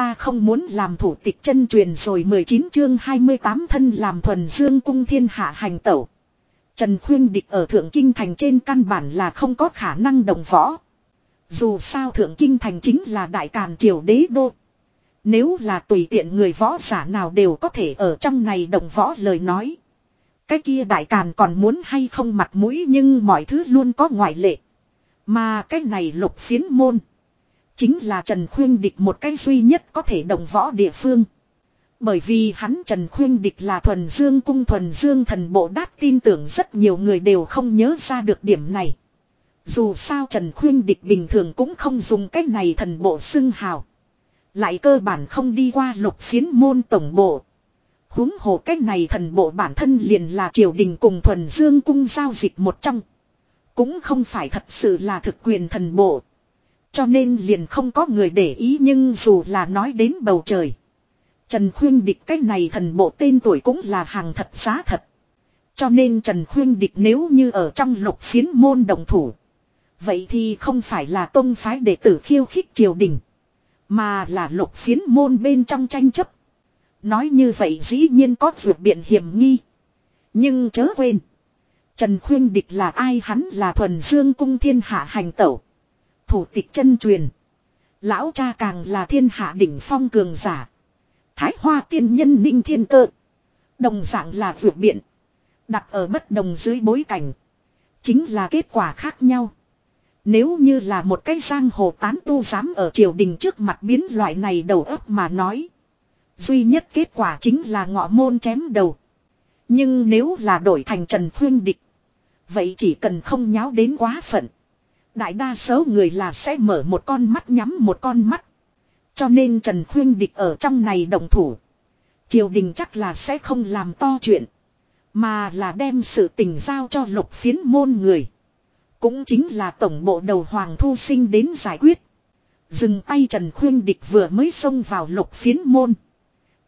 ta không muốn làm thủ tịch chân truyền rồi 19 chương 28 thân làm thuần dương cung thiên hạ hành tẩu. Trần Khuyên Địch ở Thượng Kinh Thành trên căn bản là không có khả năng đồng võ. Dù sao Thượng Kinh Thành chính là đại càn triều đế đô. Nếu là tùy tiện người võ giả nào đều có thể ở trong này đồng võ lời nói. Cái kia đại càn còn muốn hay không mặt mũi nhưng mọi thứ luôn có ngoại lệ. Mà cái này lục phiến môn. Chính là Trần Khuyên Địch một cái duy nhất có thể đồng võ địa phương. Bởi vì hắn Trần Khuyên Địch là thuần dương cung, thuần dương thần bộ đát tin tưởng rất nhiều người đều không nhớ ra được điểm này. Dù sao Trần Khuyên Địch bình thường cũng không dùng cách này thần bộ xưng hào. Lại cơ bản không đi qua lục phiến môn tổng bộ. huống hồ cách này thần bộ bản thân liền là triều đình cùng thuần dương cung giao dịch một trong. Cũng không phải thật sự là thực quyền thần bộ. Cho nên liền không có người để ý nhưng dù là nói đến bầu trời. Trần Khuyên Địch cái này thần bộ tên tuổi cũng là hàng thật giá thật. Cho nên Trần Khuyên Địch nếu như ở trong lục phiến môn đồng thủ. Vậy thì không phải là tôn phái đệ tử khiêu khích triều đình. Mà là lục phiến môn bên trong tranh chấp. Nói như vậy dĩ nhiên có vượt biện hiểm nghi. Nhưng chớ quên. Trần Khuyên Địch là ai hắn là thuần dương cung thiên hạ hành tẩu. Thủ tịch chân truyền. Lão cha càng là thiên hạ đỉnh phong cường giả. Thái hoa tiên nhân ninh thiên cơ. Đồng dạng là vượt biện. Đặt ở bất đồng dưới bối cảnh. Chính là kết quả khác nhau. Nếu như là một cái giang hồ tán tu dám ở triều đình trước mặt biến loại này đầu óc mà nói. Duy nhất kết quả chính là ngọ môn chém đầu. Nhưng nếu là đổi thành Trần Khuyên Địch. Vậy chỉ cần không nháo đến quá phận. Đại đa số người là sẽ mở một con mắt nhắm một con mắt. Cho nên Trần Khuyên Địch ở trong này đồng thủ. Triều đình chắc là sẽ không làm to chuyện. Mà là đem sự tình giao cho lục phiến môn người. Cũng chính là tổng bộ đầu Hoàng Thu Sinh đến giải quyết. Dừng tay Trần Khuyên Địch vừa mới xông vào lục phiến môn.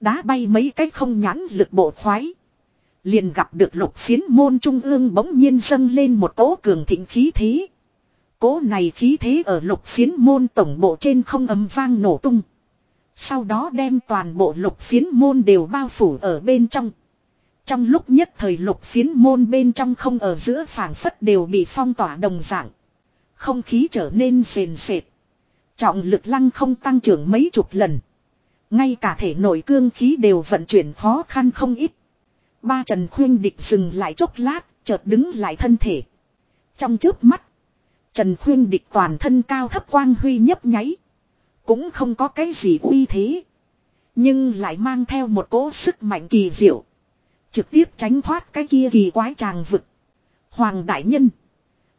Đá bay mấy cái không nhãn lực bộ khoái. Liền gặp được lục phiến môn trung ương bỗng nhiên dâng lên một cỗ cường thịnh khí thế. Cỗ này khí thế ở lục phiến môn tổng bộ trên không ấm vang nổ tung. Sau đó đem toàn bộ lục phiến môn đều bao phủ ở bên trong. Trong lúc nhất thời lục phiến môn bên trong không ở giữa phảng phất đều bị phong tỏa đồng dạng. Không khí trở nên sền sệt. Trọng lực lăng không tăng trưởng mấy chục lần. Ngay cả thể nội cương khí đều vận chuyển khó khăn không ít. Ba Trần Khuyên Địch dừng lại chốc lát, chợt đứng lại thân thể. Trong trước mắt, Trần Khuyên Địch toàn thân cao thấp quang huy nhấp nháy. Cũng không có cái gì uy thế. Nhưng lại mang theo một cỗ sức mạnh kỳ diệu. Trực tiếp tránh thoát cái kia kỳ quái tràng vực. Hoàng đại nhân.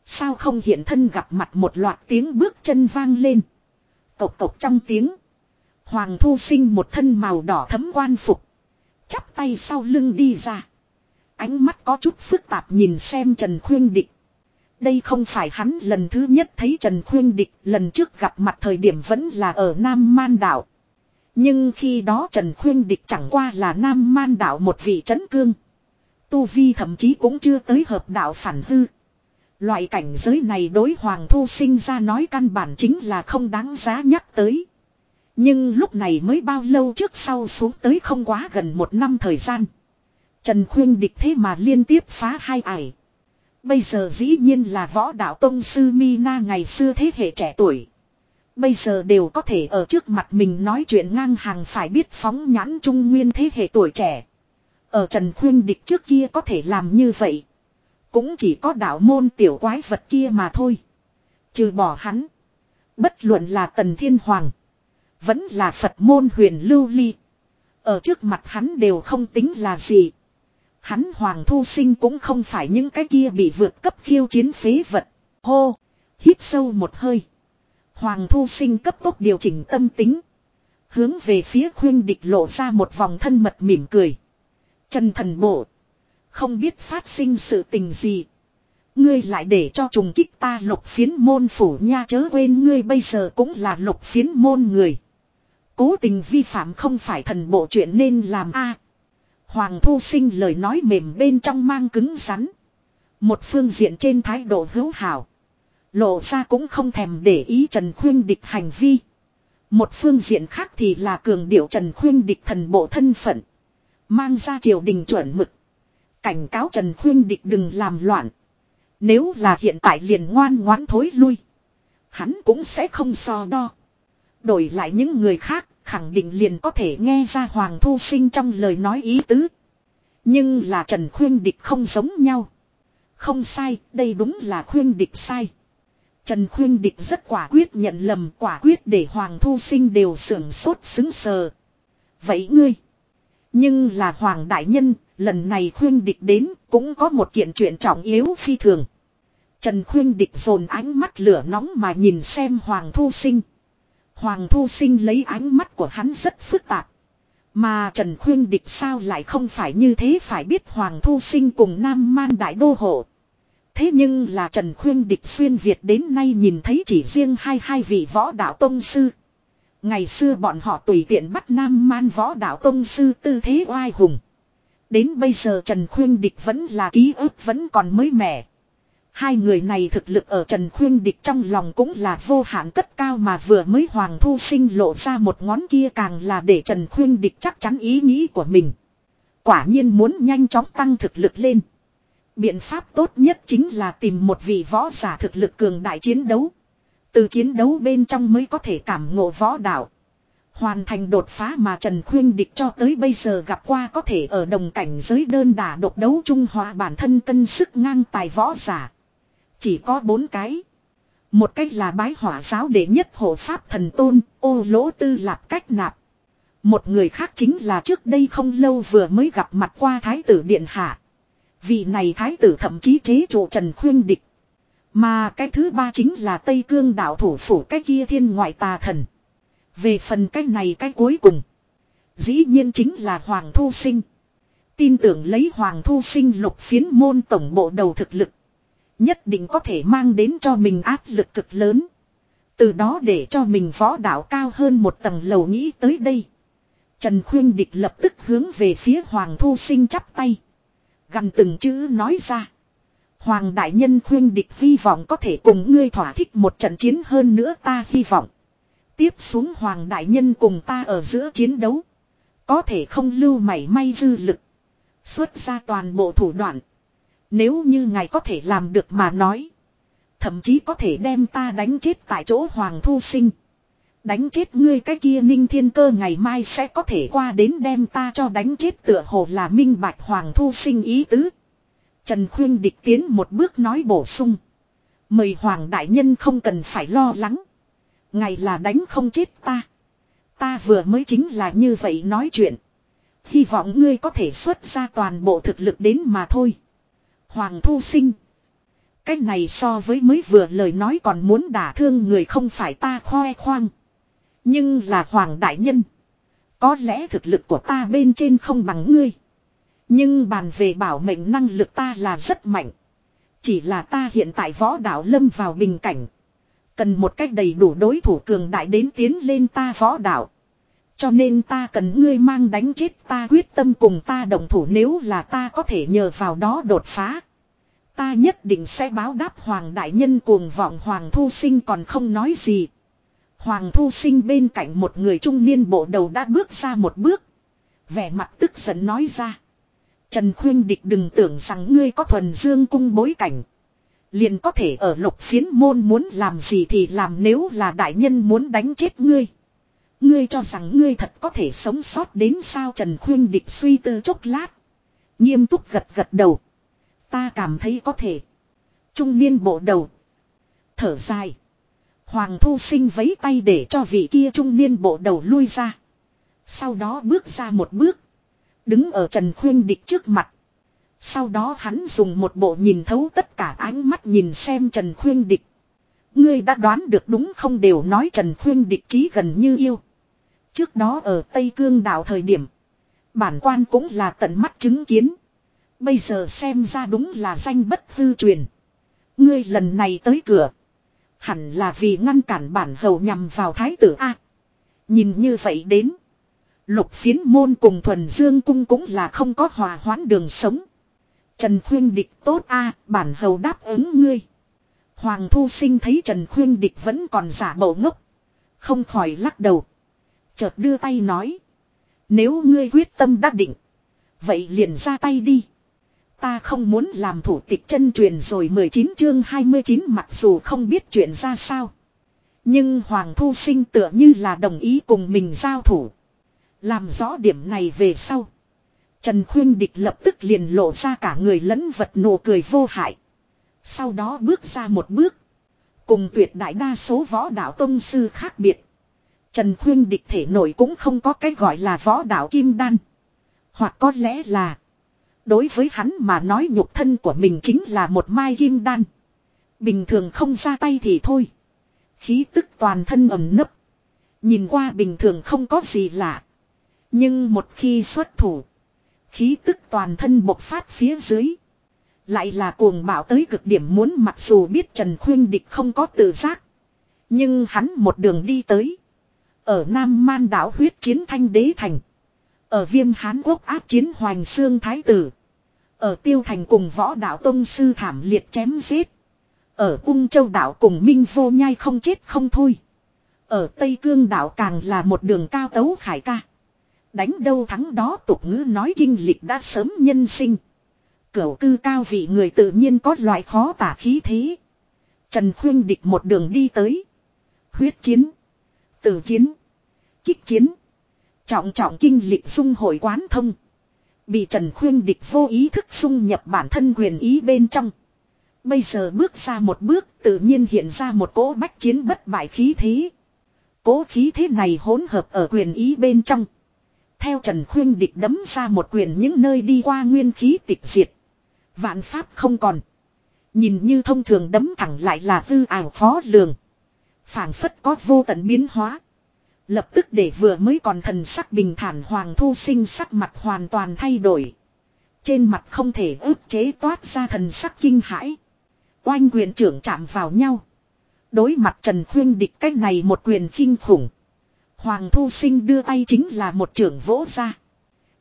Sao không hiện thân gặp mặt một loạt tiếng bước chân vang lên. Cộc cộc trong tiếng. Hoàng thu sinh một thân màu đỏ thấm quan phục. Chắp tay sau lưng đi ra. Ánh mắt có chút phức tạp nhìn xem Trần Khuyên Địch. Đây không phải hắn lần thứ nhất thấy Trần Khuyên Địch, lần trước gặp mặt thời điểm vẫn là ở Nam Man Đảo. Nhưng khi đó Trần Khuyên Địch chẳng qua là Nam Man Đảo một vị trấn cương. Tu Vi thậm chí cũng chưa tới hợp đạo phản hư. Loại cảnh giới này đối Hoàng Thu sinh ra nói căn bản chính là không đáng giá nhắc tới. Nhưng lúc này mới bao lâu trước sau xuống tới không quá gần một năm thời gian. Trần Khuyên Địch thế mà liên tiếp phá hai ải. Bây giờ dĩ nhiên là võ đạo tông sư Mina ngày xưa thế hệ trẻ tuổi. Bây giờ đều có thể ở trước mặt mình nói chuyện ngang hàng phải biết phóng nhãn trung nguyên thế hệ tuổi trẻ. Ở Trần Khuyên Địch trước kia có thể làm như vậy. Cũng chỉ có đạo môn tiểu quái vật kia mà thôi. Trừ bỏ hắn. Bất luận là Tần Thiên Hoàng. Vẫn là Phật môn huyền lưu ly. Ở trước mặt hắn đều không tính là gì. Hắn Hoàng Thu Sinh cũng không phải những cái kia bị vượt cấp khiêu chiến phế vật. Hô! Hít sâu một hơi. Hoàng Thu Sinh cấp tốc điều chỉnh tâm tính. Hướng về phía khuyên địch lộ ra một vòng thân mật mỉm cười. Trần thần bộ. Không biết phát sinh sự tình gì. Ngươi lại để cho trùng kích ta lục phiến môn phủ nha chớ quên ngươi bây giờ cũng là lục phiến môn người. Cố tình vi phạm không phải thần bộ chuyện nên làm a. Hoàng thu sinh lời nói mềm bên trong mang cứng rắn. Một phương diện trên thái độ hữu hảo. Lộ ra cũng không thèm để ý Trần Khuyên địch hành vi. Một phương diện khác thì là cường điệu Trần Khuyên địch thần bộ thân phận. Mang ra triều đình chuẩn mực. Cảnh cáo Trần Khuyên địch đừng làm loạn. Nếu là hiện tại liền ngoan ngoãn thối lui. Hắn cũng sẽ không so đo. Đổi lại những người khác khẳng định liền có thể nghe ra Hoàng Thu Sinh trong lời nói ý tứ. Nhưng là Trần Khuyên Địch không giống nhau. Không sai, đây đúng là Khuyên Địch sai. Trần Khuyên Địch rất quả quyết nhận lầm quả quyết để Hoàng Thu Sinh đều sưởng sốt xứng sờ. Vậy ngươi? Nhưng là Hoàng Đại Nhân, lần này Khuyên Địch đến cũng có một kiện chuyện trọng yếu phi thường. Trần Khuyên Địch dồn ánh mắt lửa nóng mà nhìn xem Hoàng Thu Sinh. Hoàng Thu Sinh lấy ánh mắt của hắn rất phức tạp. Mà Trần Khuyên Địch sao lại không phải như thế phải biết Hoàng Thu Sinh cùng Nam Man Đại Đô Hộ. Thế nhưng là Trần Khuyên Địch xuyên Việt đến nay nhìn thấy chỉ riêng hai hai vị võ đạo tông sư. Ngày xưa bọn họ tùy tiện bắt Nam Man võ đạo tông sư tư thế oai hùng. Đến bây giờ Trần Khuyên Địch vẫn là ký ức vẫn còn mới mẻ. Hai người này thực lực ở Trần Khuyên Địch trong lòng cũng là vô hạn cất cao mà vừa mới Hoàng Thu Sinh lộ ra một ngón kia càng là để Trần Khuyên Địch chắc chắn ý nghĩ của mình. Quả nhiên muốn nhanh chóng tăng thực lực lên. Biện pháp tốt nhất chính là tìm một vị võ giả thực lực cường đại chiến đấu. Từ chiến đấu bên trong mới có thể cảm ngộ võ đạo. Hoàn thành đột phá mà Trần Khuyên Địch cho tới bây giờ gặp qua có thể ở đồng cảnh giới đơn đả độc đấu trung hòa bản thân cân sức ngang tài võ giả. Chỉ có bốn cái. Một cách là bái hỏa giáo đệ nhất hộ pháp thần tôn, ô lỗ tư lạp cách nạp. Một người khác chính là trước đây không lâu vừa mới gặp mặt qua thái tử điện hạ. Vị này thái tử thậm chí chế trụ Trần Khuyên Địch. Mà cái thứ ba chính là Tây Cương đạo thủ phủ cái kia thiên ngoại tà thần. Về phần cái này cái cuối cùng. Dĩ nhiên chính là Hoàng Thu Sinh. Tin tưởng lấy Hoàng Thu Sinh lục phiến môn tổng bộ đầu thực lực. Nhất định có thể mang đến cho mình áp lực cực lớn. Từ đó để cho mình võ đạo cao hơn một tầng lầu nghĩ tới đây. Trần Khuyên Địch lập tức hướng về phía Hoàng Thu Sinh chắp tay. Gần từng chữ nói ra. Hoàng Đại Nhân Khuyên Địch hy vọng có thể cùng ngươi thỏa thích một trận chiến hơn nữa ta hy vọng. Tiếp xuống Hoàng Đại Nhân cùng ta ở giữa chiến đấu. Có thể không lưu mảy may dư lực. Xuất ra toàn bộ thủ đoạn. Nếu như ngài có thể làm được mà nói. Thậm chí có thể đem ta đánh chết tại chỗ Hoàng Thu Sinh. Đánh chết ngươi cái kia ninh thiên cơ ngày mai sẽ có thể qua đến đem ta cho đánh chết tựa hồ là minh bạch Hoàng Thu Sinh ý tứ. Trần Khuyên địch tiến một bước nói bổ sung. Mời Hoàng Đại Nhân không cần phải lo lắng. Ngày là đánh không chết ta. Ta vừa mới chính là như vậy nói chuyện. Hy vọng ngươi có thể xuất ra toàn bộ thực lực đến mà thôi. Hoàng thu sinh. Cái này so với mới vừa lời nói còn muốn đả thương người không phải ta khoe khoang. Nhưng là Hoàng Đại Nhân. Có lẽ thực lực của ta bên trên không bằng ngươi. Nhưng bàn về bảo mệnh năng lực ta là rất mạnh. Chỉ là ta hiện tại võ đạo lâm vào bình cảnh. Cần một cách đầy đủ đối thủ cường đại đến tiến lên ta võ đạo. Cho nên ta cần ngươi mang đánh chết ta quyết tâm cùng ta đồng thủ nếu là ta có thể nhờ vào đó đột phá. Ta nhất định sẽ báo đáp Hoàng Đại Nhân cuồng vọng Hoàng Thu Sinh còn không nói gì. Hoàng Thu Sinh bên cạnh một người trung niên bộ đầu đã bước ra một bước. Vẻ mặt tức giận nói ra. Trần Khuyên Địch đừng tưởng rằng ngươi có thuần dương cung bối cảnh. Liền có thể ở lục phiến môn muốn làm gì thì làm nếu là đại nhân muốn đánh chết ngươi. Ngươi cho rằng ngươi thật có thể sống sót đến sao Trần Khuyên Địch suy tư chốc lát. Nghiêm túc gật gật đầu. Ta cảm thấy có thể. Trung niên bộ đầu. Thở dài. Hoàng thu sinh vấy tay để cho vị kia trung niên bộ đầu lui ra. Sau đó bước ra một bước. Đứng ở Trần Khuyên Địch trước mặt. Sau đó hắn dùng một bộ nhìn thấu tất cả ánh mắt nhìn xem Trần Khuyên Địch. Ngươi đã đoán được đúng không đều nói Trần Khuyên Địch trí gần như yêu. Trước đó ở Tây Cương đảo thời điểm. Bản quan cũng là tận mắt chứng kiến. Bây giờ xem ra đúng là danh bất hư truyền. Ngươi lần này tới cửa. Hẳn là vì ngăn cản bản hầu nhằm vào thái tử A. Nhìn như vậy đến. Lục phiến môn cùng thuần dương cung cũng là không có hòa hoãn đường sống. Trần Khuyên Địch tốt A, bản hầu đáp ứng ngươi. Hoàng Thu Sinh thấy Trần Khuyên Địch vẫn còn giả bộ ngốc. Không khỏi lắc đầu. Chợt đưa tay nói. Nếu ngươi quyết tâm đã định. Vậy liền ra tay đi. Ta không muốn làm thủ tịch chân truyền rồi 19 chương 29 mặc dù không biết chuyện ra sao. Nhưng Hoàng Thu Sinh tựa như là đồng ý cùng mình giao thủ. Làm rõ điểm này về sau. Trần Khuyên Địch lập tức liền lộ ra cả người lẫn vật nụ cười vô hại. Sau đó bước ra một bước. Cùng tuyệt đại đa số võ đạo tông sư khác biệt. Trần Khuyên Địch thể nổi cũng không có cái gọi là võ đạo kim đan. Hoặc có lẽ là. Đối với hắn mà nói nhục thân của mình chính là một mai kim đan. Bình thường không ra tay thì thôi. Khí tức toàn thân ẩm nấp. Nhìn qua bình thường không có gì lạ. Nhưng một khi xuất thủ. Khí tức toàn thân bộc phát phía dưới. Lại là cuồng bạo tới cực điểm muốn mặc dù biết Trần Khuyên Địch không có tự giác. Nhưng hắn một đường đi tới. Ở Nam Man đảo huyết chiến thanh đế thành. Ở viêm Hán Quốc áp chiến Hoành Xương Thái Tử. Ở Tiêu Thành cùng võ đạo Tông Sư thảm liệt chém giết. Ở Ung Châu đảo cùng Minh Vô Nhai không chết không thôi. Ở Tây Cương đảo càng là một đường cao tấu khải ca. Đánh đâu thắng đó tục ngữ nói kinh lịch đã sớm nhân sinh. Cửu cư cao vị người tự nhiên có loại khó tả khí thế. Trần Khuyên địch một đường đi tới. Huyết chiến. Tử chiến. Kích chiến. Trọng trọng kinh lịch dung hội quán thông. Bị Trần Khuyên địch vô ý thức xung nhập bản thân quyền ý bên trong. Bây giờ bước ra một bước, tự nhiên hiện ra một cỗ bách chiến bất bại khí thế. Cố khí thế này hỗn hợp ở quyền ý bên trong. Theo Trần Khuyên địch đấm ra một quyền những nơi đi qua nguyên khí tịch diệt. Vạn pháp không còn. Nhìn như thông thường đấm thẳng lại là hư ảo phó lường phảng phất có vô tận biến hóa. Lập tức để vừa mới còn thần sắc bình thản Hoàng Thu Sinh sắc mặt hoàn toàn thay đổi. Trên mặt không thể ức chế toát ra thần sắc kinh hãi. Oanh quyền trưởng chạm vào nhau. Đối mặt Trần Khuyên địch cách này một quyền khinh khủng. Hoàng Thu Sinh đưa tay chính là một trưởng vỗ ra.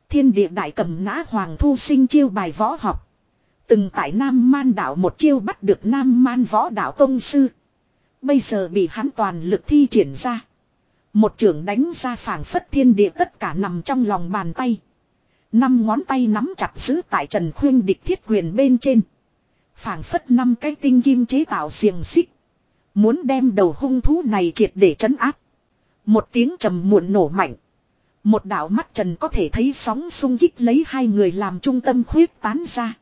Thiên địa đại cầm nã Hoàng Thu Sinh chiêu bài võ học. Từng tại Nam Man đảo một chiêu bắt được Nam Man võ đạo công Sư. Bây giờ bị hắn toàn lực thi triển ra. Một trưởng đánh ra phảng phất thiên địa tất cả nằm trong lòng bàn tay. Năm ngón tay nắm chặt giữ tại Trần Khuyên địch thiết quyền bên trên. phảng phất năm cái tinh kim chế tạo xiềng xích. Muốn đem đầu hung thú này triệt để trấn áp. Một tiếng trầm muộn nổ mạnh. Một đạo mắt trần có thể thấy sóng sung kích lấy hai người làm trung tâm khuyết tán ra.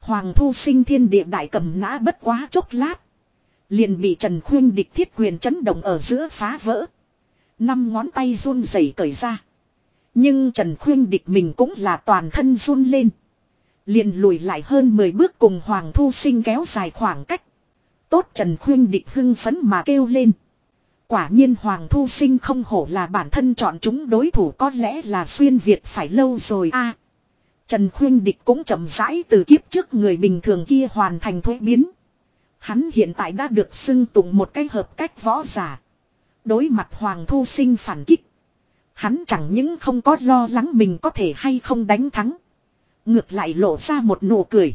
Hoàng thu sinh thiên địa đại cầm nã bất quá chốc lát. Liền bị Trần Khuyên địch thiết quyền chấn động ở giữa phá vỡ. Năm ngón tay run rẩy cởi ra. Nhưng Trần Khuyên địch mình cũng là toàn thân run lên. Liền lùi lại hơn 10 bước cùng Hoàng Thu Sinh kéo dài khoảng cách. Tốt Trần Khuyên địch hưng phấn mà kêu lên. Quả nhiên Hoàng Thu Sinh không hổ là bản thân chọn chúng đối thủ có lẽ là xuyên Việt phải lâu rồi a. Trần Khuyên Địch cũng chậm rãi từ kiếp trước người bình thường kia hoàn thành thuế biến. Hắn hiện tại đã được xưng tụng một cái hợp cách võ giả. Đối mặt Hoàng Thu Sinh phản kích. Hắn chẳng những không có lo lắng mình có thể hay không đánh thắng. Ngược lại lộ ra một nụ cười.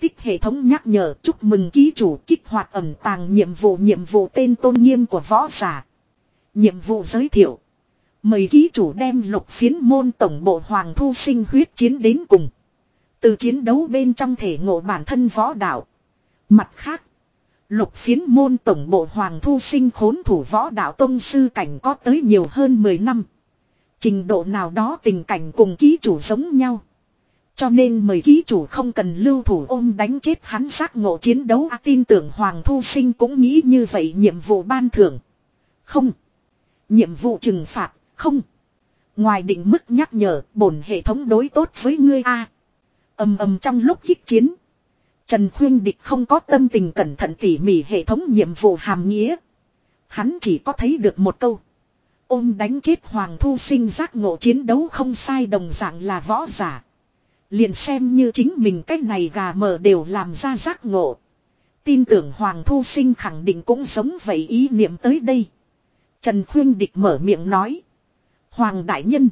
Tích hệ thống nhắc nhở chúc mừng ký chủ kích hoạt ẩm tàng nhiệm vụ nhiệm vụ tên tôn nghiêm của võ giả. Nhiệm vụ giới thiệu. Mời ký chủ đem lục phiến môn tổng bộ Hoàng Thu Sinh huyết chiến đến cùng. Từ chiến đấu bên trong thể ngộ bản thân võ đạo. Mặt khác. Lục phiến môn tổng bộ Hoàng Thu Sinh khốn thủ võ đạo tông sư cảnh có tới nhiều hơn 10 năm. Trình độ nào đó tình cảnh cùng ký chủ giống nhau. Cho nên mời ký chủ không cần lưu thủ ôm đánh chết hắn giác ngộ chiến đấu à, tin tưởng Hoàng Thu Sinh cũng nghĩ như vậy nhiệm vụ ban thưởng. Không. Nhiệm vụ trừng phạt, không. Ngoài định mức nhắc nhở, bổn hệ thống đối tốt với ngươi a. À, âm trong lúc kích chiến. Trần Khuyên Địch không có tâm tình cẩn thận tỉ mỉ hệ thống nhiệm vụ hàm nghĩa. Hắn chỉ có thấy được một câu. Ôm đánh chết Hoàng Thu Sinh giác ngộ chiến đấu không sai đồng dạng là võ giả. Liền xem như chính mình cái này gà mờ đều làm ra giác ngộ. Tin tưởng Hoàng Thu Sinh khẳng định cũng giống vậy ý niệm tới đây. Trần Khuyên Địch mở miệng nói. Hoàng Đại Nhân.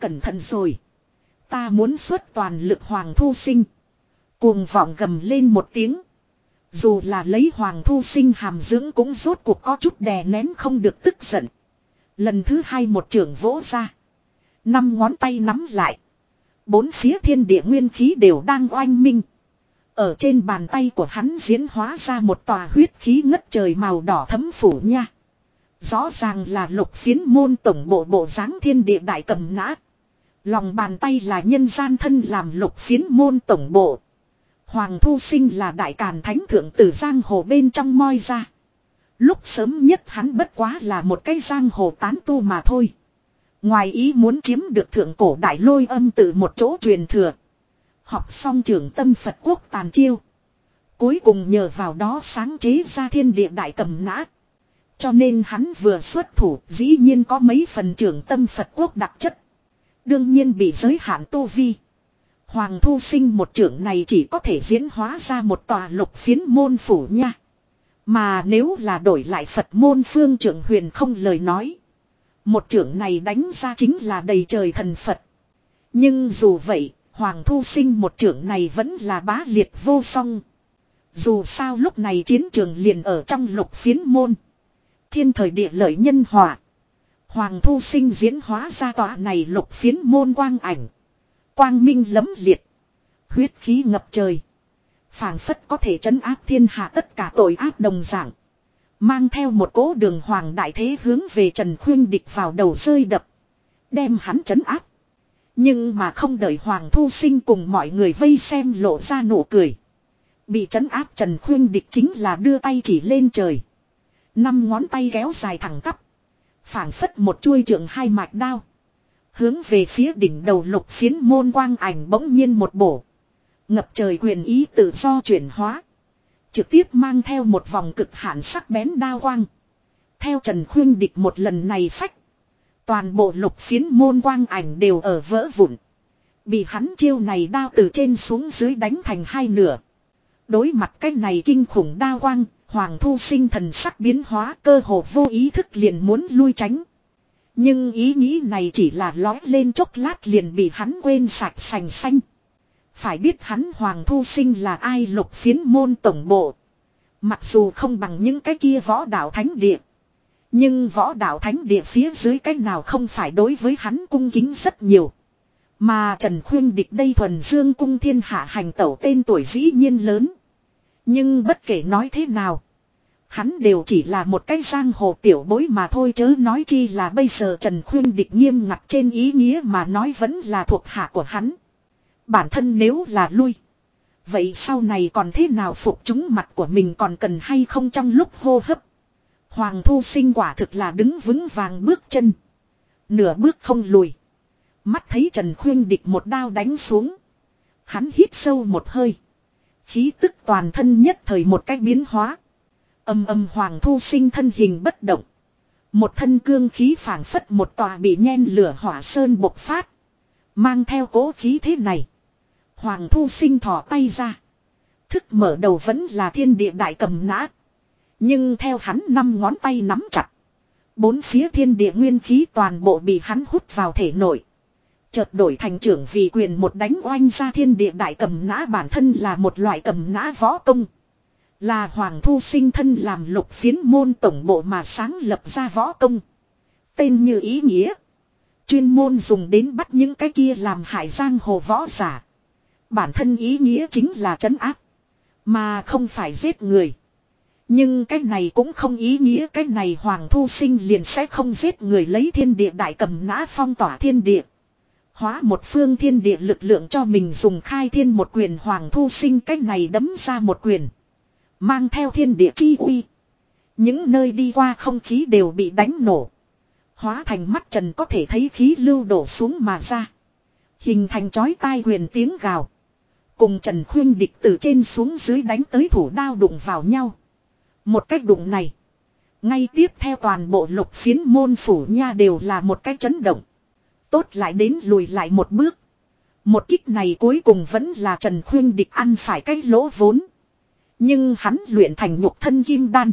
Cẩn thận rồi. Ta muốn xuất toàn lực Hoàng Thu Sinh. Cuồng vọng gầm lên một tiếng. Dù là lấy hoàng thu sinh hàm dưỡng cũng rốt cuộc có chút đè nén không được tức giận. Lần thứ hai một trưởng vỗ ra. Năm ngón tay nắm lại. Bốn phía thiên địa nguyên khí đều đang oanh minh. Ở trên bàn tay của hắn diễn hóa ra một tòa huyết khí ngất trời màu đỏ thấm phủ nha. Rõ ràng là lục phiến môn tổng bộ bộ dáng thiên địa đại cầm nã. Lòng bàn tay là nhân gian thân làm lục phiến môn tổng bộ. Hoàng Thu Sinh là đại càn thánh thượng từ giang hồ bên trong moi ra. Lúc sớm nhất hắn bất quá là một cái giang hồ tán tu mà thôi. Ngoài ý muốn chiếm được thượng cổ đại lôi âm từ một chỗ truyền thừa. Học xong trưởng tâm Phật quốc tàn chiêu. Cuối cùng nhờ vào đó sáng chế ra thiên địa đại cầm nã. Cho nên hắn vừa xuất thủ, dĩ nhiên có mấy phần trưởng tâm Phật quốc đặc chất. Đương nhiên bị giới hạn tu vi. Hoàng thu sinh một trưởng này chỉ có thể diễn hóa ra một tòa lục phiến môn phủ nha. Mà nếu là đổi lại Phật môn phương trưởng huyền không lời nói. Một trưởng này đánh ra chính là đầy trời thần Phật. Nhưng dù vậy, Hoàng thu sinh một trưởng này vẫn là bá liệt vô song. Dù sao lúc này chiến trường liền ở trong lục phiến môn. Thiên thời địa lợi nhân hòa. Hoàng thu sinh diễn hóa ra tòa này lục phiến môn quang ảnh. Quang minh lấm liệt. Huyết khí ngập trời. phảng phất có thể trấn áp thiên hạ tất cả tội ác đồng dạng. Mang theo một cố đường hoàng đại thế hướng về Trần Khuyên địch vào đầu rơi đập. Đem hắn trấn áp. Nhưng mà không đợi Hoàng Thu Sinh cùng mọi người vây xem lộ ra nụ cười. Bị trấn áp Trần Khuyên địch chính là đưa tay chỉ lên trời. Năm ngón tay kéo dài thẳng tắp. phảng phất một chuôi trường hai mạch đao. Hướng về phía đỉnh đầu lục phiến môn quang ảnh bỗng nhiên một bổ. Ngập trời quyền ý tự do chuyển hóa. Trực tiếp mang theo một vòng cực hạn sắc bén đao quang. Theo Trần Khuyên Địch một lần này phách. Toàn bộ lục phiến môn quang ảnh đều ở vỡ vụn. Bị hắn chiêu này đao từ trên xuống dưới đánh thành hai nửa. Đối mặt cái này kinh khủng đao quang, Hoàng Thu sinh thần sắc biến hóa cơ hồ vô ý thức liền muốn lui tránh. Nhưng ý nghĩ này chỉ là lói lên chốc lát liền bị hắn quên sạch sành xanh. Phải biết hắn Hoàng Thu Sinh là ai lục phiến môn tổng bộ. Mặc dù không bằng những cái kia võ đạo thánh địa. Nhưng võ đạo thánh địa phía dưới cái nào không phải đối với hắn cung kính rất nhiều. Mà Trần Khuyên Địch đây thuần dương cung thiên hạ hành tẩu tên tuổi dĩ nhiên lớn. Nhưng bất kể nói thế nào. Hắn đều chỉ là một cái giang hồ tiểu bối mà thôi chớ nói chi là bây giờ Trần Khuyên Địch nghiêm ngặt trên ý nghĩa mà nói vẫn là thuộc hạ của hắn. Bản thân nếu là lui. Vậy sau này còn thế nào phục chúng mặt của mình còn cần hay không trong lúc hô hấp. Hoàng thu sinh quả thực là đứng vững vàng bước chân. Nửa bước không lùi. Mắt thấy Trần Khuyên Địch một đao đánh xuống. Hắn hít sâu một hơi. Khí tức toàn thân nhất thời một cách biến hóa. Âm âm hoàng thu sinh thân hình bất động. Một thân cương khí phảng phất một tòa bị nhen lửa hỏa sơn bộc phát. Mang theo cố khí thế này. Hoàng thu sinh thỏ tay ra. Thức mở đầu vẫn là thiên địa đại cầm nã. Nhưng theo hắn năm ngón tay nắm chặt. Bốn phía thiên địa nguyên khí toàn bộ bị hắn hút vào thể nội. Chợt đổi thành trưởng vì quyền một đánh oanh ra thiên địa đại cầm nã bản thân là một loại cầm nã võ công. Là Hoàng Thu sinh thân làm lục phiến môn tổng bộ mà sáng lập ra võ công. Tên như ý nghĩa. Chuyên môn dùng đến bắt những cái kia làm hại giang hồ võ giả. Bản thân ý nghĩa chính là trấn áp. Mà không phải giết người. Nhưng cái này cũng không ý nghĩa cái này Hoàng Thu Sinh liền sẽ không giết người lấy thiên địa đại cầm nã phong tỏa thiên địa. Hóa một phương thiên địa lực lượng cho mình dùng khai thiên một quyền Hoàng Thu Sinh cái này đấm ra một quyền. Mang theo thiên địa chi uy. Những nơi đi qua không khí đều bị đánh nổ. Hóa thành mắt trần có thể thấy khí lưu đổ xuống mà ra. Hình thành chói tai huyền tiếng gào. Cùng Trần Khuyên địch từ trên xuống dưới đánh tới thủ đao đụng vào nhau. Một cách đụng này. Ngay tiếp theo toàn bộ lục phiến môn phủ nha đều là một cái chấn động. Tốt lại đến lùi lại một bước. Một kích này cuối cùng vẫn là Trần Khuyên địch ăn phải cái lỗ vốn. Nhưng hắn luyện thành nhục thân kim đan.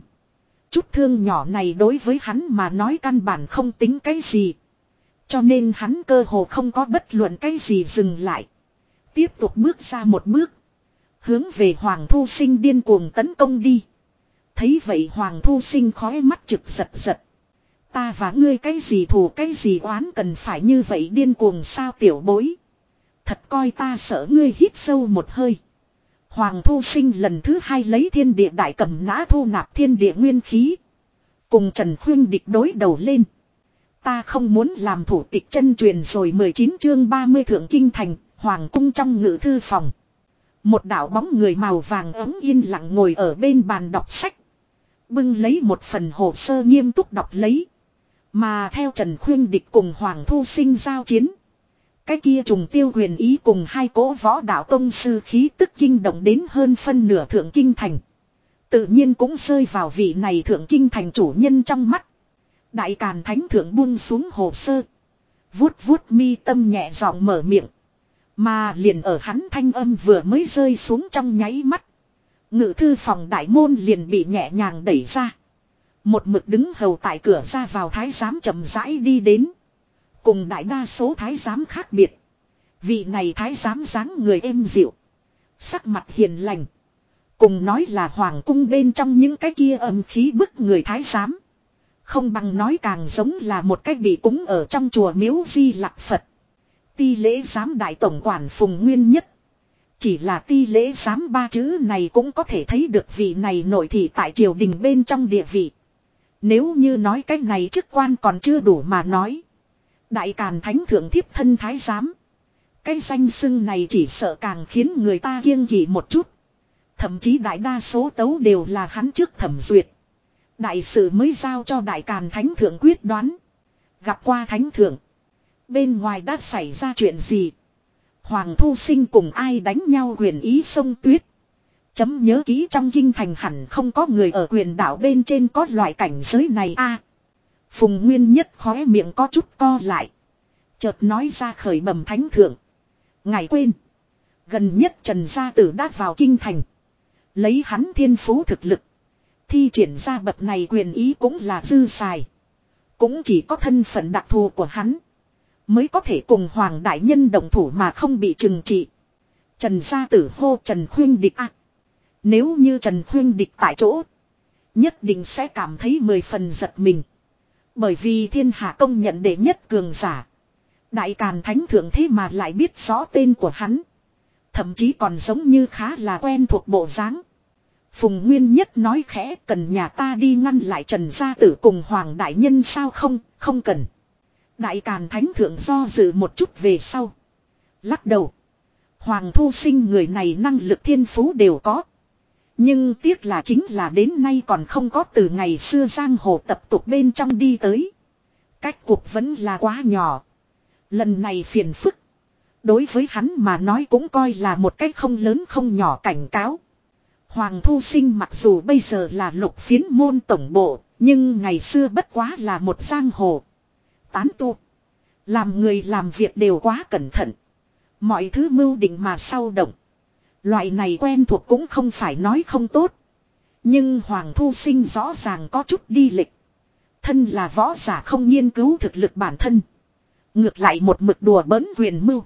Chút thương nhỏ này đối với hắn mà nói căn bản không tính cái gì. Cho nên hắn cơ hồ không có bất luận cái gì dừng lại. Tiếp tục bước ra một bước. Hướng về Hoàng Thu Sinh điên cuồng tấn công đi. Thấy vậy Hoàng Thu Sinh khói mắt trực giật giật. Ta và ngươi cái gì thù, cái gì oán cần phải như vậy điên cuồng sao tiểu bối. Thật coi ta sợ ngươi hít sâu một hơi. Hoàng Thu Sinh lần thứ hai lấy thiên địa đại cầm nã thu nạp thiên địa nguyên khí. Cùng Trần Khuyên địch đối đầu lên. Ta không muốn làm thủ tịch chân truyền rồi 19 chương 30 thượng kinh thành, Hoàng cung trong ngự thư phòng. Một đạo bóng người màu vàng ấm yên lặng ngồi ở bên bàn đọc sách. Bưng lấy một phần hồ sơ nghiêm túc đọc lấy. Mà theo Trần Khuyên Địch cùng Hoàng Thu Sinh giao chiến. Cái kia trùng tiêu huyền ý cùng hai cỗ võ đạo tông sư khí tức kinh động đến hơn phân nửa thượng kinh thành. Tự nhiên cũng rơi vào vị này thượng kinh thành chủ nhân trong mắt. Đại Càn Thánh Thượng buông xuống hồ sơ. Vuốt vuốt mi tâm nhẹ giọng mở miệng. Mà liền ở hắn thanh âm vừa mới rơi xuống trong nháy mắt. Ngự thư phòng đại môn liền bị nhẹ nhàng đẩy ra. Một mực đứng hầu tại cửa ra vào thái giám chậm rãi đi đến. Cùng đại đa số thái giám khác biệt. Vị này thái giám dáng người êm dịu. Sắc mặt hiền lành. Cùng nói là hoàng cung bên trong những cái kia âm khí bức người thái giám. Không bằng nói càng giống là một cách bị cúng ở trong chùa miếu di lạc Phật. Ti lễ giám đại tổng quản phùng nguyên nhất. Chỉ là ti lễ giám ba chữ này cũng có thể thấy được vị này nổi thị tại triều đình bên trong địa vị. Nếu như nói cách này chức quan còn chưa đủ mà nói. Đại Càn Thánh Thượng Thiếp Thân Thái Giám. Cái danh xưng này chỉ sợ càng khiến người ta kiêng kỵ một chút. Thậm chí đại đa số tấu đều là hắn trước thẩm duyệt. Đại sự mới giao cho Đại Càn Thánh Thượng quyết đoán. Gặp qua Thánh Thượng. Bên ngoài đã xảy ra chuyện gì? Hoàng Thu Sinh cùng ai đánh nhau quyền ý sông tuyết. Chấm nhớ kỹ trong kinh thành hẳn không có người ở quyền đảo bên trên có loại cảnh giới này a. Phùng Nguyên Nhất khóe miệng có chút co lại. Chợt nói ra khởi bẩm thánh thượng. Ngài quên. Gần nhất Trần Gia Tử đã vào kinh thành. Lấy hắn thiên phú thực lực. Thi triển ra bậc này quyền ý cũng là dư xài. Cũng chỉ có thân phận đặc thù của hắn. Mới có thể cùng Hoàng Đại Nhân đồng thủ mà không bị trừng trị. Trần Gia Tử hô Trần Khuyên Địch ạ. Nếu như Trần Khuyên Địch tại chỗ. Nhất định sẽ cảm thấy mười phần giật mình. Bởi vì thiên hạ công nhận đệ nhất cường giả. Đại Càn Thánh Thượng thế mà lại biết rõ tên của hắn. Thậm chí còn giống như khá là quen thuộc bộ dáng. Phùng Nguyên Nhất nói khẽ cần nhà ta đi ngăn lại Trần Gia Tử cùng Hoàng Đại Nhân sao không, không cần. Đại Càn Thánh Thượng do dự một chút về sau. Lắc đầu. Hoàng Thu Sinh người này năng lực thiên phú đều có. Nhưng tiếc là chính là đến nay còn không có từ ngày xưa giang hồ tập tục bên trong đi tới. Cách cuộc vẫn là quá nhỏ. Lần này phiền phức. Đối với hắn mà nói cũng coi là một cách không lớn không nhỏ cảnh cáo. Hoàng Thu Sinh mặc dù bây giờ là lục phiến môn tổng bộ, nhưng ngày xưa bất quá là một giang hồ. Tán tu. Làm người làm việc đều quá cẩn thận. Mọi thứ mưu định mà sau động. Loại này quen thuộc cũng không phải nói không tốt. Nhưng Hoàng Thu Sinh rõ ràng có chút đi lịch. Thân là võ giả không nghiên cứu thực lực bản thân. Ngược lại một mực đùa bỡn huyền mưu.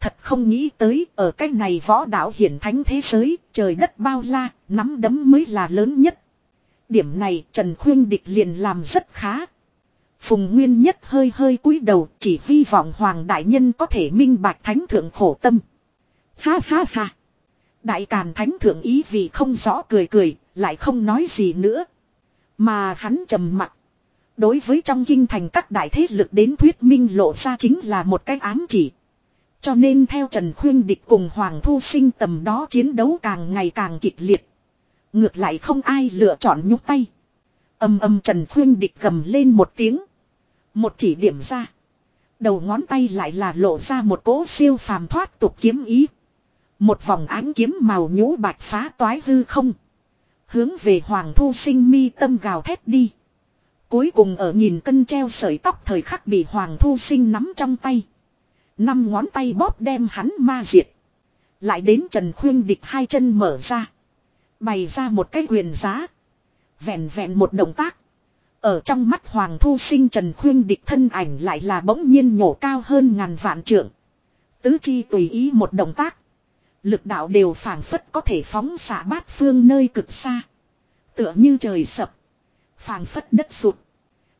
Thật không nghĩ tới ở cái này võ đạo hiển thánh thế giới, trời đất bao la, nắm đấm mới là lớn nhất. Điểm này Trần Khuyên Địch liền làm rất khá. Phùng Nguyên Nhất hơi hơi cúi đầu chỉ hy vọng Hoàng Đại Nhân có thể minh bạch thánh thượng khổ tâm. Ha ha ha. Đại Càn Thánh Thượng ý vì không rõ cười cười, lại không nói gì nữa. Mà hắn trầm mặt. Đối với trong kinh thành các đại thế lực đến thuyết minh lộ ra chính là một cái ám chỉ. Cho nên theo Trần Khuyên Địch cùng Hoàng Thu Sinh tầm đó chiến đấu càng ngày càng kịch liệt. Ngược lại không ai lựa chọn nhúc tay. Âm âm Trần Khuyên Địch gầm lên một tiếng. Một chỉ điểm ra. Đầu ngón tay lại là lộ ra một cỗ siêu phàm thoát tục kiếm ý. Một vòng ánh kiếm màu nhũ bạch phá toái hư không. Hướng về Hoàng Thu Sinh mi tâm gào thét đi. Cuối cùng ở nhìn cân treo sợi tóc thời khắc bị Hoàng Thu Sinh nắm trong tay. Năm ngón tay bóp đem hắn ma diệt. Lại đến Trần Khuyên địch hai chân mở ra. Bày ra một cái quyền giá. Vẹn vẹn một động tác. Ở trong mắt Hoàng Thu Sinh Trần Khuyên địch thân ảnh lại là bỗng nhiên nhổ cao hơn ngàn vạn trượng. Tứ chi tùy ý một động tác. Lực đạo đều phảng phất có thể phóng xạ bát phương nơi cực xa. Tựa như trời sập. phảng phất đất sụt.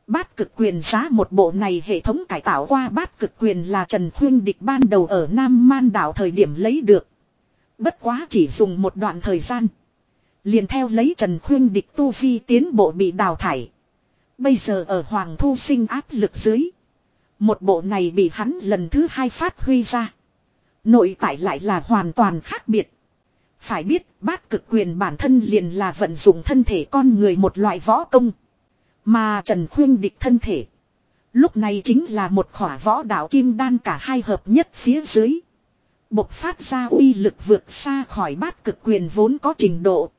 Bát cực quyền giá một bộ này hệ thống cải tạo qua bát cực quyền là Trần Khuyên Địch ban đầu ở Nam Man đảo thời điểm lấy được. Bất quá chỉ dùng một đoạn thời gian. Liền theo lấy Trần Khuyên Địch tu vi tiến bộ bị đào thải. Bây giờ ở Hoàng Thu Sinh áp lực dưới. Một bộ này bị hắn lần thứ hai phát huy ra. Nội tại lại là hoàn toàn khác biệt. Phải biết, bát cực quyền bản thân liền là vận dụng thân thể con người một loại võ công. Mà Trần Khuyên địch thân thể. Lúc này chính là một khỏa võ đạo kim đan cả hai hợp nhất phía dưới. Bộc phát ra uy lực vượt xa khỏi bát cực quyền vốn có trình độ.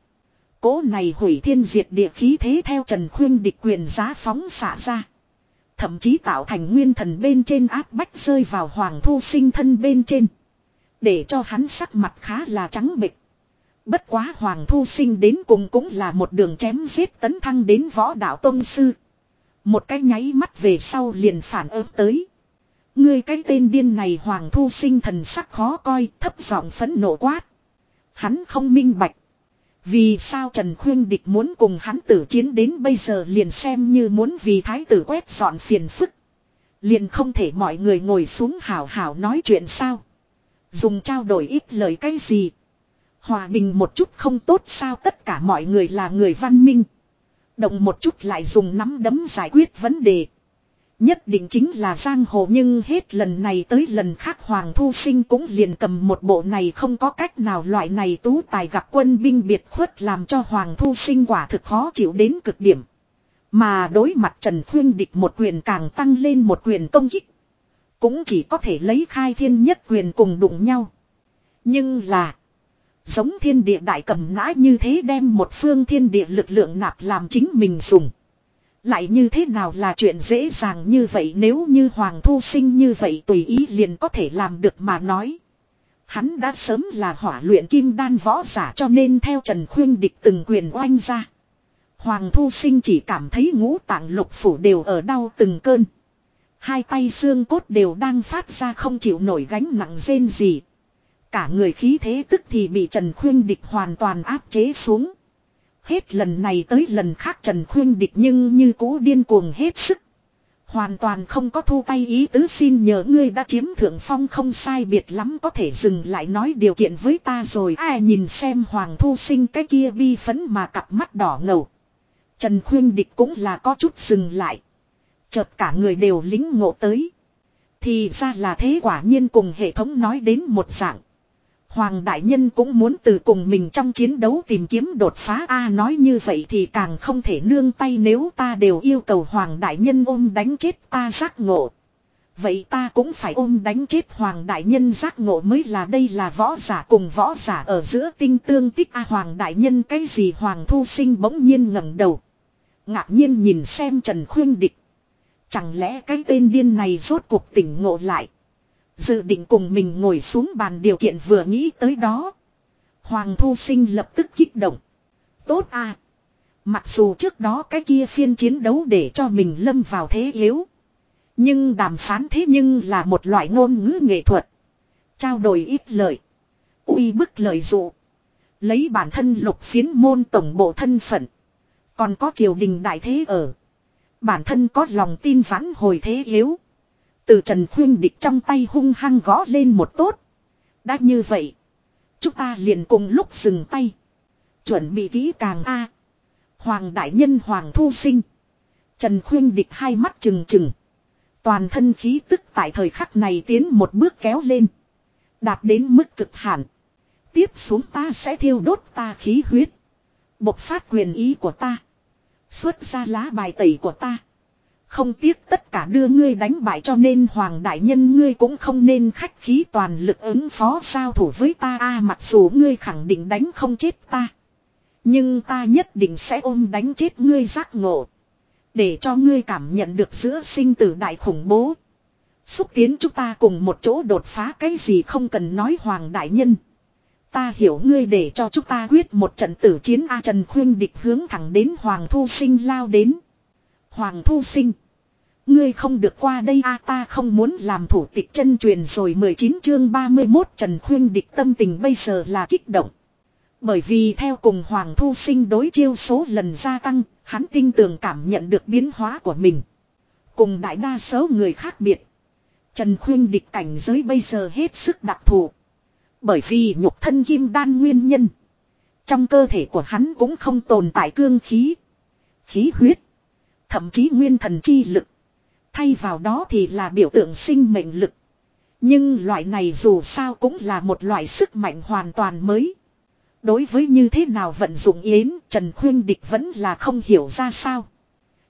Cố này hủy thiên diệt địa khí thế theo Trần Khuyên địch quyền giá phóng xả ra. Thậm chí tạo thành nguyên thần bên trên áp bách rơi vào hoàng thu sinh thân bên trên. Để cho hắn sắc mặt khá là trắng bịch. Bất quá hoàng thu sinh đến cùng cũng là một đường chém giết tấn thăng đến võ đạo tông sư. Một cái nháy mắt về sau liền phản ứng tới. Ngươi cái tên điên này hoàng thu sinh thần sắc khó coi, thấp giọng phẫn nộ quát. Hắn không minh bạch. Vì sao Trần Khuyên Địch muốn cùng hắn tử chiến đến bây giờ liền xem như muốn vì thái tử quét dọn phiền phức. Liền không thể mọi người ngồi xuống hào hào nói chuyện sao. Dùng trao đổi ít lời cái gì. Hòa bình một chút không tốt sao tất cả mọi người là người văn minh. Động một chút lại dùng nắm đấm giải quyết vấn đề. Nhất định chính là giang hồ nhưng hết lần này tới lần khác Hoàng Thu Sinh cũng liền cầm một bộ này không có cách nào loại này tú tài gặp quân binh biệt khuất làm cho Hoàng Thu Sinh quả thực khó chịu đến cực điểm. Mà đối mặt Trần Khuyên địch một quyền càng tăng lên một quyền công kích. Cũng chỉ có thể lấy khai thiên nhất quyền cùng đụng nhau. Nhưng là. Giống thiên địa đại cầm nã như thế đem một phương thiên địa lực lượng nạp làm chính mình dùng. Lại như thế nào là chuyện dễ dàng như vậy nếu như Hoàng Thu Sinh như vậy tùy ý liền có thể làm được mà nói. Hắn đã sớm là hỏa luyện kim đan võ giả cho nên theo Trần Khuyên địch từng quyền oanh ra. Hoàng Thu Sinh chỉ cảm thấy ngũ tạng lục phủ đều ở đau từng cơn. Hai tay xương cốt đều đang phát ra không chịu nổi gánh nặng rên gì. Cả người khí thế tức thì bị Trần Khuyên Địch hoàn toàn áp chế xuống. Hết lần này tới lần khác Trần Khuyên Địch nhưng như cũ điên cuồng hết sức. Hoàn toàn không có thu tay ý tứ xin nhờ ngươi đã chiếm thượng phong không sai biệt lắm có thể dừng lại nói điều kiện với ta rồi ai nhìn xem Hoàng Thu Sinh cái kia bi phấn mà cặp mắt đỏ ngầu. Trần Khuyên Địch cũng là có chút dừng lại. Chợt cả người đều lính ngộ tới. Thì ra là thế quả nhiên cùng hệ thống nói đến một dạng. Hoàng Đại Nhân cũng muốn từ cùng mình trong chiến đấu tìm kiếm đột phá A à, nói như vậy thì càng không thể nương tay nếu ta đều yêu cầu Hoàng Đại Nhân ôm đánh chết ta giác ngộ. Vậy ta cũng phải ôm đánh chết Hoàng Đại Nhân giác ngộ mới là đây là võ giả cùng võ giả ở giữa tinh tương tích A à, Hoàng Đại Nhân cái gì Hoàng Thu Sinh bỗng nhiên ngẩng đầu. Ngạc nhiên nhìn xem Trần Khuyên Địch. Chẳng lẽ cái tên điên này rốt cuộc tỉnh ngộ lại. Dự định cùng mình ngồi xuống bàn điều kiện vừa nghĩ tới đó. Hoàng Thu Sinh lập tức kích động. Tốt à. Mặc dù trước đó cái kia phiên chiến đấu để cho mình lâm vào thế yếu. Nhưng đàm phán thế nhưng là một loại ngôn ngữ nghệ thuật. Trao đổi ít lợi. uy bức lợi dụ. Lấy bản thân lục phiến môn tổng bộ thân phận. Còn có triều đình đại thế ở. Bản thân có lòng tin vãn hồi thế yếu. Từ Trần Khuyên Địch trong tay hung hăng gõ lên một tốt. Đã như vậy. Chúng ta liền cùng lúc dừng tay. Chuẩn bị kỹ càng A. Hoàng Đại Nhân Hoàng Thu Sinh. Trần Khuyên Địch hai mắt trừng trừng. Toàn thân khí tức tại thời khắc này tiến một bước kéo lên. Đạt đến mức cực hạn. Tiếp xuống ta sẽ thiêu đốt ta khí huyết. Bộc phát quyền ý của ta. Xuất ra lá bài tẩy của ta. Không tiếc tất cả đưa ngươi đánh bại cho nên Hoàng Đại Nhân ngươi cũng không nên khách khí toàn lực ứng phó sao thủ với ta a, mặc dù ngươi khẳng định đánh không chết ta. Nhưng ta nhất định sẽ ôm đánh chết ngươi giác ngộ. Để cho ngươi cảm nhận được giữa sinh tử đại khủng bố. Xúc tiến chúng ta cùng một chỗ đột phá cái gì không cần nói Hoàng Đại Nhân. Ta hiểu ngươi để cho chúng ta quyết một trận tử chiến A Trần Khuyên địch hướng thẳng đến Hoàng Thu Sinh lao đến. Hoàng Thu Sinh. Ngươi không được qua đây a ta không muốn làm thủ tịch chân truyền rồi 19 chương 31 Trần Khuyên địch tâm tình bây giờ là kích động. Bởi vì theo cùng Hoàng Thu Sinh đối chiêu số lần gia tăng, hắn tin tưởng cảm nhận được biến hóa của mình. Cùng đại đa số người khác biệt. Trần Khuyên địch cảnh giới bây giờ hết sức đặc thù. Bởi vì nhục thân kim đan nguyên nhân. Trong cơ thể của hắn cũng không tồn tại cương khí. Khí huyết. Thậm chí nguyên thần chi lực. Thay vào đó thì là biểu tượng sinh mệnh lực. Nhưng loại này dù sao cũng là một loại sức mạnh hoàn toàn mới. Đối với như thế nào vận dụng yến, Trần Khuyên Địch vẫn là không hiểu ra sao.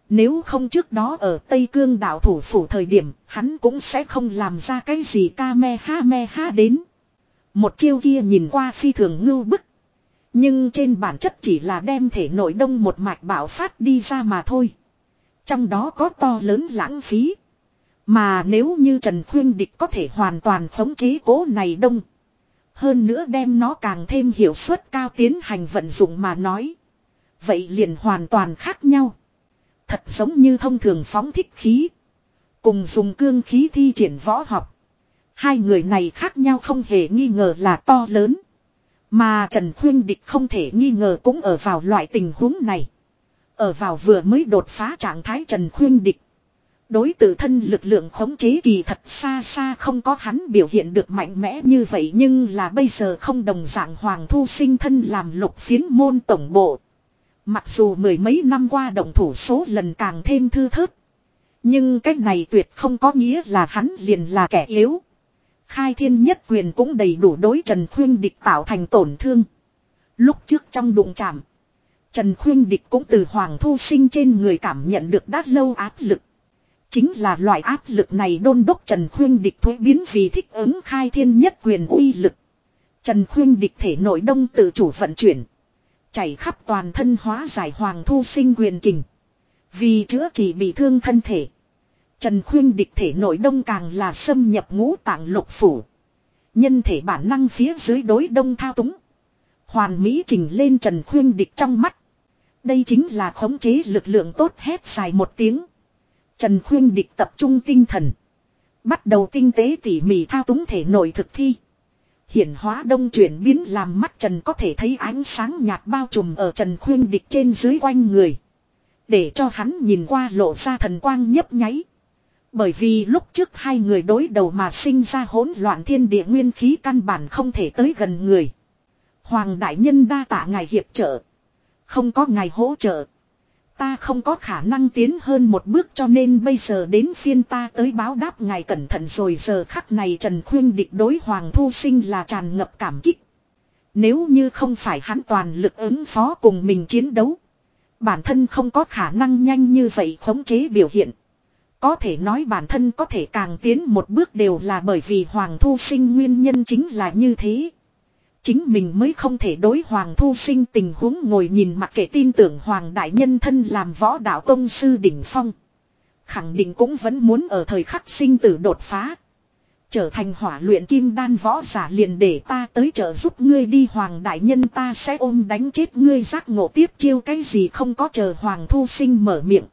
Nếu không trước đó ở Tây Cương đảo thủ phủ thời điểm, hắn cũng sẽ không làm ra cái gì ca me ha me ha đến. Một chiêu kia nhìn qua phi thường ngưu bức. Nhưng trên bản chất chỉ là đem thể nội đông một mạch bảo phát đi ra mà thôi. Trong đó có to lớn lãng phí. Mà nếu như Trần Khuyên Địch có thể hoàn toàn khống chế cố này đông. Hơn nữa đem nó càng thêm hiệu suất cao tiến hành vận dụng mà nói. Vậy liền hoàn toàn khác nhau. Thật giống như thông thường phóng thích khí. Cùng dùng cương khí thi triển võ học. Hai người này khác nhau không hề nghi ngờ là to lớn. Mà Trần Khuyên Địch không thể nghi ngờ cũng ở vào loại tình huống này. Ở vào vừa mới đột phá trạng thái Trần Khuyên Địch. Đối tự thân lực lượng khống chế kỳ thật xa xa không có hắn biểu hiện được mạnh mẽ như vậy nhưng là bây giờ không đồng dạng Hoàng Thu sinh thân làm lục phiến môn tổng bộ. Mặc dù mười mấy năm qua động thủ số lần càng thêm thư thớt. Nhưng cái này tuyệt không có nghĩa là hắn liền là kẻ yếu. Khai thiên nhất quyền cũng đầy đủ đối Trần Khuyên Địch tạo thành tổn thương. Lúc trước trong đụng chạm. Trần Khuyên Địch cũng từ Hoàng Thu Sinh trên người cảm nhận được đã lâu áp lực. Chính là loại áp lực này đôn đốc Trần Khuyên Địch thuế biến vì thích ứng khai thiên nhất quyền uy lực. Trần Khuyên Địch thể nội đông tự chủ vận chuyển. Chảy khắp toàn thân hóa giải Hoàng Thu Sinh quyền kình. Vì chữa trị bị thương thân thể. Trần Khuyên địch thể nội đông càng là xâm nhập ngũ tạng lục phủ. Nhân thể bản năng phía dưới đối đông thao túng. Hoàn Mỹ trình lên Trần Khuyên địch trong mắt. Đây chính là khống chế lực lượng tốt hết dài một tiếng. Trần Khuyên địch tập trung tinh thần. Bắt đầu tinh tế tỉ mỉ thao túng thể nội thực thi. Hiển hóa đông chuyển biến làm mắt Trần có thể thấy ánh sáng nhạt bao trùm ở Trần Khuyên địch trên dưới quanh người. Để cho hắn nhìn qua lộ ra thần quang nhấp nháy. Bởi vì lúc trước hai người đối đầu mà sinh ra hỗn loạn thiên địa nguyên khí căn bản không thể tới gần người. Hoàng đại nhân đa tạ ngài hiệp trợ. Không có ngài hỗ trợ. Ta không có khả năng tiến hơn một bước cho nên bây giờ đến phiên ta tới báo đáp ngài cẩn thận rồi giờ khắc này Trần Khuyên địch đối Hoàng Thu Sinh là tràn ngập cảm kích. Nếu như không phải hắn toàn lực ứng phó cùng mình chiến đấu. Bản thân không có khả năng nhanh như vậy khống chế biểu hiện. Có thể nói bản thân có thể càng tiến một bước đều là bởi vì Hoàng Thu Sinh nguyên nhân chính là như thế. Chính mình mới không thể đối Hoàng Thu Sinh tình huống ngồi nhìn mặc kệ tin tưởng Hoàng Đại Nhân thân làm võ đạo công sư đỉnh phong. Khẳng định cũng vẫn muốn ở thời khắc sinh tử đột phá. Trở thành hỏa luyện kim đan võ giả liền để ta tới trợ giúp ngươi đi Hoàng Đại Nhân ta sẽ ôm đánh chết ngươi giác ngộ tiếp chiêu cái gì không có chờ Hoàng Thu Sinh mở miệng.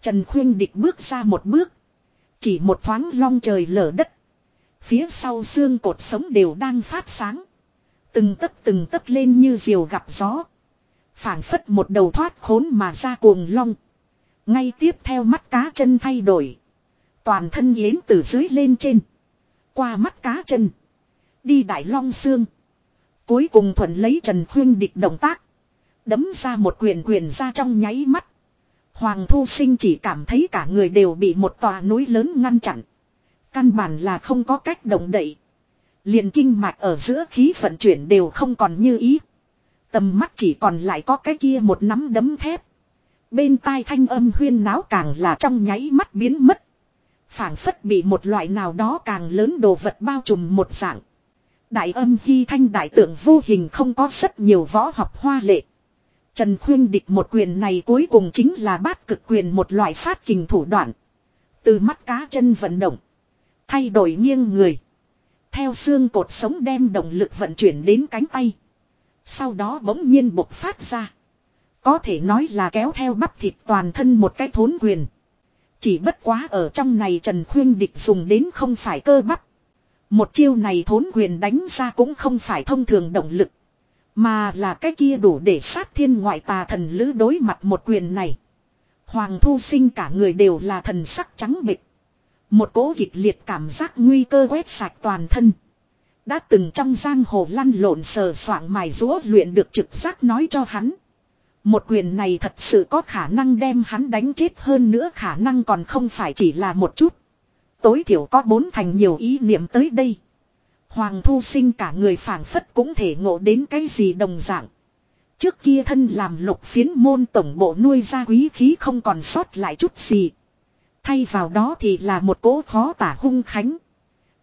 Trần Khuyên Địch bước ra một bước. Chỉ một thoáng long trời lở đất. Phía sau xương cột sống đều đang phát sáng. Từng tấc từng tấc lên như diều gặp gió. phảng phất một đầu thoát khốn mà ra cuồng long. Ngay tiếp theo mắt cá chân thay đổi. Toàn thân yến từ dưới lên trên. Qua mắt cá chân. Đi đại long xương. Cuối cùng thuận lấy Trần Khuyên địch động tác. Đấm ra một quyền quyền ra trong nháy mắt. Hoàng Thu Sinh chỉ cảm thấy cả người đều bị một tòa núi lớn ngăn chặn. Căn bản là không có cách động đậy. liền kinh mạch ở giữa khí vận chuyển đều không còn như ý. Tầm mắt chỉ còn lại có cái kia một nắm đấm thép. Bên tai thanh âm huyên náo càng là trong nháy mắt biến mất. phảng phất bị một loại nào đó càng lớn đồ vật bao trùm một dạng. Đại âm hy thanh đại tượng vô hình không có rất nhiều võ học hoa lệ. Trần Khuyên địch một quyền này cuối cùng chính là bát cực quyền một loại phát kình thủ đoạn. Từ mắt cá chân vận động. Thay đổi nghiêng người. Theo xương cột sống đem động lực vận chuyển đến cánh tay. Sau đó bỗng nhiên bộc phát ra. Có thể nói là kéo theo bắp thịt toàn thân một cái thốn quyền. Chỉ bất quá ở trong này Trần Khuyên Địch dùng đến không phải cơ bắp. Một chiêu này thốn quyền đánh ra cũng không phải thông thường động lực. Mà là cái kia đủ để sát thiên ngoại tà thần lữ đối mặt một quyền này. Hoàng thu sinh cả người đều là thần sắc trắng bịch. Một cỗ kịch liệt cảm giác nguy cơ quét sạch toàn thân. Đã từng trong giang hồ lăn lộn sờ soạng mài rúa luyện được trực giác nói cho hắn. Một quyền này thật sự có khả năng đem hắn đánh chết hơn nữa khả năng còn không phải chỉ là một chút. Tối thiểu có bốn thành nhiều ý niệm tới đây. Hoàng thu sinh cả người phảng phất cũng thể ngộ đến cái gì đồng dạng. Trước kia thân làm lục phiến môn tổng bộ nuôi ra quý khí không còn sót lại chút gì. Thay vào đó thì là một cỗ khó tả hung khánh.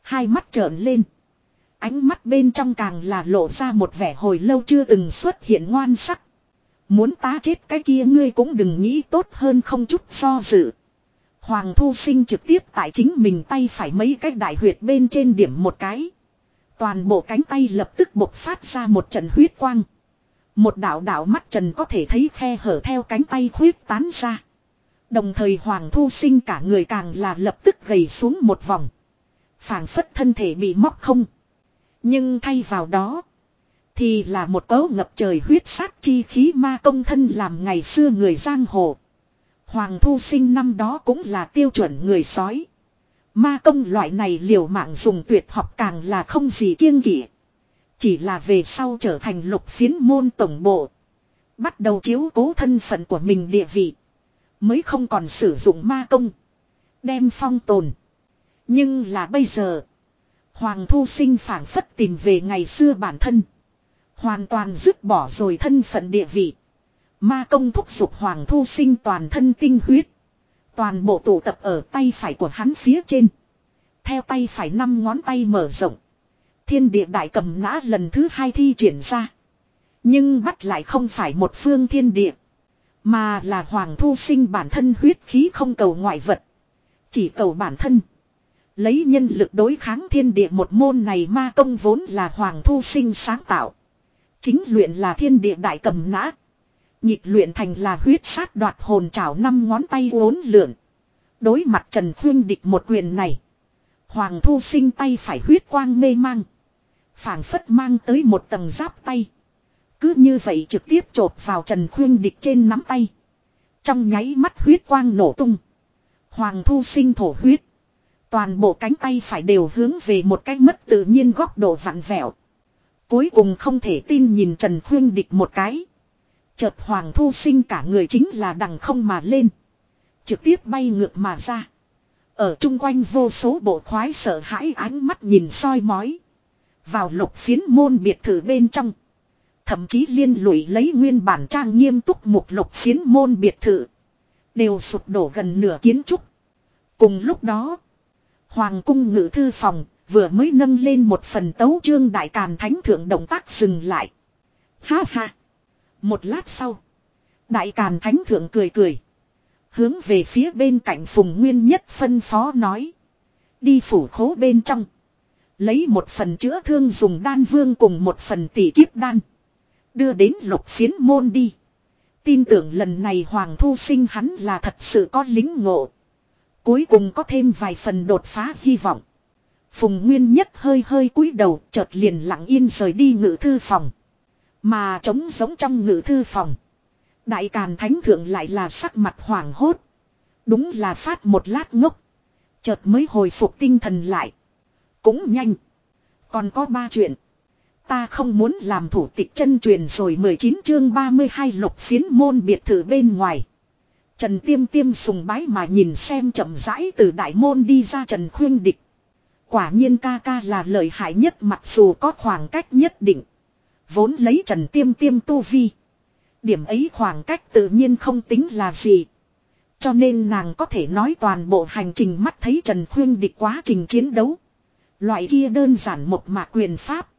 Hai mắt trợn lên. Ánh mắt bên trong càng là lộ ra một vẻ hồi lâu chưa từng xuất hiện ngoan sắc. Muốn tá chết cái kia ngươi cũng đừng nghĩ tốt hơn không chút do dự. Hoàng thu sinh trực tiếp tại chính mình tay phải mấy cái đại huyệt bên trên điểm một cái. Toàn bộ cánh tay lập tức bộc phát ra một trận huyết quang. Một đạo đạo mắt trần có thể thấy khe hở theo cánh tay khuyết tán ra. Đồng thời Hoàng Thu Sinh cả người càng là lập tức gầy xuống một vòng. phảng phất thân thể bị móc không. Nhưng thay vào đó. Thì là một cấu ngập trời huyết sát chi khí ma công thân làm ngày xưa người giang hồ. Hoàng Thu Sinh năm đó cũng là tiêu chuẩn người sói. Ma công loại này liều mạng dùng tuyệt học càng là không gì kiêng kỵ. Chỉ là về sau trở thành lục phiến môn tổng bộ. Bắt đầu chiếu cố thân phận của mình địa vị. Mới không còn sử dụng ma công. Đem phong tồn. Nhưng là bây giờ. Hoàng thu sinh phản phất tìm về ngày xưa bản thân. Hoàn toàn dứt bỏ rồi thân phận địa vị. Ma công thúc giục hoàng thu sinh toàn thân tinh huyết. Toàn bộ tụ tập ở tay phải của hắn phía trên. Theo tay phải năm ngón tay mở rộng. Thiên địa đại cầm nã lần thứ hai thi triển ra. Nhưng bắt lại không phải một phương thiên địa. Mà là hoàng thu sinh bản thân huyết khí không cầu ngoại vật. Chỉ cầu bản thân. Lấy nhân lực đối kháng thiên địa một môn này ma công vốn là hoàng thu sinh sáng tạo. Chính luyện là thiên địa đại cầm nã. Nhịp luyện thành là huyết sát đoạt hồn trảo năm ngón tay uốn lượn. Đối mặt Trần Khuyên địch một quyền này. Hoàng thu sinh tay phải huyết quang mê mang. phảng phất mang tới một tầng giáp tay. Cứ như vậy trực tiếp chộp vào Trần Khuyên địch trên nắm tay. Trong nháy mắt huyết quang nổ tung. Hoàng thu sinh thổ huyết. Toàn bộ cánh tay phải đều hướng về một cách mất tự nhiên góc độ vặn vẹo. Cuối cùng không thể tin nhìn Trần Khuyên địch một cái. Chợt Hoàng Thu Sinh cả người chính là đằng không mà lên. Trực tiếp bay ngược mà ra. Ở chung quanh vô số bộ khoái sợ hãi ánh mắt nhìn soi mói. Vào lục phiến môn biệt thự bên trong. Thậm chí liên lụy lấy nguyên bản trang nghiêm túc một lục phiến môn biệt thự. Đều sụp đổ gần nửa kiến trúc. Cùng lúc đó. Hoàng cung ngự thư phòng vừa mới nâng lên một phần tấu chương đại càn thánh thượng động tác dừng lại. Ha ha. Một lát sau. Đại càn thánh thượng cười cười. Hướng về phía bên cạnh phùng nguyên nhất phân phó nói. Đi phủ khố bên trong. Lấy một phần chữa thương dùng đan vương cùng một phần tỷ kiếp đan. Đưa đến lục phiến môn đi. Tin tưởng lần này Hoàng Thu Sinh hắn là thật sự có lính ngộ. Cuối cùng có thêm vài phần đột phá hy vọng. Phùng Nguyên Nhất hơi hơi cúi đầu, chợt liền lặng yên rời đi ngự thư phòng. Mà trống giống trong ngự thư phòng. Đại Càn Thánh Thượng lại là sắc mặt hoảng hốt. Đúng là phát một lát ngốc. Chợt mới hồi phục tinh thần lại. Cũng nhanh. Còn có ba chuyện. Ta không muốn làm thủ tịch chân truyền rồi 19 chương 32 lục phiến môn biệt thự bên ngoài. Trần Tiêm Tiêm sùng bái mà nhìn xem chậm rãi từ đại môn đi ra Trần Khuyên Địch. Quả nhiên ca ca là lợi hại nhất mặc dù có khoảng cách nhất định. Vốn lấy Trần Tiêm Tiêm tu vi. Điểm ấy khoảng cách tự nhiên không tính là gì. Cho nên nàng có thể nói toàn bộ hành trình mắt thấy Trần Khuyên địch quá trình chiến đấu. Loại kia đơn giản một mà quyền pháp.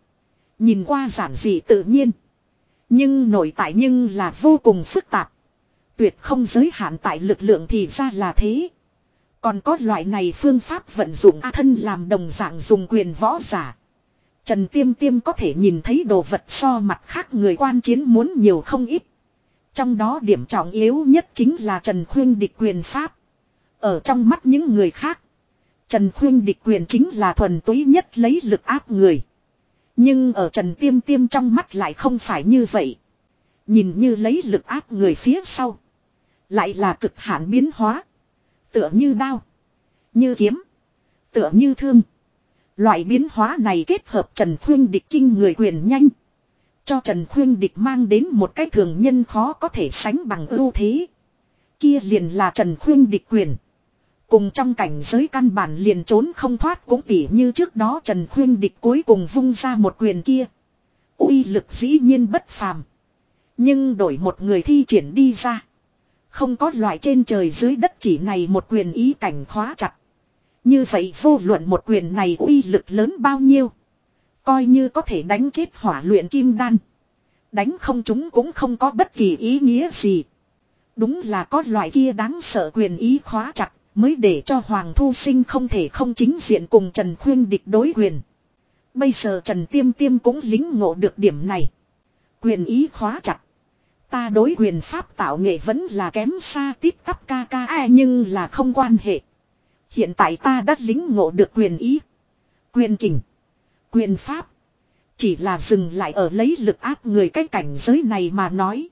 Nhìn qua giản dị tự nhiên. Nhưng nội tại nhưng là vô cùng phức tạp. Tuyệt không giới hạn tại lực lượng thì ra là thế. Còn có loại này phương pháp vận dụng A thân làm đồng dạng dùng quyền võ giả. Trần Tiêm Tiêm có thể nhìn thấy đồ vật so mặt khác người quan chiến muốn nhiều không ít. Trong đó điểm trọng yếu nhất chính là Trần Khuyên địch quyền pháp. Ở trong mắt những người khác. Trần Khuyên địch quyền chính là thuần túy nhất lấy lực áp người. Nhưng ở Trần Tiêm Tiêm trong mắt lại không phải như vậy. Nhìn như lấy lực áp người phía sau. Lại là cực hạn biến hóa. Tựa như đao. Như kiếm. Tựa như thương. Loại biến hóa này kết hợp Trần Khuyên địch kinh người quyền nhanh. Cho Trần Khuyên địch mang đến một cái thường nhân khó có thể sánh bằng ưu thế. Kia liền là Trần Khuyên địch quyền. Cùng trong cảnh giới căn bản liền trốn không thoát cũng tỉ như trước đó Trần Khuyên địch cuối cùng vung ra một quyền kia. uy lực dĩ nhiên bất phàm. Nhưng đổi một người thi triển đi ra. Không có loại trên trời dưới đất chỉ này một quyền ý cảnh khóa chặt. Như vậy vô luận một quyền này uy lực lớn bao nhiêu. Coi như có thể đánh chết hỏa luyện kim đan. Đánh không chúng cũng không có bất kỳ ý nghĩa gì. Đúng là có loại kia đáng sợ quyền ý khóa chặt mới để cho Hoàng Thu Sinh không thể không chính diện cùng Trần Khuyên địch đối quyền. Bây giờ Trần Tiêm Tiêm cũng lính ngộ được điểm này. Quyền ý khóa chặt. Ta đối quyền pháp tạo nghệ vẫn là kém xa tiếp tắp ca ca ai nhưng là không quan hệ. Hiện tại ta đã lính ngộ được quyền ý. Quyền kình. Quyền pháp. Chỉ là dừng lại ở lấy lực áp người cái cảnh giới này mà nói.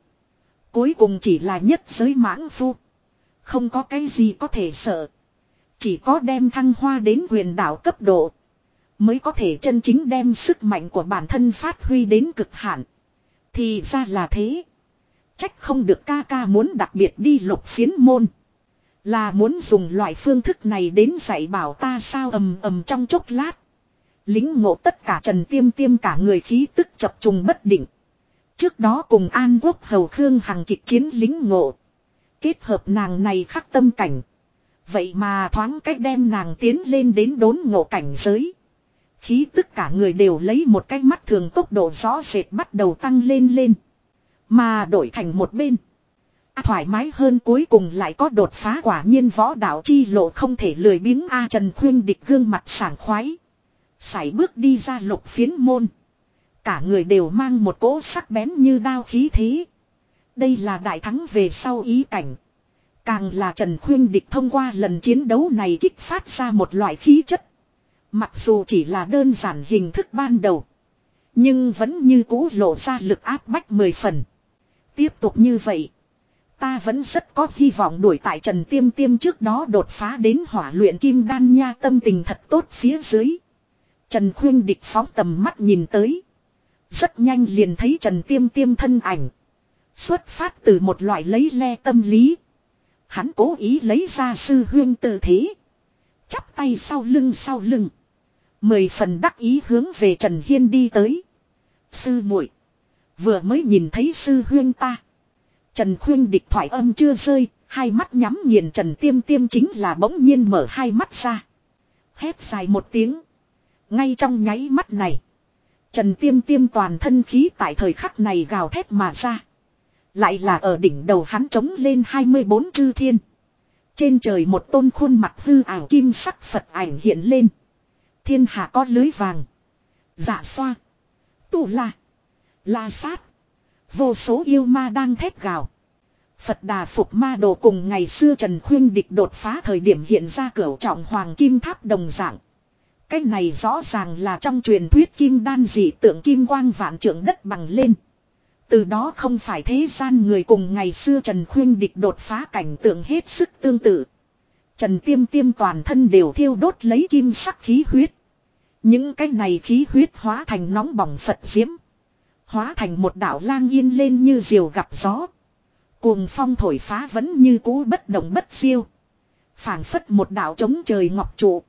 Cuối cùng chỉ là nhất giới mãng phu. Không có cái gì có thể sợ. Chỉ có đem thăng hoa đến quyền đảo cấp độ. Mới có thể chân chính đem sức mạnh của bản thân phát huy đến cực hạn. Thì ra là thế. Trách không được ca ca muốn đặc biệt đi lục phiến môn. Là muốn dùng loại phương thức này đến dạy bảo ta sao ầm ầm trong chốc lát. Lính ngộ tất cả trần tiêm tiêm cả người khí tức chập trùng bất định. Trước đó cùng An Quốc Hầu Khương Hằng kịch chiến lính ngộ. Kết hợp nàng này khắc tâm cảnh. Vậy mà thoáng cách đem nàng tiến lên đến đốn ngộ cảnh giới. Khí tức cả người đều lấy một cái mắt thường tốc độ rõ rệt bắt đầu tăng lên lên. Mà đổi thành một bên. À, thoải mái hơn cuối cùng lại có đột phá quả nhiên võ đạo chi lộ không thể lười biếng A Trần Khuyên địch gương mặt sảng khoái. Sải bước đi ra lục phiến môn. Cả người đều mang một cỗ sắc bén như đao khí thế. Đây là đại thắng về sau ý cảnh. Càng là Trần Khuyên Địch thông qua lần chiến đấu này kích phát ra một loại khí chất. Mặc dù chỉ là đơn giản hình thức ban đầu. Nhưng vẫn như cũ lộ ra lực áp bách mười phần. Tiếp tục như vậy. Ta vẫn rất có hy vọng đuổi tại Trần Tiêm Tiêm trước đó đột phá đến hỏa luyện kim đan nha tâm tình thật tốt phía dưới. Trần Khuyên Địch phóng tầm mắt nhìn tới. Rất nhanh liền thấy Trần Tiêm Tiêm thân ảnh. Xuất phát từ một loại lấy le tâm lý. Hắn cố ý lấy ra sư huyên tư thế. Chắp tay sau lưng sau lưng. Mười phần đắc ý hướng về Trần Hiên đi tới. Sư muội, Vừa mới nhìn thấy sư huyên ta. Trần Khuyên địch thoại âm chưa rơi. Hai mắt nhắm nghiền Trần Tiêm Tiêm chính là bỗng nhiên mở hai mắt ra. Hét dài một tiếng. Ngay trong nháy mắt này. Trần Tiêm Tiêm toàn thân khí tại thời khắc này gào thét mà ra. Lại là ở đỉnh đầu hắn trống lên 24 chư thiên. Trên trời một tôn khuôn mặt hư ảo kim sắc Phật ảnh hiện lên. Thiên hạ có lưới vàng. Dạ xoa. Tù la. La sát. Vô số yêu ma đang thét gào. Phật đà phục ma đồ cùng ngày xưa Trần Khuyên địch đột phá thời điểm hiện ra cửa trọng hoàng kim tháp đồng dạng. Cái này rõ ràng là trong truyền thuyết kim đan dị tượng kim quang vạn trưởng đất bằng lên. Từ đó không phải thế gian người cùng ngày xưa Trần Khuyên địch đột phá cảnh tượng hết sức tương tự. Trần Tiêm Tiêm toàn thân đều thiêu đốt lấy kim sắc khí huyết. Những cái này khí huyết hóa thành nóng bỏng Phật diễm. Hóa thành một đạo lang yên lên như diều gặp gió. Cuồng phong thổi phá vẫn như cũ bất động bất siêu. phảng phất một đạo chống trời ngọc trụ.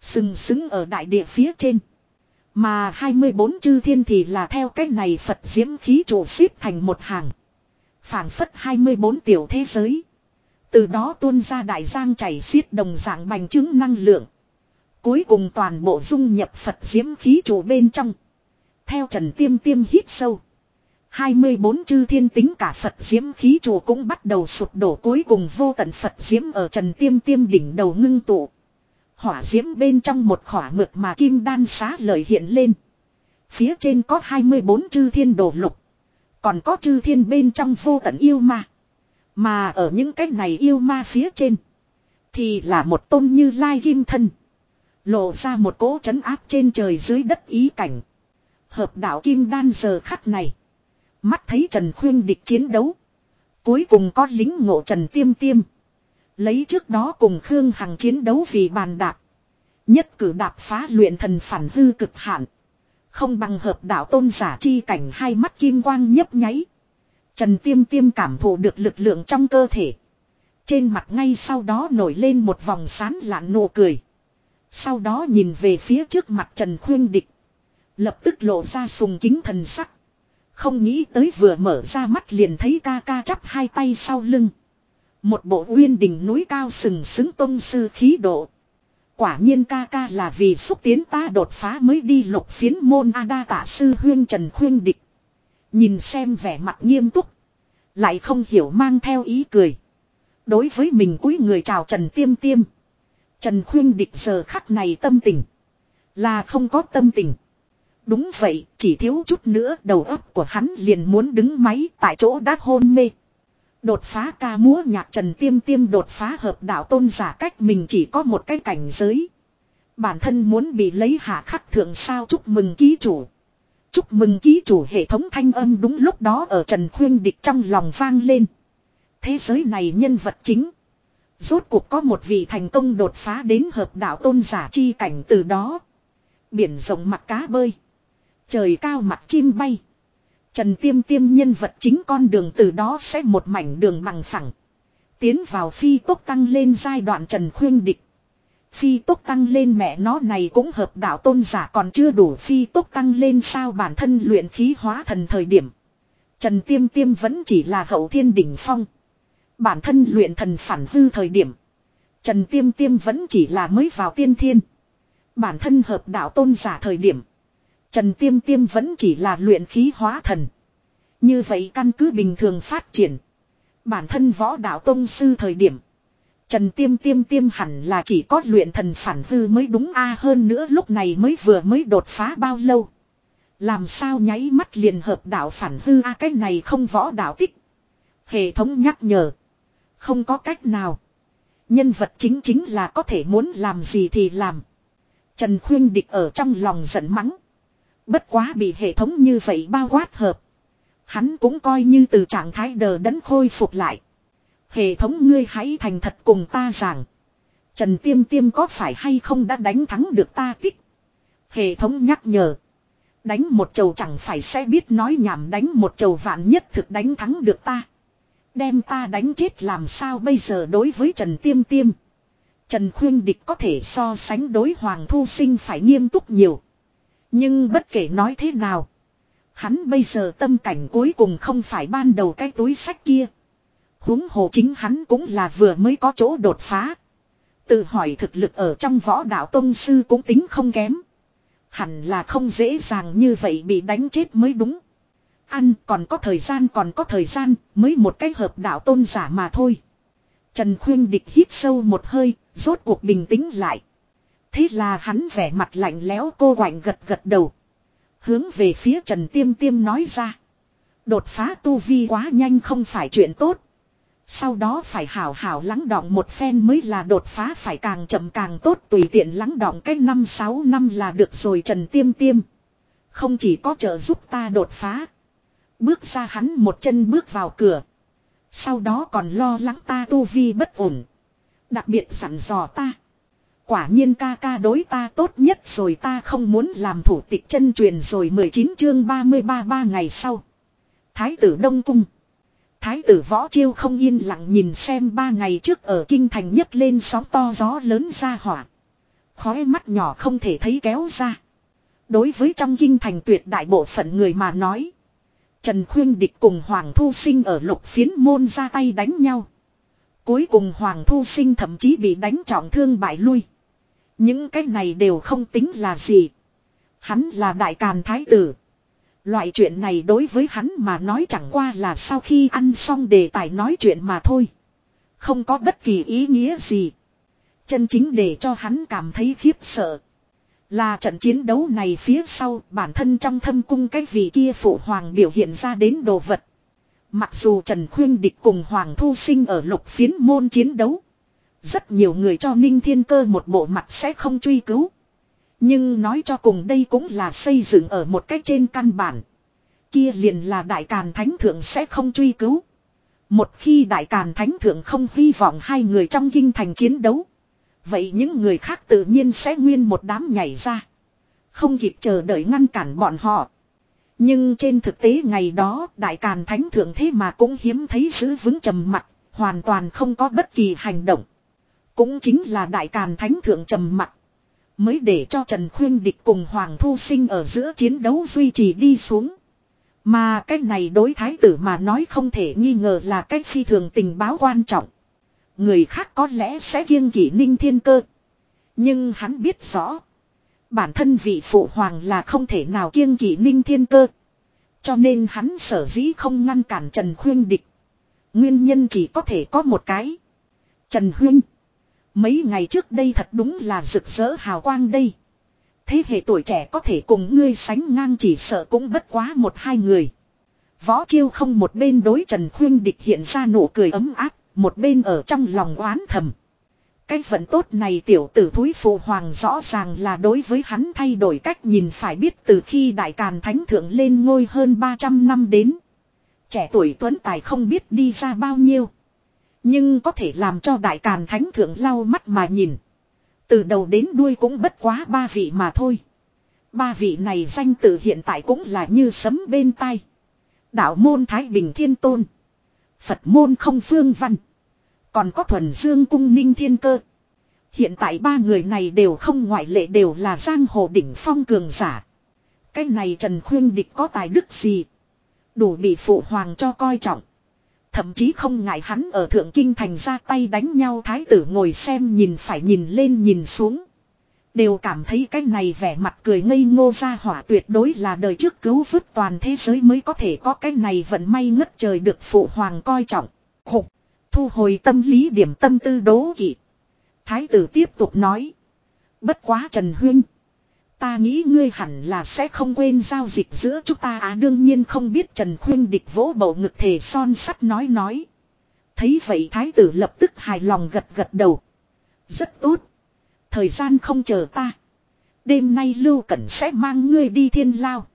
Sừng sững ở đại địa phía trên. Mà 24 chư thiên thì là theo cách này Phật diễm khí trụ xếp thành một hàng. phảng phất 24 tiểu thế giới. Từ đó tuôn ra đại giang chảy xiết đồng dạng bành chứng năng lượng. Cuối cùng toàn bộ dung nhập Phật diễm khí trụ bên trong. Theo Trần Tiêm Tiêm hít sâu. 24 chư thiên tính cả Phật diễm khí chùa cũng bắt đầu sụp đổ cuối cùng vô tận Phật diễm ở Trần Tiêm Tiêm đỉnh đầu ngưng tụ. Hỏa diễm bên trong một khỏa mực mà kim đan xá lời hiện lên. Phía trên có 24 chư thiên đồ lục. Còn có chư thiên bên trong vô tận yêu ma. Mà ở những cái này yêu ma phía trên. Thì là một tôn như lai kim thân. Lộ ra một cỗ trấn áp trên trời dưới đất ý cảnh. Hợp đạo kim đan giờ khắc này. Mắt thấy Trần Khuyên địch chiến đấu. Cuối cùng có lính ngộ Trần Tiêm Tiêm. Lấy trước đó cùng Khương Hằng chiến đấu vì bàn đạp. Nhất cử đạp phá luyện thần phản hư cực hạn. Không bằng hợp đạo tôn giả chi cảnh hai mắt kim quang nhấp nháy. Trần Tiêm Tiêm cảm thụ được lực lượng trong cơ thể. Trên mặt ngay sau đó nổi lên một vòng sán lạn nụ cười. Sau đó nhìn về phía trước mặt Trần Khuyên Địch. Lập tức lộ ra sùng kính thần sắc. Không nghĩ tới vừa mở ra mắt liền thấy ca ca chắp hai tay sau lưng. Một bộ uyên đỉnh núi cao sừng sững tôn sư khí độ. Quả nhiên ca ca là vì xúc tiến ta đột phá mới đi lục phiến môn A đa tạ sư huyên Trần Khuyên Địch. Nhìn xem vẻ mặt nghiêm túc. Lại không hiểu mang theo ý cười. Đối với mình cúi người chào Trần Tiêm Tiêm. Trần Khuyên Địch giờ khắc này tâm tình. Là không có tâm tình. Đúng vậy, chỉ thiếu chút nữa đầu óc của hắn liền muốn đứng máy tại chỗ đã hôn mê. Đột phá ca múa nhạc Trần Tiêm Tiêm đột phá hợp đạo tôn giả cách mình chỉ có một cái cảnh giới. Bản thân muốn bị lấy hạ khắc thượng sao chúc mừng ký chủ. Chúc mừng ký chủ hệ thống thanh âm đúng lúc đó ở Trần Khuyên Địch trong lòng vang lên. Thế giới này nhân vật chính. Rốt cuộc có một vị thành công đột phá đến hợp đạo tôn giả chi cảnh từ đó. Biển rộng mặt cá bơi. Trời cao mặt chim bay. Trần Tiêm Tiêm nhân vật chính con đường từ đó sẽ một mảnh đường bằng phẳng. Tiến vào phi tốc tăng lên giai đoạn Trần Khuyên Địch. Phi tốc tăng lên mẹ nó này cũng hợp đạo tôn giả còn chưa đủ phi tốc tăng lên sao bản thân luyện khí hóa thần thời điểm. Trần Tiêm Tiêm vẫn chỉ là hậu thiên đỉnh phong. Bản thân luyện thần phản hư thời điểm. Trần Tiêm Tiêm vẫn chỉ là mới vào tiên thiên. Bản thân hợp đạo tôn giả thời điểm. Trần Tiêm Tiêm vẫn chỉ là luyện khí hóa thần. Như vậy căn cứ bình thường phát triển. Bản thân võ đạo tông sư thời điểm. Trần Tiêm Tiêm Tiêm hẳn là chỉ có luyện thần phản hư mới đúng a à, hơn nữa lúc này mới vừa mới đột phá bao lâu. Làm sao nháy mắt liền hợp đạo phản hư a à, cái này không võ đạo tích. Hệ thống nhắc nhở. Không có cách nào. Nhân vật chính chính là có thể muốn làm gì thì làm. Trần Khuyên Địch ở trong lòng giận mắng. Bất quá bị hệ thống như vậy bao quát hợp. Hắn cũng coi như từ trạng thái đờ đẫn khôi phục lại. Hệ thống ngươi hãy thành thật cùng ta rằng. Trần Tiêm Tiêm có phải hay không đã đánh thắng được ta tích. Hệ thống nhắc nhở. Đánh một chầu chẳng phải sẽ biết nói nhảm đánh một chầu vạn nhất thực đánh thắng được ta. Đem ta đánh chết làm sao bây giờ đối với Trần Tiêm Tiêm. Trần Khuyên Địch có thể so sánh đối Hoàng Thu Sinh phải nghiêm túc nhiều. Nhưng bất kể nói thế nào. Hắn bây giờ tâm cảnh cuối cùng không phải ban đầu cái túi sách kia. huống hồ chính hắn cũng là vừa mới có chỗ đột phá. Tự hỏi thực lực ở trong võ đạo tông sư cũng tính không kém. Hẳn là không dễ dàng như vậy bị đánh chết mới đúng. Ăn còn có thời gian còn có thời gian mới một cái hợp đạo tôn giả mà thôi. Trần Khuyên Địch hít sâu một hơi, rốt cuộc bình tĩnh lại. Thế là hắn vẻ mặt lạnh lẽo cô quạnh gật gật đầu. Hướng về phía Trần Tiêm Tiêm nói ra. Đột phá tu vi quá nhanh không phải chuyện tốt. Sau đó phải hảo hảo lắng đọng một phen mới là đột phá phải càng chậm càng tốt tùy tiện lắng đọng cách năm sáu năm là được rồi Trần Tiêm Tiêm. Không chỉ có trợ giúp ta đột phá. Bước ra hắn một chân bước vào cửa. Sau đó còn lo lắng ta tu vi bất ổn. Đặc biệt sẵn dò ta. Quả nhiên ca ca đối ta tốt nhất rồi ta không muốn làm thủ tịch chân truyền rồi 19 chương 33 ba ngày sau. Thái tử Đông Cung. Thái tử Võ Chiêu không yên lặng nhìn xem ba ngày trước ở kinh thành nhất lên sóng to gió lớn ra hỏa. Khói mắt nhỏ không thể thấy kéo ra. Đối với trong kinh thành tuyệt đại bộ phận người mà nói. Trần Khuyên Địch cùng Hoàng Thu Sinh ở lục phiến môn ra tay đánh nhau. Cuối cùng Hoàng Thu Sinh thậm chí bị đánh trọng thương bại lui. Những cái này đều không tính là gì. Hắn là đại càn thái tử. Loại chuyện này đối với hắn mà nói chẳng qua là sau khi ăn xong đề tài nói chuyện mà thôi. Không có bất kỳ ý nghĩa gì. Chân chính để cho hắn cảm thấy khiếp sợ. Là trận chiến đấu này phía sau, bản thân trong thâm cung cái vị kia phụ hoàng biểu hiện ra đến đồ vật. Mặc dù Trần Khuyên Địch cùng Hoàng Thu Sinh ở lục phiến môn chiến đấu. Rất nhiều người cho Ninh Thiên Cơ một bộ mặt sẽ không truy cứu. Nhưng nói cho cùng đây cũng là xây dựng ở một cách trên căn bản. Kia liền là Đại Càn Thánh Thượng sẽ không truy cứu. Một khi Đại Càn Thánh Thượng không hy vọng hai người trong kinh thành chiến đấu. Vậy những người khác tự nhiên sẽ nguyên một đám nhảy ra. Không kịp chờ đợi ngăn cản bọn họ. Nhưng trên thực tế ngày đó Đại Càn Thánh Thượng thế mà cũng hiếm thấy giữ vững trầm mặt, hoàn toàn không có bất kỳ hành động. Cũng chính là Đại Càn Thánh Thượng trầm mặt. Mới để cho Trần Khuyên Địch cùng Hoàng Thu Sinh ở giữa chiến đấu duy trì đi xuống. Mà cái này đối thái tử mà nói không thể nghi ngờ là cách phi thường tình báo quan trọng. Người khác có lẽ sẽ kiêng kỵ ninh thiên cơ. Nhưng hắn biết rõ. Bản thân vị phụ hoàng là không thể nào kiêng kỵ ninh thiên cơ. Cho nên hắn sở dĩ không ngăn cản Trần Khuyên địch. Nguyên nhân chỉ có thể có một cái. Trần Huyên. Mấy ngày trước đây thật đúng là rực rỡ hào quang đây. Thế hệ tuổi trẻ có thể cùng ngươi sánh ngang chỉ sợ cũng bất quá một hai người. Võ chiêu không một bên đối Trần Khuyên địch hiện ra nụ cười ấm áp, một bên ở trong lòng oán thầm. Cái vận tốt này tiểu tử thúi phụ hoàng rõ ràng là đối với hắn thay đổi cách nhìn phải biết từ khi đại càn thánh thượng lên ngôi hơn 300 năm đến. Trẻ tuổi tuấn tài không biết đi ra bao nhiêu. Nhưng có thể làm cho đại càn thánh thượng lau mắt mà nhìn. Từ đầu đến đuôi cũng bất quá ba vị mà thôi. Ba vị này danh tự hiện tại cũng là như sấm bên tai. Đạo môn Thái Bình Thiên Tôn. Phật môn không phương văn. Còn có thuần dương cung ninh thiên cơ. Hiện tại ba người này đều không ngoại lệ đều là giang hồ đỉnh phong cường giả. Cái này Trần Khuyên Địch có tài đức gì? Đủ bị phụ hoàng cho coi trọng. Thậm chí không ngại hắn ở thượng kinh thành ra tay đánh nhau thái tử ngồi xem nhìn phải nhìn lên nhìn xuống. Đều cảm thấy cái này vẻ mặt cười ngây ngô ra hỏa tuyệt đối là đời trước cứu vớt toàn thế giới mới có thể có cái này vận may ngất trời được phụ hoàng coi trọng. Khục, thu hồi tâm lý điểm tâm tư đố kỵ. Thái tử tiếp tục nói. Bất quá Trần Huyên. Ta nghĩ ngươi hẳn là sẽ không quên giao dịch giữa chúng ta à đương nhiên không biết Trần Khuyên địch vỗ bầu ngực thể son sắt nói nói. Thấy vậy thái tử lập tức hài lòng gật gật đầu. Rất tốt. Thời gian không chờ ta. Đêm nay Lưu Cẩn sẽ mang ngươi đi thiên lao.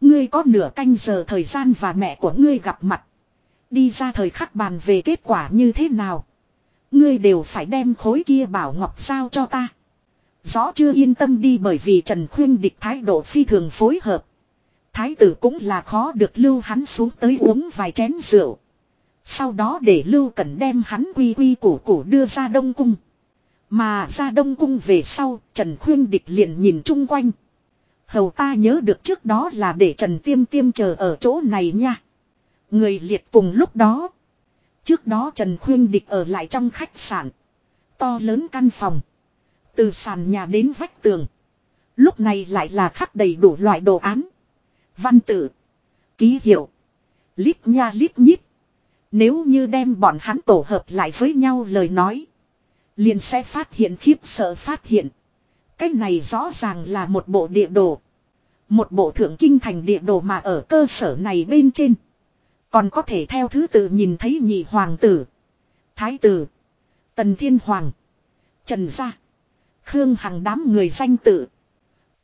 Ngươi có nửa canh giờ thời gian và mẹ của ngươi gặp mặt. Đi ra thời khắc bàn về kết quả như thế nào. Ngươi đều phải đem khối kia bảo ngọc sao cho ta. Rõ chưa yên tâm đi bởi vì Trần Khuyên địch thái độ phi thường phối hợp. Thái tử cũng là khó được lưu hắn xuống tới uống vài chén rượu. Sau đó để lưu cần đem hắn quy quy củ củ đưa ra Đông Cung. Mà ra Đông Cung về sau, Trần Khuyên địch liền nhìn chung quanh. Hầu ta nhớ được trước đó là để Trần Tiêm Tiêm chờ ở chỗ này nha. Người liệt cùng lúc đó. Trước đó Trần Khuyên địch ở lại trong khách sạn. To lớn căn phòng. Từ sàn nhà đến vách tường. Lúc này lại là khắc đầy đủ loại đồ án. Văn tự. Ký hiệu. Lít nha lít nhít. Nếu như đem bọn hắn tổ hợp lại với nhau lời nói. Liền sẽ phát hiện khiếp sợ phát hiện. Cái này rõ ràng là một bộ địa đồ. Một bộ thượng kinh thành địa đồ mà ở cơ sở này bên trên. Còn có thể theo thứ tự nhìn thấy nhị hoàng tử. Thái tử. Tần thiên hoàng. Trần gia. Khương Hằng đám người danh tự.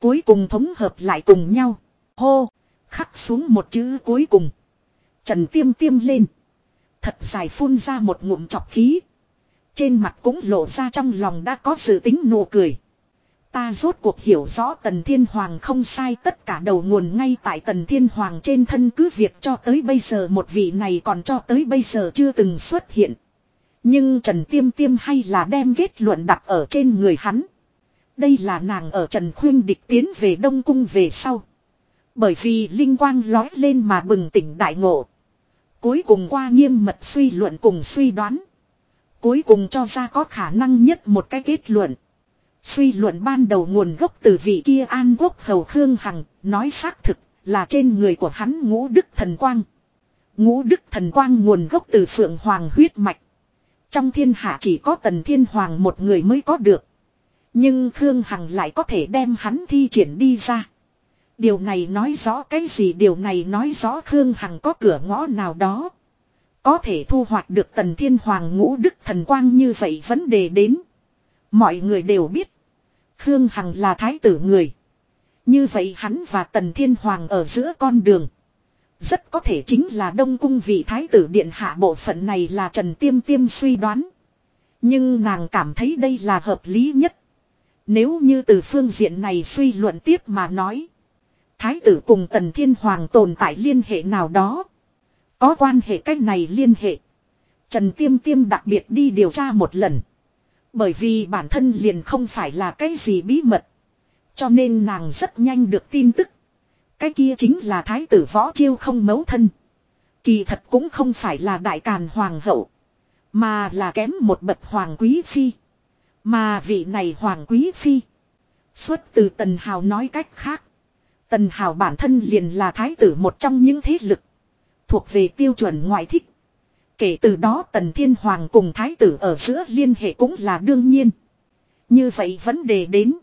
Cuối cùng thống hợp lại cùng nhau. Hô. Khắc xuống một chữ cuối cùng. Trần tiêm tiêm lên. Thật dài phun ra một ngụm chọc khí. Trên mặt cũng lộ ra trong lòng đã có sự tính nụ cười. Ta rốt cuộc hiểu rõ Tần Thiên Hoàng không sai, tất cả đầu nguồn ngay tại Tần Thiên Hoàng trên thân cứ việc cho tới bây giờ một vị này còn cho tới bây giờ chưa từng xuất hiện. Nhưng Trần Tiêm Tiêm hay là đem kết luận đặt ở trên người hắn. Đây là nàng ở Trần Khuyên địch tiến về Đông Cung về sau. Bởi vì linh quang lói lên mà bừng tỉnh đại ngộ. Cuối cùng qua nghiêm mật suy luận cùng suy đoán. Cuối cùng cho ra có khả năng nhất một cái kết luận. Suy luận ban đầu nguồn gốc từ vị kia an quốc hầu Khương Hằng, nói xác thực là trên người của hắn ngũ đức thần quang. Ngũ đức thần quang nguồn gốc từ phượng hoàng huyết mạch. Trong thiên hạ chỉ có tần thiên hoàng một người mới có được. Nhưng Khương Hằng lại có thể đem hắn thi triển đi ra. Điều này nói rõ cái gì điều này nói rõ Khương Hằng có cửa ngõ nào đó. Có thể thu hoạch được tần thiên hoàng ngũ đức thần quang như vậy vấn đề đến. Mọi người đều biết. Khương Hằng là thái tử người. Như vậy hắn và tần thiên hoàng ở giữa con đường. Rất có thể chính là đông cung vị thái tử điện hạ bộ phận này là Trần Tiêm Tiêm suy đoán. Nhưng nàng cảm thấy đây là hợp lý nhất. Nếu như từ phương diện này suy luận tiếp mà nói. Thái tử cùng Tần Thiên Hoàng tồn tại liên hệ nào đó. Có quan hệ cách này liên hệ. Trần Tiêm Tiêm đặc biệt đi điều tra một lần. Bởi vì bản thân liền không phải là cái gì bí mật. Cho nên nàng rất nhanh được tin tức. Cái kia chính là thái tử võ chiêu không mấu thân. Kỳ thật cũng không phải là đại càn hoàng hậu. Mà là kém một bậc hoàng quý phi. Mà vị này hoàng quý phi. Xuất từ tần hào nói cách khác. Tần hào bản thân liền là thái tử một trong những thế lực. Thuộc về tiêu chuẩn ngoại thích. Kể từ đó tần thiên hoàng cùng thái tử ở giữa liên hệ cũng là đương nhiên. Như vậy vấn đề đến.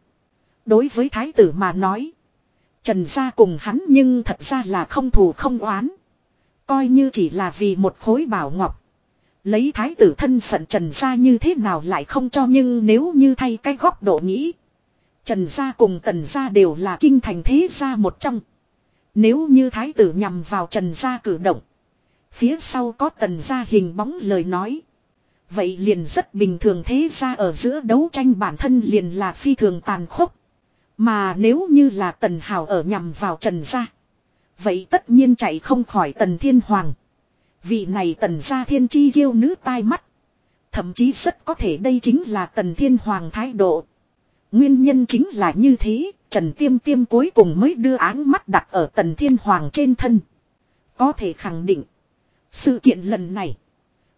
Đối với thái tử mà nói. Trần gia cùng hắn nhưng thật ra là không thù không oán. Coi như chỉ là vì một khối bảo ngọc. Lấy thái tử thân phận Trần gia như thế nào lại không cho nhưng nếu như thay cái góc độ nghĩ. Trần gia cùng Tần gia đều là kinh thành thế gia một trong. Nếu như thái tử nhằm vào Trần gia cử động. Phía sau có Tần gia hình bóng lời nói. Vậy liền rất bình thường thế gia ở giữa đấu tranh bản thân liền là phi thường tàn khốc. Mà nếu như là Tần Hào ở nhằm vào Trần gia. Vậy tất nhiên chạy không khỏi Tần Thiên Hoàng. Vị này Tần gia thiên chi yêu nữ tai mắt. Thậm chí rất có thể đây chính là Tần Thiên Hoàng thái độ. Nguyên nhân chính là như thế, Trần Tiêm Tiêm cuối cùng mới đưa áng mắt đặt ở Tần Thiên Hoàng trên thân. Có thể khẳng định, sự kiện lần này,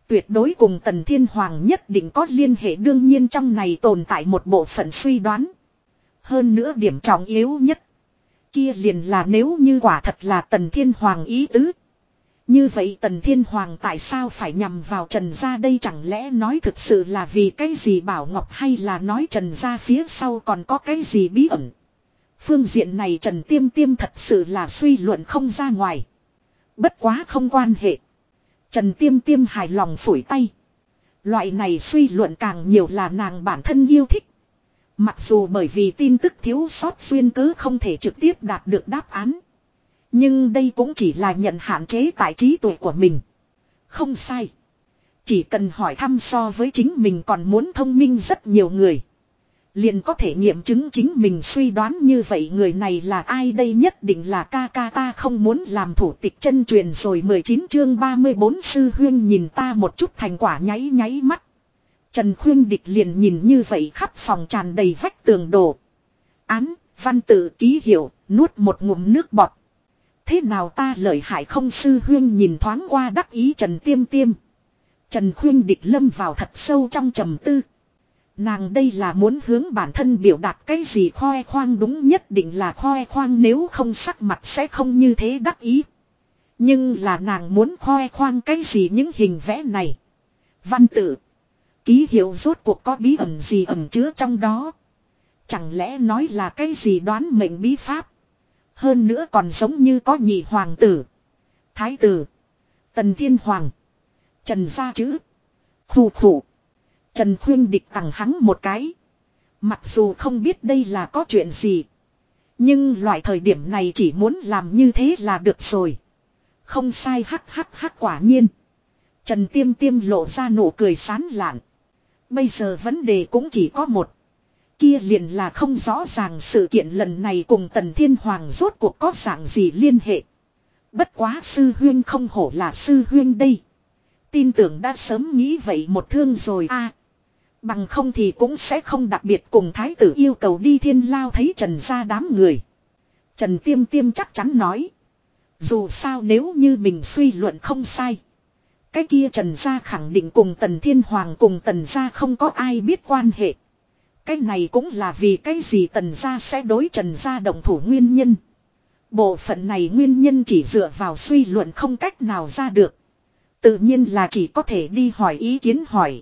tuyệt đối cùng Tần Thiên Hoàng nhất định có liên hệ đương nhiên trong này tồn tại một bộ phận suy đoán. Hơn nữa điểm trọng yếu nhất. Kia liền là nếu như quả thật là Tần Thiên Hoàng ý tứ. Như vậy Tần Thiên Hoàng tại sao phải nhằm vào Trần Gia đây chẳng lẽ nói thực sự là vì cái gì Bảo Ngọc hay là nói Trần Gia phía sau còn có cái gì bí ẩn. Phương diện này Trần Tiêm Tiêm thật sự là suy luận không ra ngoài. Bất quá không quan hệ. Trần Tiêm Tiêm hài lòng phủi tay. Loại này suy luận càng nhiều là nàng bản thân yêu thích. Mặc dù bởi vì tin tức thiếu sót xuyên cớ không thể trực tiếp đạt được đáp án. Nhưng đây cũng chỉ là nhận hạn chế tại trí tuệ của mình. Không sai. Chỉ cần hỏi thăm so với chính mình còn muốn thông minh rất nhiều người. Liền có thể nghiệm chứng chính mình suy đoán như vậy người này là ai đây nhất định là ca ca ta không muốn làm thủ tịch chân truyền rồi 19 chương 34 sư huyên nhìn ta một chút thành quả nháy nháy mắt. Trần Khuyên Địch liền nhìn như vậy khắp phòng tràn đầy vách tường đổ. Án, văn tự ký hiệu, nuốt một ngụm nước bọt. Thế nào ta lợi hại không sư huyên nhìn thoáng qua đắc ý Trần Tiêm Tiêm. Trần Khuyên Địch lâm vào thật sâu trong trầm tư. Nàng đây là muốn hướng bản thân biểu đạt cái gì khoe khoang đúng nhất định là khoe khoang nếu không sắc mặt sẽ không như thế đắc ý. Nhưng là nàng muốn khoe khoang cái gì những hình vẽ này. Văn tự. Ký hiệu rốt cuộc có bí ẩn gì ẩn chứa trong đó. Chẳng lẽ nói là cái gì đoán mệnh bí pháp. Hơn nữa còn giống như có nhị hoàng tử. Thái tử. Tần Thiên Hoàng. Trần gia chữ. Khủ khủ. Trần Khuyên địch tặng hắn một cái. Mặc dù không biết đây là có chuyện gì. Nhưng loại thời điểm này chỉ muốn làm như thế là được rồi. Không sai hắc hắc hắc quả nhiên. Trần Tiêm Tiêm lộ ra nụ cười sán lạn. Bây giờ vấn đề cũng chỉ có một. Kia liền là không rõ ràng sự kiện lần này cùng Tần Thiên Hoàng rốt cuộc có dạng gì liên hệ. Bất quá sư huyên không hổ là sư huyên đây. Tin tưởng đã sớm nghĩ vậy một thương rồi a Bằng không thì cũng sẽ không đặc biệt cùng thái tử yêu cầu đi thiên lao thấy trần ra đám người. Trần Tiêm Tiêm chắc chắn nói. Dù sao nếu như mình suy luận không sai. Cái kia Trần Gia khẳng định cùng Tần Thiên Hoàng cùng Tần Gia không có ai biết quan hệ. Cái này cũng là vì cái gì Tần Gia sẽ đối Trần Gia động thủ nguyên nhân. Bộ phận này nguyên nhân chỉ dựa vào suy luận không cách nào ra được. Tự nhiên là chỉ có thể đi hỏi ý kiến hỏi.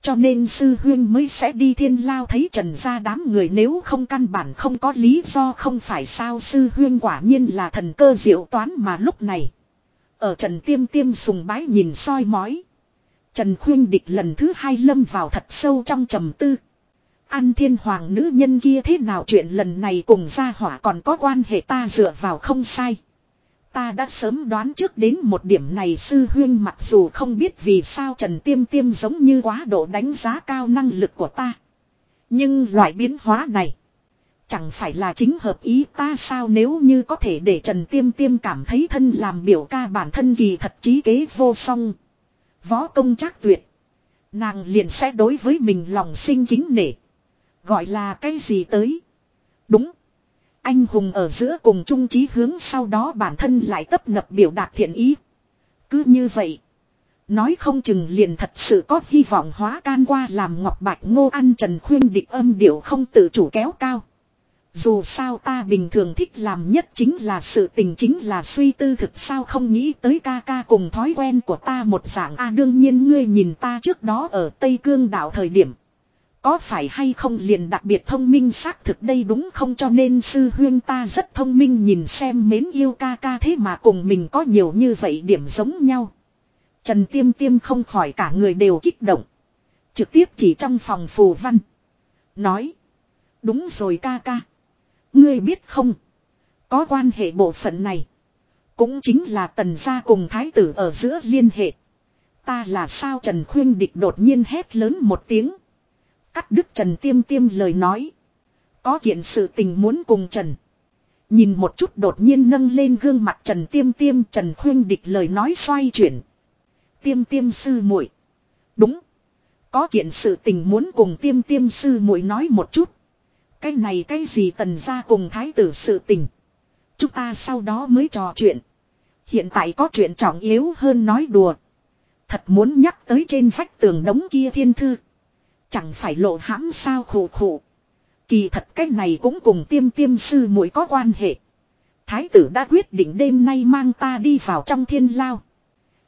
Cho nên sư huyên mới sẽ đi thiên lao thấy trần gia đám người nếu không căn bản không có lý do không phải sao sư huyên quả nhiên là thần cơ diệu toán mà lúc này. Ở Trần Tiêm Tiêm sùng bái nhìn soi mói. Trần Khuyên Địch lần thứ hai lâm vào thật sâu trong trầm tư. An thiên hoàng nữ nhân kia thế nào chuyện lần này cùng gia hỏa còn có quan hệ ta dựa vào không sai. Ta đã sớm đoán trước đến một điểm này sư huyên mặc dù không biết vì sao Trần Tiêm Tiêm giống như quá độ đánh giá cao năng lực của ta. Nhưng loại biến hóa này. Chẳng phải là chính hợp ý ta sao nếu như có thể để Trần Tiêm Tiêm cảm thấy thân làm biểu ca bản thân kỳ thật trí kế vô song. Võ công chắc tuyệt. Nàng liền sẽ đối với mình lòng sinh kính nể. Gọi là cái gì tới? Đúng. Anh hùng ở giữa cùng trung trí hướng sau đó bản thân lại tấp nập biểu đạt thiện ý. Cứ như vậy. Nói không chừng liền thật sự có hy vọng hóa can qua làm ngọc bạch ngô ăn trần khuyên địch âm điệu không tự chủ kéo cao. Dù sao ta bình thường thích làm nhất chính là sự tình chính là suy tư thực sao không nghĩ tới ca ca cùng thói quen của ta một dạng a đương nhiên ngươi nhìn ta trước đó ở Tây Cương đảo thời điểm. Có phải hay không liền đặc biệt thông minh xác thực đây đúng không cho nên sư huyên ta rất thông minh nhìn xem mến yêu ca ca thế mà cùng mình có nhiều như vậy điểm giống nhau. Trần Tiêm Tiêm không khỏi cả người đều kích động. Trực tiếp chỉ trong phòng phù văn. Nói. Đúng rồi ca ca. Ngươi biết không? Có quan hệ bộ phận này. Cũng chính là tần gia cùng thái tử ở giữa liên hệ. Ta là sao Trần Khuyên Địch đột nhiên hét lớn một tiếng. Cắt đứt Trần Tiêm Tiêm lời nói. Có kiện sự tình muốn cùng Trần. Nhìn một chút đột nhiên nâng lên gương mặt Trần Tiêm Tiêm, Trần Khuyên Địch lời nói xoay chuyển. Tiêm Tiêm sư muội Đúng. Có kiện sự tình muốn cùng Tiêm Tiêm sư muội nói một chút. Cái này cái gì tần ra cùng thái tử sự tình. Chúng ta sau đó mới trò chuyện. Hiện tại có chuyện trọng yếu hơn nói đùa. Thật muốn nhắc tới trên vách tường đống kia thiên thư. Chẳng phải lộ hãm sao khổ khổ. Kỳ thật cái này cũng cùng tiêm tiêm sư muội có quan hệ. Thái tử đã quyết định đêm nay mang ta đi vào trong thiên lao.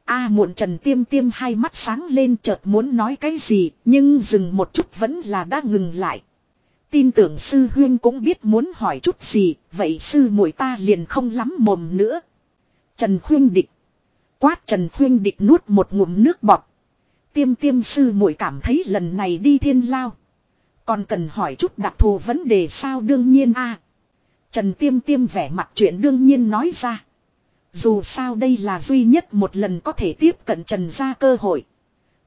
A muộn trần tiêm tiêm hai mắt sáng lên chợt muốn nói cái gì nhưng dừng một chút vẫn là đã ngừng lại. Tin tưởng sư huyên cũng biết muốn hỏi chút gì, vậy sư muội ta liền không lắm mồm nữa. Trần khuyên địch. Quát Trần khuyên địch nuốt một ngụm nước bọt. Tiêm tiêm sư muội cảm thấy lần này đi thiên lao. Còn cần hỏi chút đặc thù vấn đề sao đương nhiên a Trần tiêm tiêm vẻ mặt chuyện đương nhiên nói ra. Dù sao đây là duy nhất một lần có thể tiếp cận Trần gia cơ hội.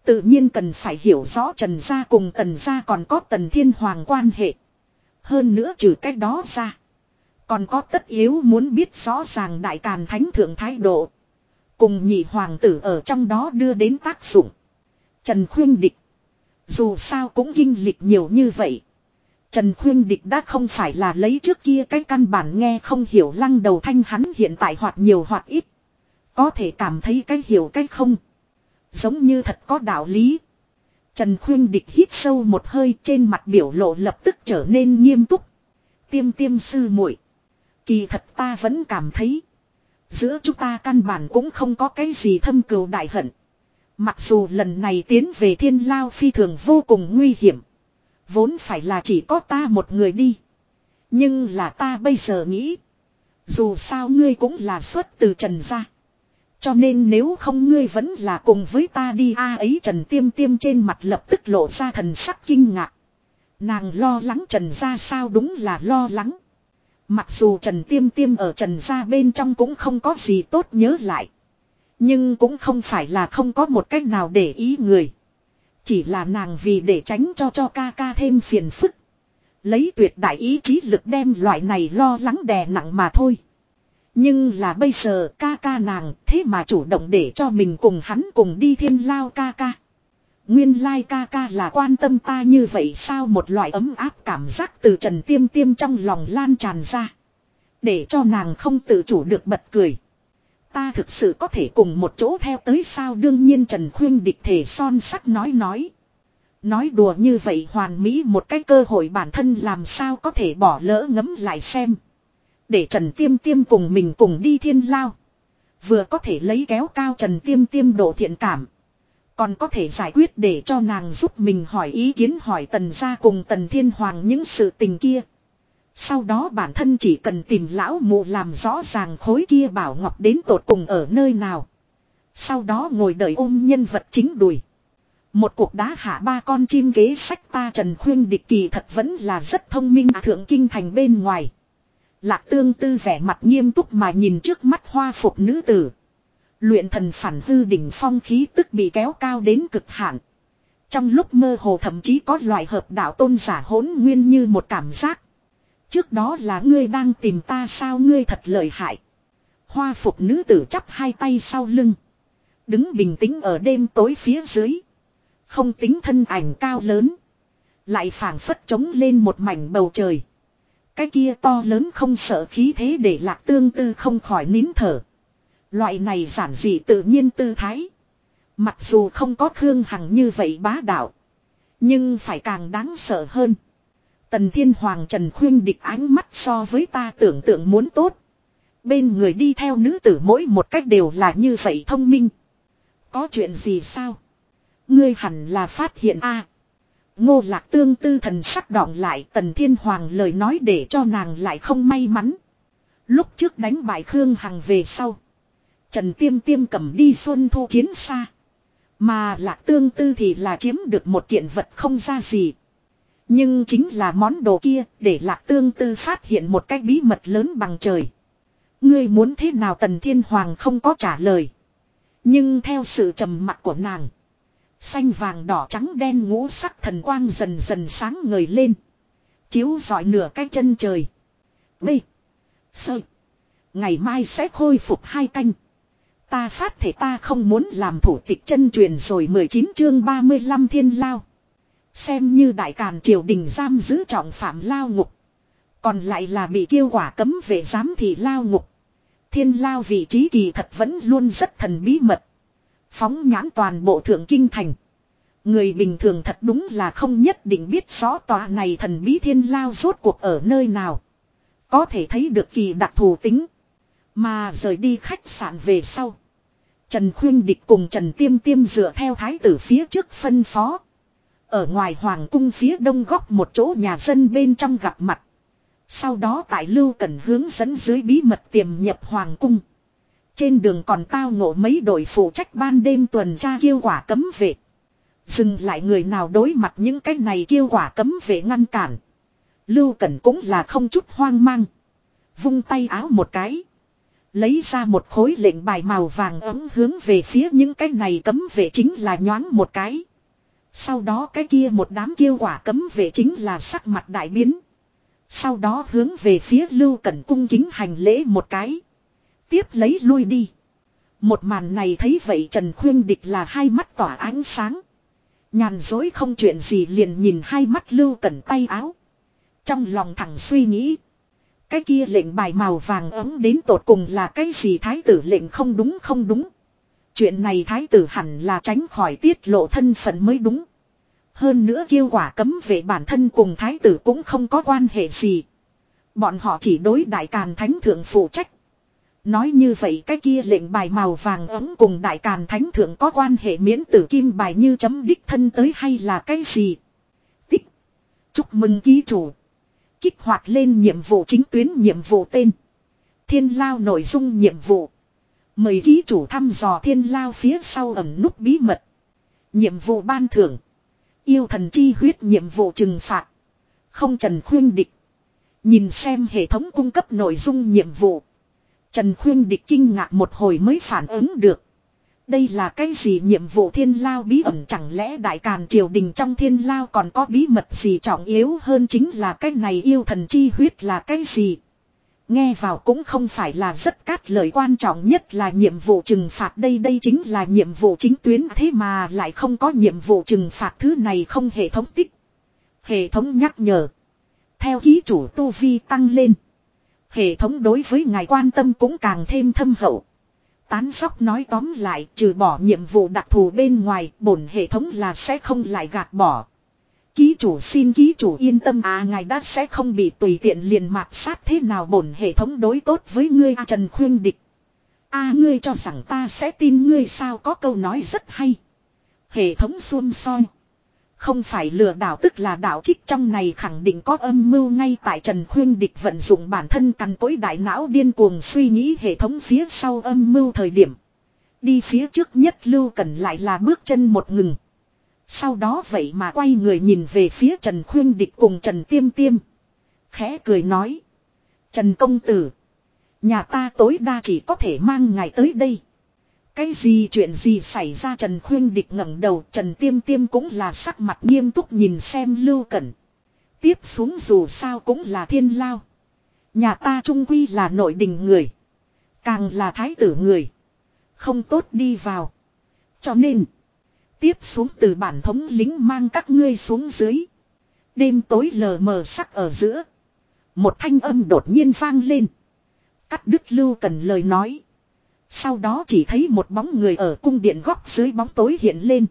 Tự nhiên cần phải hiểu rõ Trần gia cùng Tần gia còn có Tần Thiên Hoàng quan hệ. Hơn nữa trừ cách đó ra. Còn có tất yếu muốn biết rõ ràng Đại Càn Thánh Thượng thái độ. Cùng nhị hoàng tử ở trong đó đưa đến tác dụng. Trần Khuyên Địch. Dù sao cũng kinh lịch nhiều như vậy. Trần Khuyên Địch đã không phải là lấy trước kia cái căn bản nghe không hiểu lăng đầu thanh hắn hiện tại hoặc nhiều hoặc ít. Có thể cảm thấy cái hiểu cái không. Giống như thật có đạo lý. Trần Khuyên Địch hít sâu một hơi trên mặt biểu lộ lập tức trở nên nghiêm túc. Tiêm tiêm sư muội Kỳ thật ta vẫn cảm thấy. Giữa chúng ta căn bản cũng không có cái gì thâm cừu đại hận. Mặc dù lần này tiến về thiên lao phi thường vô cùng nguy hiểm. Vốn phải là chỉ có ta một người đi. Nhưng là ta bây giờ nghĩ. Dù sao ngươi cũng là xuất từ trần gia. Cho nên nếu không ngươi vẫn là cùng với ta đi, a ấy Trần Tiêm Tiêm trên mặt lập tức lộ ra thần sắc kinh ngạc. Nàng lo lắng Trần ra sao đúng là lo lắng. Mặc dù Trần Tiêm Tiêm ở Trần ra bên trong cũng không có gì tốt nhớ lại. Nhưng cũng không phải là không có một cách nào để ý người. Chỉ là nàng vì để tránh cho cho ca ca thêm phiền phức. Lấy tuyệt đại ý chí lực đem loại này lo lắng đè nặng mà thôi. Nhưng là bây giờ ca ca nàng thế mà chủ động để cho mình cùng hắn cùng đi thiên lao ca ca. Nguyên lai ca ca là quan tâm ta như vậy sao một loại ấm áp cảm giác từ trần tiêm tiêm trong lòng lan tràn ra. Để cho nàng không tự chủ được bật cười. Ta thực sự có thể cùng một chỗ theo tới sao đương nhiên Trần Khuyên địch thể son sắt nói nói. Nói đùa như vậy hoàn mỹ một cái cơ hội bản thân làm sao có thể bỏ lỡ ngấm lại xem. Để Trần Tiêm Tiêm cùng mình cùng đi thiên lao. Vừa có thể lấy kéo cao Trần Tiêm Tiêm độ thiện cảm. Còn có thể giải quyết để cho nàng giúp mình hỏi ý kiến hỏi tần gia cùng tần thiên hoàng những sự tình kia. Sau đó bản thân chỉ cần tìm lão mụ làm rõ ràng khối kia bảo ngọc đến tột cùng ở nơi nào. Sau đó ngồi đợi ôm nhân vật chính đùi. Một cuộc đá hạ ba con chim ghế sách ta Trần Khuyên địch kỳ thật vẫn là rất thông minh à, thượng kinh thành bên ngoài. Lạc tương tư vẻ mặt nghiêm túc mà nhìn trước mắt hoa phục nữ tử. Luyện thần phản hư đỉnh phong khí tức bị kéo cao đến cực hạn. Trong lúc mơ hồ thậm chí có loại hợp đạo tôn giả hỗn nguyên như một cảm giác. Trước đó là ngươi đang tìm ta sao ngươi thật lợi hại. Hoa phục nữ tử chắp hai tay sau lưng. Đứng bình tĩnh ở đêm tối phía dưới. Không tính thân ảnh cao lớn. Lại phảng phất trống lên một mảnh bầu trời. Cái kia to lớn không sợ khí thế để lạc tương tư không khỏi nín thở. Loại này giản dị tự nhiên tư thái. Mặc dù không có Khương Hằng như vậy bá đạo. Nhưng phải càng đáng sợ hơn. Tần Thiên Hoàng Trần Khuyên địch ánh mắt so với ta tưởng tượng muốn tốt. Bên người đi theo nữ tử mỗi một cách đều là như vậy thông minh. Có chuyện gì sao? Ngươi hẳn là phát hiện a. ngô lạc tương tư thần sắc đọng lại, tần thiên hoàng lời nói để cho nàng lại không may mắn. Lúc trước đánh bại Khương Hằng về sau. Trần Tiêm Tiêm cầm đi xuân thu chiến xa. Mà lạc tương tư thì là chiếm được một kiện vật không ra gì. Nhưng chính là món đồ kia để lạc tương tư phát hiện một cái bí mật lớn bằng trời. Ngươi muốn thế nào tần thiên hoàng không có trả lời. Nhưng theo sự trầm mặc của nàng. Xanh vàng đỏ trắng đen ngũ sắc thần quang dần dần sáng ngời lên. Chiếu rọi nửa cái chân trời. B. Sơ. Ngày mai sẽ khôi phục hai canh. Ta phát thể ta không muốn làm thủ tịch chân truyền rồi 19 chương 35 thiên lao. Xem như đại càn triều đình giam giữ trọng phạm lao ngục. Còn lại là bị kêu quả cấm về giám thị lao ngục. Thiên lao vị trí kỳ thật vẫn luôn rất thần bí mật. Phóng nhãn toàn bộ thượng kinh thành. Người bình thường thật đúng là không nhất định biết rõ tòa này thần bí thiên lao rốt cuộc ở nơi nào. Có thể thấy được kỳ đặc thù tính. Mà rời đi khách sạn về sau. Trần Khuyên Địch cùng Trần Tiêm Tiêm dựa theo thái tử phía trước phân phó. Ở ngoài hoàng cung phía đông góc một chỗ nhà dân bên trong gặp mặt. Sau đó tại Lưu Cần hướng dẫn dưới bí mật tiềm nhập hoàng cung. Trên đường còn tao ngộ mấy đội phụ trách ban đêm tuần tra kêu quả cấm vệ. Dừng lại người nào đối mặt những cái này kêu quả cấm vệ ngăn cản. Lưu Cẩn cũng là không chút hoang mang. Vung tay áo một cái. Lấy ra một khối lệnh bài màu vàng ấm hướng về phía những cái này cấm vệ chính là nhoáng một cái. Sau đó cái kia một đám kêu quả cấm vệ chính là sắc mặt đại biến. Sau đó hướng về phía Lưu Cẩn cung kính hành lễ một cái. Tiếp lấy lui đi. Một màn này thấy vậy Trần Khuyên Địch là hai mắt tỏa ánh sáng. Nhàn dối không chuyện gì liền nhìn hai mắt Lưu Cẩn tay áo. Trong lòng thẳng suy nghĩ. Cái kia lệnh bài màu vàng ấm đến tột cùng là cái gì thái tử lệnh không đúng không đúng. Chuyện này thái tử hẳn là tránh khỏi tiết lộ thân phận mới đúng. Hơn nữa kêu quả cấm về bản thân cùng thái tử cũng không có quan hệ gì. Bọn họ chỉ đối đại càn thánh thượng phụ trách. Nói như vậy cái kia lệnh bài màu vàng ấm cùng đại càn thánh thượng có quan hệ miễn tử kim bài như chấm đích thân tới hay là cái gì. Tích. Chúc mừng ký chủ. Kích hoạt lên nhiệm vụ chính tuyến nhiệm vụ tên. Thiên lao nội dung nhiệm vụ. Mời ký chủ thăm dò thiên lao phía sau ẩn nút bí mật. Nhiệm vụ ban thưởng. Yêu thần chi huyết nhiệm vụ trừng phạt. Không trần khuyên địch. Nhìn xem hệ thống cung cấp nội dung nhiệm vụ. Trần khuyên địch kinh ngạc một hồi mới phản ứng được. Đây là cái gì nhiệm vụ thiên lao bí ẩn chẳng lẽ đại càn triều đình trong thiên lao còn có bí mật gì trọng yếu hơn chính là cái này yêu thần chi huyết là cái gì. Nghe vào cũng không phải là rất cát lời quan trọng nhất là nhiệm vụ trừng phạt đây đây chính là nhiệm vụ chính tuyến thế mà lại không có nhiệm vụ trừng phạt thứ này không hệ thống tích. Hệ thống nhắc nhở. Theo ký chủ tu vi tăng lên. Hệ thống đối với ngài quan tâm cũng càng thêm thâm hậu. Tán sóc nói tóm lại, trừ bỏ nhiệm vụ đặc thù bên ngoài, bổn hệ thống là sẽ không lại gạt bỏ. Ký chủ xin ký chủ yên tâm à ngài đã sẽ không bị tùy tiện liền mạt sát thế nào bổn hệ thống đối tốt với ngươi à, Trần Khuyên Địch. a à, ngươi cho rằng ta sẽ tin ngươi sao có câu nói rất hay. Hệ thống xuôn soi. Không phải lừa đảo tức là đảo trích trong này khẳng định có âm mưu ngay tại Trần Khuyên Địch vận dụng bản thân cằn cối đại não điên cuồng suy nghĩ hệ thống phía sau âm mưu thời điểm. Đi phía trước nhất Lưu cần lại là bước chân một ngừng. Sau đó vậy mà quay người nhìn về phía Trần Khuyên Địch cùng Trần Tiêm Tiêm. Khẽ cười nói. Trần Công Tử. Nhà ta tối đa chỉ có thể mang ngài tới đây. Cái gì chuyện gì xảy ra Trần Khuyên Địch ngẩng đầu, Trần Tiêm Tiêm cũng là sắc mặt nghiêm túc nhìn xem Lưu Cẩn. Tiếp xuống dù sao cũng là thiên lao. Nhà ta trung quy là nội đình người. Càng là thái tử người. Không tốt đi vào. Cho nên. Tiếp xuống từ bản thống lính mang các ngươi xuống dưới. Đêm tối lờ mờ sắc ở giữa. Một thanh âm đột nhiên vang lên. Cắt đứt lưu cần lời nói. Sau đó chỉ thấy một bóng người ở cung điện góc dưới bóng tối hiện lên.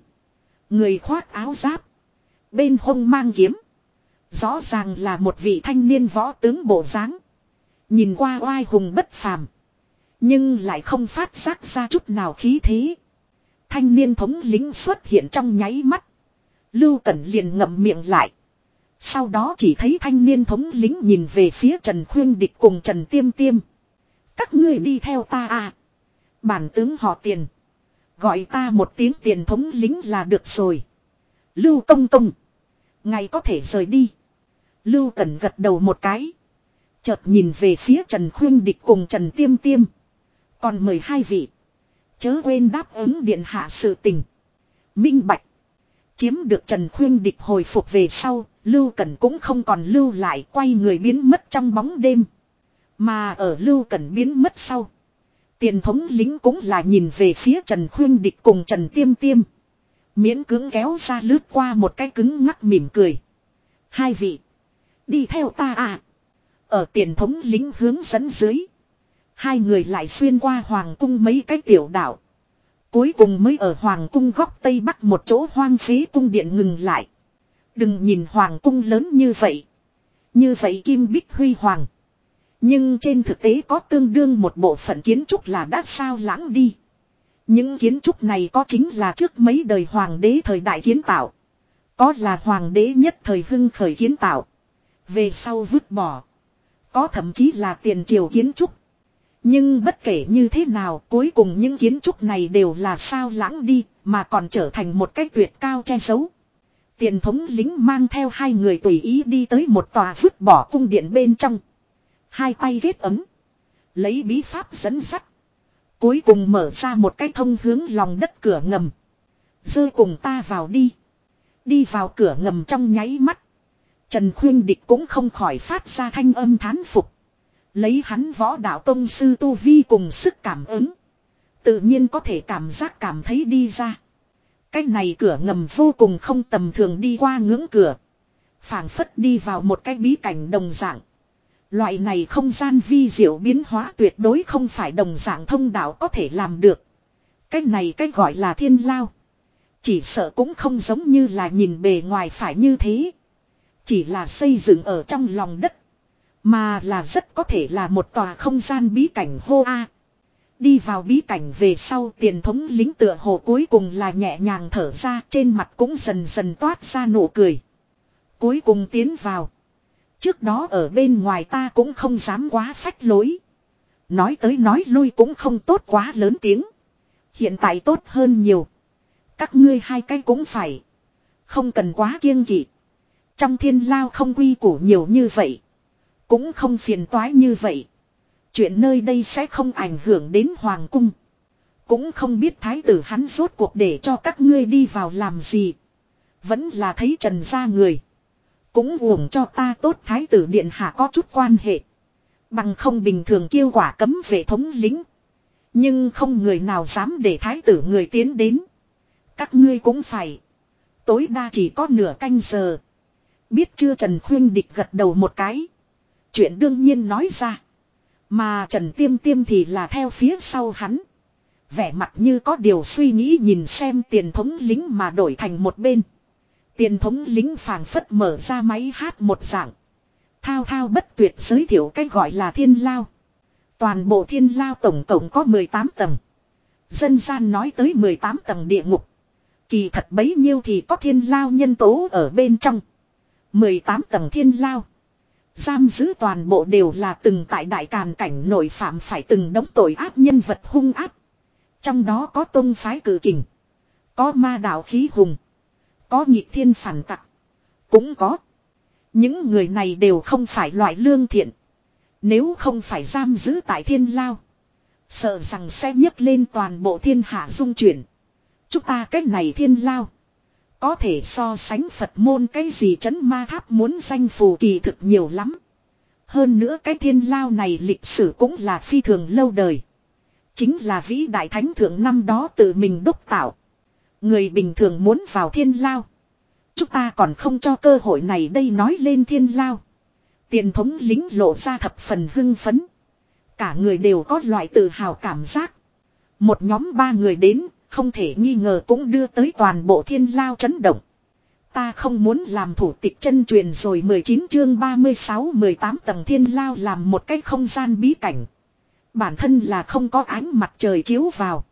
Người khoác áo giáp. Bên hông mang kiếm. Rõ ràng là một vị thanh niên võ tướng bộ dáng Nhìn qua oai hùng bất phàm. Nhưng lại không phát giác ra chút nào khí thế. Thanh niên thống lính xuất hiện trong nháy mắt. Lưu Cẩn liền ngậm miệng lại. Sau đó chỉ thấy thanh niên thống lính nhìn về phía Trần Khuyên Địch cùng Trần Tiêm Tiêm. Các ngươi đi theo ta à. Bản tướng họ tiền. Gọi ta một tiếng tiền thống lính là được rồi. Lưu công công. Ngày có thể rời đi. Lưu Cẩn gật đầu một cái. Chợt nhìn về phía Trần Khuyên Địch cùng Trần Tiêm Tiêm. Còn mời hai vị. Chớ quên đáp ứng điện hạ sự tình. Minh Bạch. Chiếm được Trần Khuyên Địch hồi phục về sau, Lưu Cẩn cũng không còn lưu lại quay người biến mất trong bóng đêm. Mà ở Lưu Cẩn biến mất sau. Tiền thống lính cũng là nhìn về phía Trần Khuyên Địch cùng Trần Tiêm Tiêm. Miễn cưỡng kéo ra lướt qua một cái cứng ngắc mỉm cười. Hai vị. Đi theo ta à. Ở tiền thống lính hướng dẫn dưới. Hai người lại xuyên qua hoàng cung mấy cái tiểu đảo. Cuối cùng mới ở hoàng cung góc tây bắc một chỗ hoang phí cung điện ngừng lại. Đừng nhìn hoàng cung lớn như vậy. Như vậy kim bích huy hoàng. Nhưng trên thực tế có tương đương một bộ phận kiến trúc là đã sao lãng đi. Những kiến trúc này có chính là trước mấy đời hoàng đế thời đại kiến tạo. Có là hoàng đế nhất thời hưng khởi kiến tạo. Về sau vứt bỏ. Có thậm chí là tiền triều kiến trúc. Nhưng bất kể như thế nào, cuối cùng những kiến trúc này đều là sao lãng đi, mà còn trở thành một cái tuyệt cao che giấu. Tiền thống lính mang theo hai người tùy ý đi tới một tòa vứt bỏ cung điện bên trong. Hai tay ghét ấm. Lấy bí pháp dẫn sắt. Cuối cùng mở ra một cái thông hướng lòng đất cửa ngầm. Dơ cùng ta vào đi. Đi vào cửa ngầm trong nháy mắt. Trần Khuyên Địch cũng không khỏi phát ra thanh âm thán phục. Lấy hắn võ đạo tông sư Tu Vi cùng sức cảm ứng. Tự nhiên có thể cảm giác cảm thấy đi ra. Cái này cửa ngầm vô cùng không tầm thường đi qua ngưỡng cửa. phảng phất đi vào một cái bí cảnh đồng dạng. Loại này không gian vi diệu biến hóa tuyệt đối không phải đồng dạng thông đạo có thể làm được. Cái này cái gọi là thiên lao. Chỉ sợ cũng không giống như là nhìn bề ngoài phải như thế. Chỉ là xây dựng ở trong lòng đất. Mà là rất có thể là một tòa không gian bí cảnh hô a. Đi vào bí cảnh về sau tiền thống lính tựa hồ cuối cùng là nhẹ nhàng thở ra, trên mặt cũng dần dần toát ra nụ cười. Cuối cùng tiến vào. Trước đó ở bên ngoài ta cũng không dám quá phách lối. Nói tới nói lui cũng không tốt quá lớn tiếng. Hiện tại tốt hơn nhiều. Các ngươi hai cái cũng phải. Không cần quá kiêng kỵ. Trong thiên lao không quy củ nhiều như vậy. Cũng không phiền toái như vậy. Chuyện nơi đây sẽ không ảnh hưởng đến hoàng cung. Cũng không biết thái tử hắn rốt cuộc để cho các ngươi đi vào làm gì. Vẫn là thấy trần ra người. Cũng uổng cho ta tốt thái tử điện hạ có chút quan hệ. Bằng không bình thường kêu quả cấm vệ thống lính. Nhưng không người nào dám để thái tử người tiến đến. Các ngươi cũng phải. Tối đa chỉ có nửa canh giờ. Biết chưa Trần Khuyên Địch gật đầu một cái. Chuyện đương nhiên nói ra. Mà Trần Tiêm Tiêm thì là theo phía sau hắn. Vẻ mặt như có điều suy nghĩ nhìn xem tiền thống lính mà đổi thành một bên. Tiền thống lính phàng phất mở ra máy hát một dạng. Thao thao bất tuyệt giới thiệu cách gọi là thiên lao. Toàn bộ thiên lao tổng cộng có 18 tầng. Dân gian nói tới 18 tầng địa ngục. Kỳ thật bấy nhiêu thì có thiên lao nhân tố ở bên trong. 18 tầng thiên lao. Giam giữ toàn bộ đều là từng tại đại càn cảnh nội phạm phải từng đống tội ác nhân vật hung ác. Trong đó có tôn phái cử kình. Có ma đạo khí hùng. Có nhịp thiên phản tặc. Cũng có. Những người này đều không phải loại lương thiện. Nếu không phải giam giữ tại thiên lao. Sợ rằng sẽ nhấc lên toàn bộ thiên hạ dung chuyển. Chúng ta cách này thiên lao. Có thể so sánh Phật môn cái gì chấn ma tháp muốn danh phù kỳ thực nhiều lắm. Hơn nữa cái thiên lao này lịch sử cũng là phi thường lâu đời. Chính là vĩ đại thánh thượng năm đó tự mình đúc tạo. Người bình thường muốn vào thiên lao. Chúng ta còn không cho cơ hội này đây nói lên thiên lao. Tiền thống lính lộ ra thập phần hưng phấn. Cả người đều có loại tự hào cảm giác. Một nhóm ba người đến, không thể nghi ngờ cũng đưa tới toàn bộ thiên lao chấn động. Ta không muốn làm thủ tịch chân truyền rồi 19 chương 36-18 tầng thiên lao làm một cái không gian bí cảnh. Bản thân là không có ánh mặt trời chiếu vào.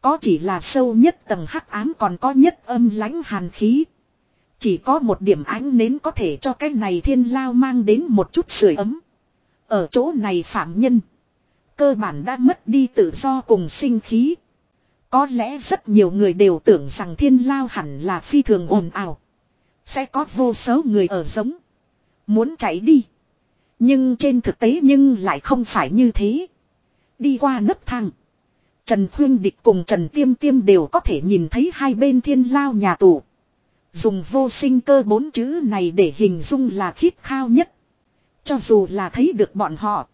Có chỉ là sâu nhất tầng hắc ám còn có nhất âm lãnh hàn khí. Chỉ có một điểm ánh nến có thể cho cái này thiên lao mang đến một chút sưởi ấm. Ở chỗ này phạm nhân. Cơ bản đã mất đi tự do cùng sinh khí. Có lẽ rất nhiều người đều tưởng rằng thiên lao hẳn là phi thường ồn ào. Sẽ có vô số người ở giống. Muốn chạy đi. Nhưng trên thực tế nhưng lại không phải như thế. Đi qua nấp thang. Trần Khuyên Địch cùng Trần Tiêm Tiêm đều có thể nhìn thấy hai bên thiên lao nhà tù. Dùng vô sinh cơ bốn chữ này để hình dung là khít khao nhất. Cho dù là thấy được bọn họ.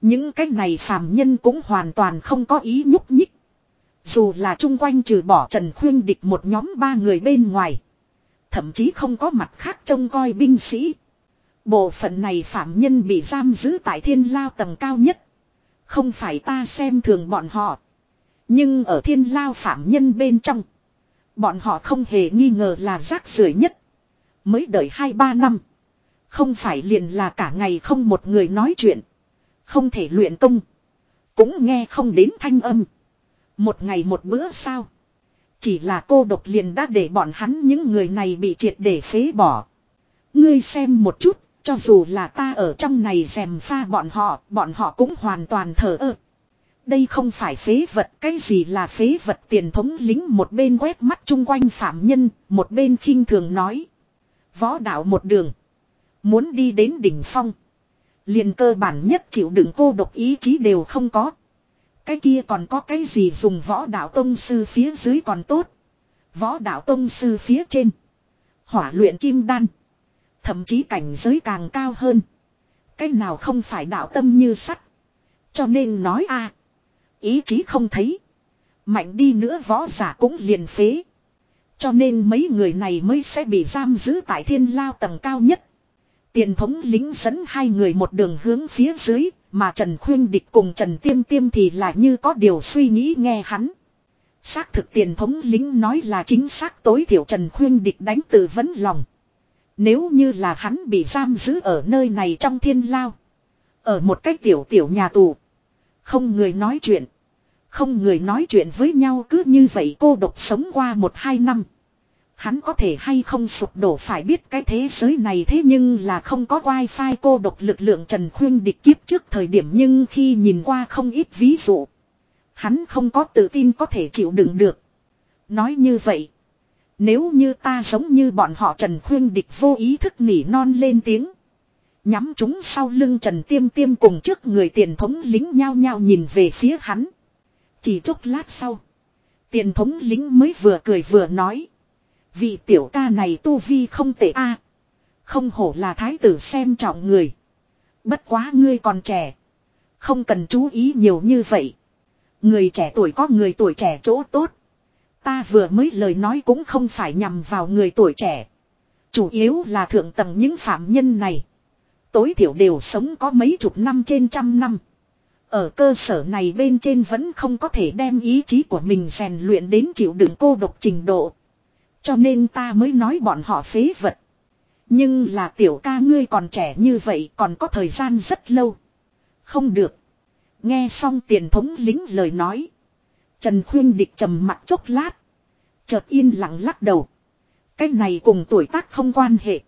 Những cái này phàm nhân cũng hoàn toàn không có ý nhúc nhích. Dù là chung quanh trừ bỏ Trần Khuyên Địch một nhóm ba người bên ngoài. Thậm chí không có mặt khác trông coi binh sĩ. Bộ phận này phạm nhân bị giam giữ tại thiên lao tầng cao nhất. Không phải ta xem thường bọn họ. Nhưng ở thiên lao phạm nhân bên trong. Bọn họ không hề nghi ngờ là rác rưởi nhất. Mới đợi 2-3 năm. Không phải liền là cả ngày không một người nói chuyện. Không thể luyện công. Cũng nghe không đến thanh âm. Một ngày một bữa sao. Chỉ là cô độc liền đã để bọn hắn những người này bị triệt để phế bỏ. Ngươi xem một chút, cho dù là ta ở trong này dèm pha bọn họ, bọn họ cũng hoàn toàn thờ ơ. Đây không phải phế vật, cái gì là phế vật tiền thống lính một bên quét mắt chung quanh phạm nhân, một bên khinh thường nói. Võ đạo một đường. Muốn đi đến đỉnh phong. liền cơ bản nhất chịu đựng cô độc ý chí đều không có. Cái kia còn có cái gì dùng võ đạo tông sư phía dưới còn tốt. Võ đạo tông sư phía trên. Hỏa luyện kim đan. Thậm chí cảnh giới càng cao hơn. Cái nào không phải đạo tâm như sắt. Cho nên nói a, Ý chí không thấy. Mạnh đi nữa võ giả cũng liền phế. Cho nên mấy người này mới sẽ bị giam giữ tại thiên lao tầng cao nhất. Tiền thống lính dẫn hai người một đường hướng phía dưới, mà Trần Khuyên Địch cùng Trần Tiêm Tiêm thì là như có điều suy nghĩ nghe hắn. Xác thực tiền thống lính nói là chính xác tối thiểu Trần Khuyên Địch đánh từ vấn lòng. Nếu như là hắn bị giam giữ ở nơi này trong thiên lao. Ở một cái tiểu tiểu nhà tù. Không người nói chuyện. Không người nói chuyện với nhau cứ như vậy cô độc sống qua một hai năm. Hắn có thể hay không sụp đổ phải biết cái thế giới này thế nhưng là không có wifi cô độc lực lượng Trần Khuyên địch kiếp trước thời điểm nhưng khi nhìn qua không ít ví dụ. Hắn không có tự tin có thể chịu đựng được. Nói như vậy. Nếu như ta giống như bọn họ Trần Khuyên địch vô ý thức nỉ non lên tiếng. Nhắm chúng sau lưng Trần Tiêm Tiêm cùng trước người tiền thống lính nhao nhao nhìn về phía hắn. Chỉ chốc lát sau. Tiền thống lính mới vừa cười vừa nói. Vị tiểu ca này tu vi không tệ a Không hổ là thái tử xem trọng người. Bất quá ngươi còn trẻ. Không cần chú ý nhiều như vậy. Người trẻ tuổi có người tuổi trẻ chỗ tốt. Ta vừa mới lời nói cũng không phải nhằm vào người tuổi trẻ. Chủ yếu là thượng tầng những phạm nhân này. Tối thiểu đều sống có mấy chục năm trên trăm năm. Ở cơ sở này bên trên vẫn không có thể đem ý chí của mình rèn luyện đến chịu đựng cô độc trình độ. Cho nên ta mới nói bọn họ phế vật. Nhưng là tiểu ca ngươi còn trẻ như vậy còn có thời gian rất lâu. Không được. Nghe xong tiền thống lính lời nói. Trần Khuyên Địch trầm mặt chốc lát. Chợt yên lặng lắc đầu. Cái này cùng tuổi tác không quan hệ.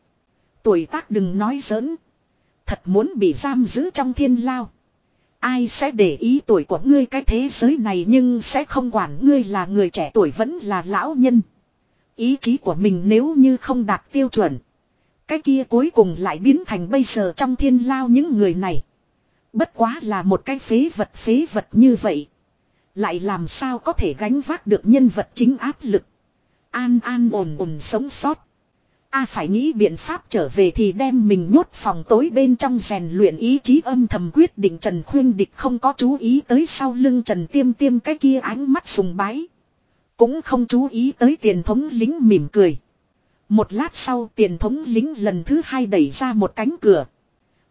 Tuổi tác đừng nói giỡn. Thật muốn bị giam giữ trong thiên lao. Ai sẽ để ý tuổi của ngươi cái thế giới này nhưng sẽ không quản ngươi là người trẻ tuổi vẫn là lão nhân. Ý chí của mình nếu như không đạt tiêu chuẩn. Cái kia cuối cùng lại biến thành bây giờ trong thiên lao những người này. Bất quá là một cái phế vật phế vật như vậy. Lại làm sao có thể gánh vác được nhân vật chính áp lực. An an ổn ổn sống sót. A phải nghĩ biện pháp trở về thì đem mình nhốt phòng tối bên trong rèn luyện ý chí âm thầm quyết định Trần Khuyên Địch không có chú ý tới sau lưng Trần Tiêm Tiêm cái kia ánh mắt sùng bái. Cũng không chú ý tới tiền thống lính mỉm cười. Một lát sau tiền thống lính lần thứ hai đẩy ra một cánh cửa.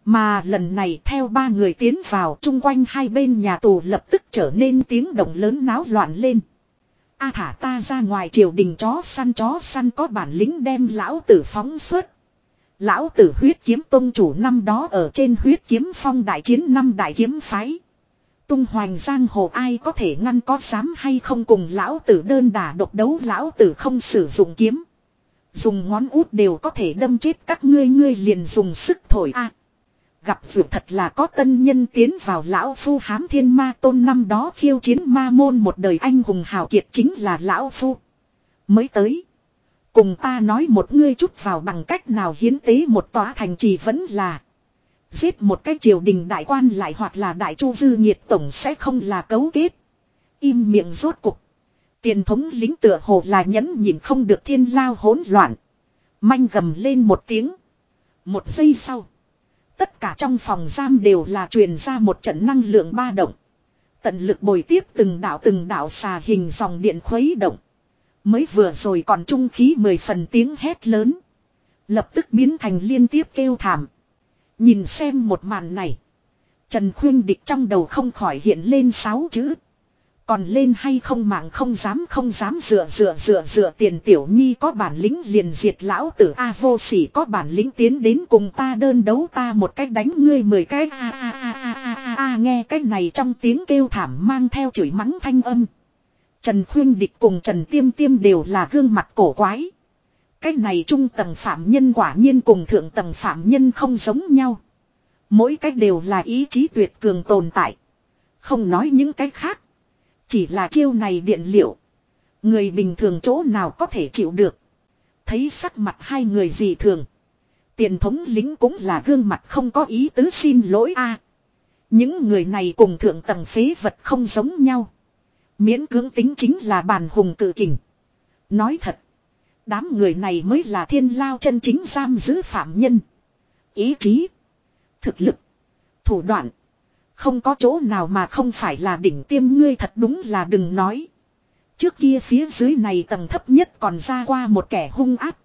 Mà lần này theo ba người tiến vào, chung quanh hai bên nhà tù lập tức trở nên tiếng động lớn náo loạn lên. A thả ta ra ngoài triều đình chó săn chó săn có bản lính đem lão tử phóng xuất. Lão tử huyết kiếm tôn chủ năm đó ở trên huyết kiếm phong đại chiến năm đại kiếm phái. Tung hoành giang hồ ai có thể ngăn có dám hay không cùng lão tử đơn đả độc đấu lão tử không sử dụng kiếm. Dùng ngón út đều có thể đâm chết các ngươi ngươi liền dùng sức thổi a Gặp vượt thật là có tân nhân tiến vào lão phu hám thiên ma tôn năm đó khiêu chiến ma môn một đời anh hùng hào kiệt chính là lão phu. Mới tới. Cùng ta nói một ngươi chút vào bằng cách nào hiến tế một tòa thành trì vẫn là. Giết một cái triều đình đại quan lại hoặc là đại chu dư nhiệt tổng sẽ không là cấu kết. Im miệng rốt cục. Tiền thống lính tựa hồ là nhẫn nhịn không được thiên lao hỗn loạn. Manh gầm lên một tiếng. Một giây sau. Tất cả trong phòng giam đều là truyền ra một trận năng lượng ba động. Tận lực bồi tiếp từng đạo từng đạo xà hình dòng điện khuấy động. Mới vừa rồi còn trung khí mười phần tiếng hét lớn. Lập tức biến thành liên tiếp kêu thảm. Nhìn xem một màn này. Trần Khuyên Địch trong đầu không khỏi hiện lên sáu chữ. Còn lên hay không mạng không dám không dám dựa dựa dựa dựa tiền tiểu nhi có bản lĩnh liền diệt lão tử A vô sỉ có bản lĩnh tiến đến cùng ta đơn đấu ta một cách đánh ngươi mười cái a a a a a a a, nghe cái này trong tiếng kêu thảm mang theo chửi mắng thanh âm. Trần Khuyên Địch cùng Trần Tiêm Tiêm đều là gương mặt cổ quái. Cái này trung tầng phạm nhân quả nhiên cùng thượng tầng phạm nhân không giống nhau. Mỗi cách đều là ý chí tuyệt cường tồn tại. Không nói những cái khác. Chỉ là chiêu này điện liệu. Người bình thường chỗ nào có thể chịu được. Thấy sắc mặt hai người gì thường. Tiền thống lính cũng là gương mặt không có ý tứ xin lỗi a. những người này cùng thượng tầng phế vật không giống nhau. Miễn cưỡng tính chính là bàn hùng tự kình. Nói thật. Đám người này mới là thiên lao chân chính giam giữ phạm nhân. Ý chí. Thực lực. Thủ đoạn. Không có chỗ nào mà không phải là đỉnh tiêm ngươi thật đúng là đừng nói. Trước kia phía dưới này tầng thấp nhất còn ra qua một kẻ hung áp.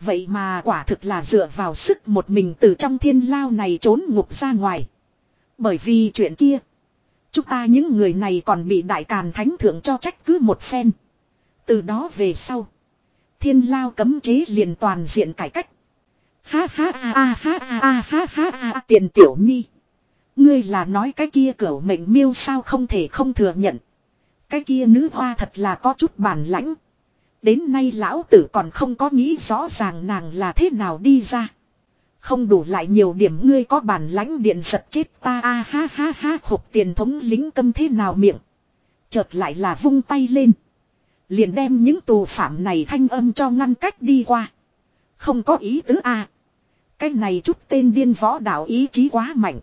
Vậy mà quả thực là dựa vào sức một mình từ trong thiên lao này trốn ngục ra ngoài. Bởi vì chuyện kia. Chúng ta những người này còn bị đại càn thánh thượng cho trách cứ một phen. Từ đó về sau thiên lao cấm chế liền toàn diện cải cách. Ha ha a a ha a a ha ha a tiền tiểu nhi. Ngươi là nói cái kia cửu mệnh miêu sao không thể không thừa nhận. Cái kia nữ hoa thật là có chút bản lãnh. Đến nay lão tử còn không có nghĩ rõ ràng nàng là thế nào đi ra. Không đủ lại nhiều điểm ngươi có bản lãnh điện giật chết ta, a ha ha ha, hộp tiền thống lính câm thế nào miệng. Chợt lại là vung tay lên. Liền đem những tù phạm này thanh âm cho ngăn cách đi qua. Không có ý tứ a Cái này chút tên điên võ đạo ý chí quá mạnh.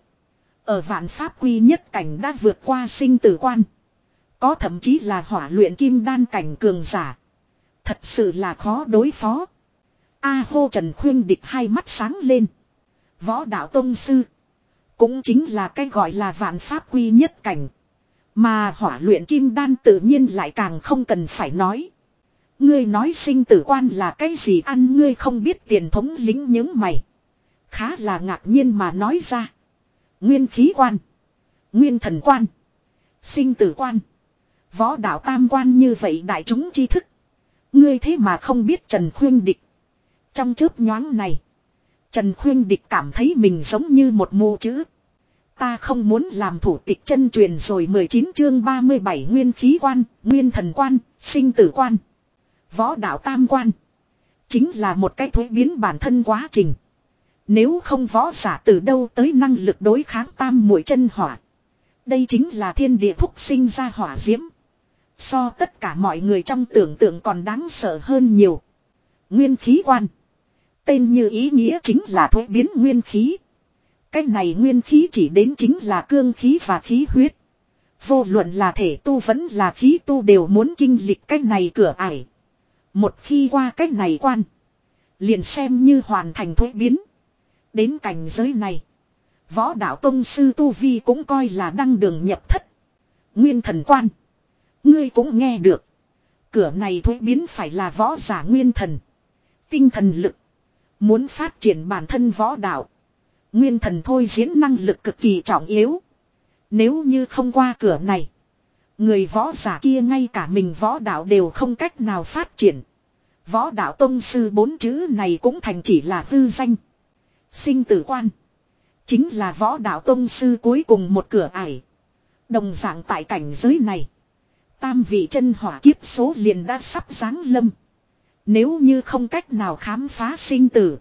Ở vạn pháp quy nhất cảnh đã vượt qua sinh tử quan. Có thậm chí là hỏa luyện kim đan cảnh cường giả. Thật sự là khó đối phó. A hô Trần Khuyên địch hai mắt sáng lên. Võ đạo tông sư. Cũng chính là cái gọi là vạn pháp quy nhất cảnh. Mà hỏa luyện kim đan tự nhiên lại càng không cần phải nói. Ngươi nói sinh tử quan là cái gì ăn ngươi không biết tiền thống lính những mày. Khá là ngạc nhiên mà nói ra. Nguyên khí quan. Nguyên thần quan. Sinh tử quan. Võ đạo tam quan như vậy đại chúng tri thức. Ngươi thế mà không biết Trần Khuyên Địch. Trong chớp nhoáng này. Trần Khuyên Địch cảm thấy mình giống như một mù chữ. Ta không muốn làm thủ tịch chân truyền rồi 19 chương 37 nguyên khí quan, nguyên thần quan, sinh tử quan. Võ đạo tam quan. Chính là một cái thuế biến bản thân quá trình. Nếu không võ giả từ đâu tới năng lực đối kháng tam mũi chân hỏa. Đây chính là thiên địa thúc sinh ra hỏa diễm. So tất cả mọi người trong tưởng tượng còn đáng sợ hơn nhiều. Nguyên khí quan. Tên như ý nghĩa chính là thuế biến nguyên khí. Cái này nguyên khí chỉ đến chính là cương khí và khí huyết. Vô luận là thể tu vẫn là khí tu đều muốn kinh lịch cái này cửa ải. Một khi qua cái này quan. Liền xem như hoàn thành thuế biến. Đến cảnh giới này. Võ đạo tông sư Tu Vi cũng coi là đăng đường nhập thất. Nguyên thần quan. Ngươi cũng nghe được. Cửa này thuế biến phải là võ giả nguyên thần. Tinh thần lực. Muốn phát triển bản thân võ đạo. Nguyên thần thôi diễn năng lực cực kỳ trọng yếu. Nếu như không qua cửa này. Người võ giả kia ngay cả mình võ đạo đều không cách nào phát triển. Võ đạo tông sư bốn chữ này cũng thành chỉ là hư danh. Sinh tử quan. Chính là võ đạo tông sư cuối cùng một cửa ải. Đồng dạng tại cảnh giới này. Tam vị chân hỏa kiếp số liền đã sắp giáng lâm. Nếu như không cách nào khám phá sinh tử.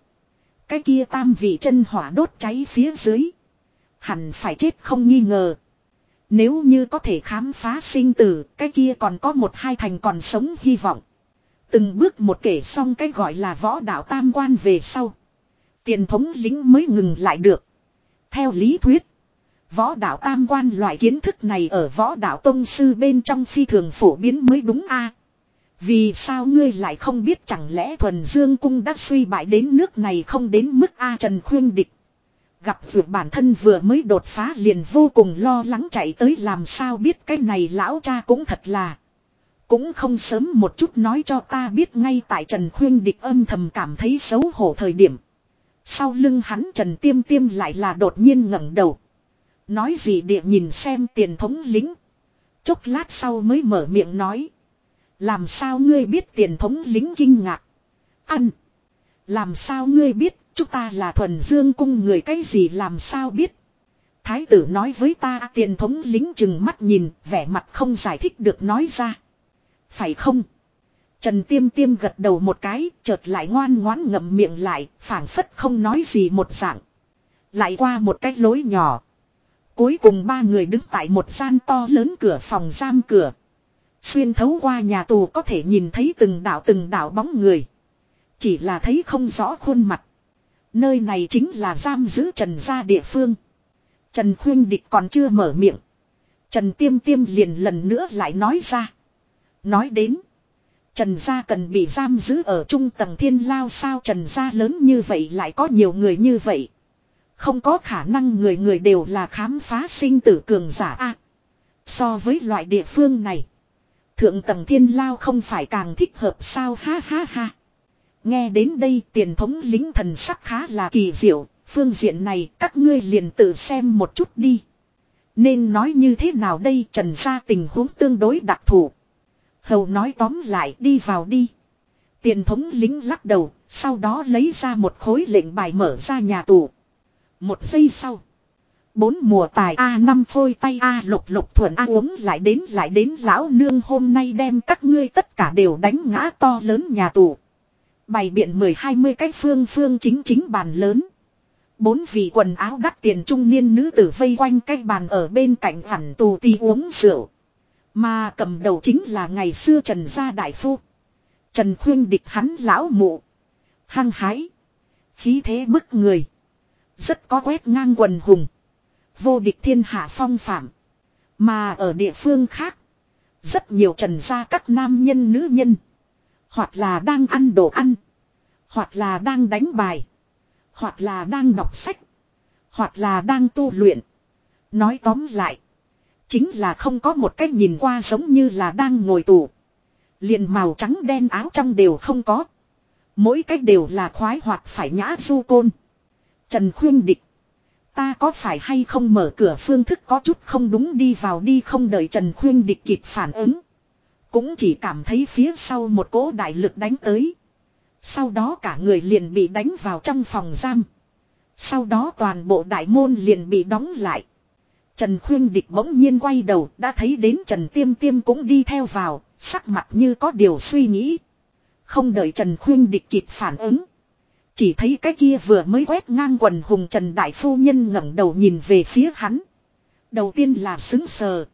Cái kia tam vị chân hỏa đốt cháy phía dưới. Hẳn phải chết không nghi ngờ. Nếu như có thể khám phá sinh tử, cái kia còn có một hai thành còn sống hy vọng. Từng bước một kể xong cái gọi là võ đạo tam quan về sau. Tiền thống lính mới ngừng lại được. Theo lý thuyết, võ đạo tam quan loại kiến thức này ở võ đạo tông sư bên trong phi thường phổ biến mới đúng a vì sao ngươi lại không biết chẳng lẽ thuần dương cung đã suy bại đến nước này không đến mức A Trần khuyên địch. Gặp vượt bản thân vừa mới đột phá liền vô cùng lo lắng chạy tới làm sao biết cái này lão cha cũng thật là. Cũng không sớm một chút nói cho ta biết ngay tại Trần Khuyên địch âm thầm cảm thấy xấu hổ thời điểm. Sau lưng hắn Trần Tiêm Tiêm lại là đột nhiên ngẩng đầu. Nói gì địa nhìn xem tiền thống lính. Chốc lát sau mới mở miệng nói. Làm sao ngươi biết tiền thống lính kinh ngạc. Ăn. Làm sao ngươi biết chúng ta là thuần dương cung người cái gì làm sao biết. Thái tử nói với ta tiền thống lính chừng mắt nhìn vẻ mặt không giải thích được nói ra. Phải không? Trần Tiêm Tiêm gật đầu một cái, chợt lại ngoan ngoãn ngậm miệng lại, phảng phất không nói gì một dạng. Lại qua một cái lối nhỏ. Cuối cùng ba người đứng tại một gian to lớn cửa phòng giam cửa. Xuyên thấu qua nhà tù có thể nhìn thấy từng đảo từng đảo bóng người. Chỉ là thấy không rõ khuôn mặt. Nơi này chính là giam giữ Trần gia địa phương. Trần Khuyên Địch còn chưa mở miệng. Trần Tiêm Tiêm liền lần nữa lại nói ra. Nói đến. Trần gia cần bị giam giữ ở trung tầng thiên lao sao Trần gia lớn như vậy lại có nhiều người như vậy. Không có khả năng người người đều là khám phá sinh tử cường giả a. so với loại địa phương này. Thượng tầng thiên lao không phải càng thích hợp sao ha ha ha. Nghe đến đây tiền thống lính thần sắc khá là kỳ diệu. Phương diện này các ngươi liền tự xem một chút đi. Nên nói như thế nào đây trần gia tình huống tương đối đặc thù. Hầu nói tóm lại đi vào đi. Tiền thống lính lắc đầu, sau đó lấy ra một khối lệnh bài mở ra nhà tù. Một giây sau. Bốn mùa tài A năm phôi tay A lục lục thuần A uống lại đến lại đến lão nương hôm nay đem các ngươi tất cả đều đánh ngã to lớn nhà tù. Bày biện mười hai mươi cái phương phương chính chính bàn lớn. Bốn vị quần áo đắt tiền trung niên nữ tử vây quanh cái bàn ở bên cạnh hẳn tù ti uống rượu. Mà cầm đầu chính là ngày xưa Trần Gia Đại Phu. Trần Khuyên địch hắn lão mụ. Hăng hái. Khí thế bức người. Rất có quét ngang quần hùng. Vô địch thiên hạ phong phạm. Mà ở địa phương khác. Rất nhiều trần gia các nam nhân nữ nhân. Hoặc là đang ăn đồ ăn. Hoặc là đang đánh bài. Hoặc là đang đọc sách. Hoặc là đang tu luyện. Nói tóm lại. Chính là không có một cách nhìn qua giống như là đang ngồi tù. Liền màu trắng đen áo trong đều không có. Mỗi cách đều là khoái hoạt phải nhã du côn. Trần khuyên địch. Ta có phải hay không mở cửa phương thức có chút không đúng đi vào đi không đợi Trần khuyên địch kịp phản ứng. Cũng chỉ cảm thấy phía sau một cỗ đại lực đánh tới. Sau đó cả người liền bị đánh vào trong phòng giam. Sau đó toàn bộ đại môn liền bị đóng lại. Trần Khuyên Địch bỗng nhiên quay đầu đã thấy đến Trần Tiêm Tiêm cũng đi theo vào, sắc mặt như có điều suy nghĩ. Không đợi Trần Khuyên Địch kịp phản ứng. Chỉ thấy cái kia vừa mới quét ngang quần hùng Trần Đại Phu Nhân ngẩng đầu nhìn về phía hắn. Đầu tiên là xứng sờ.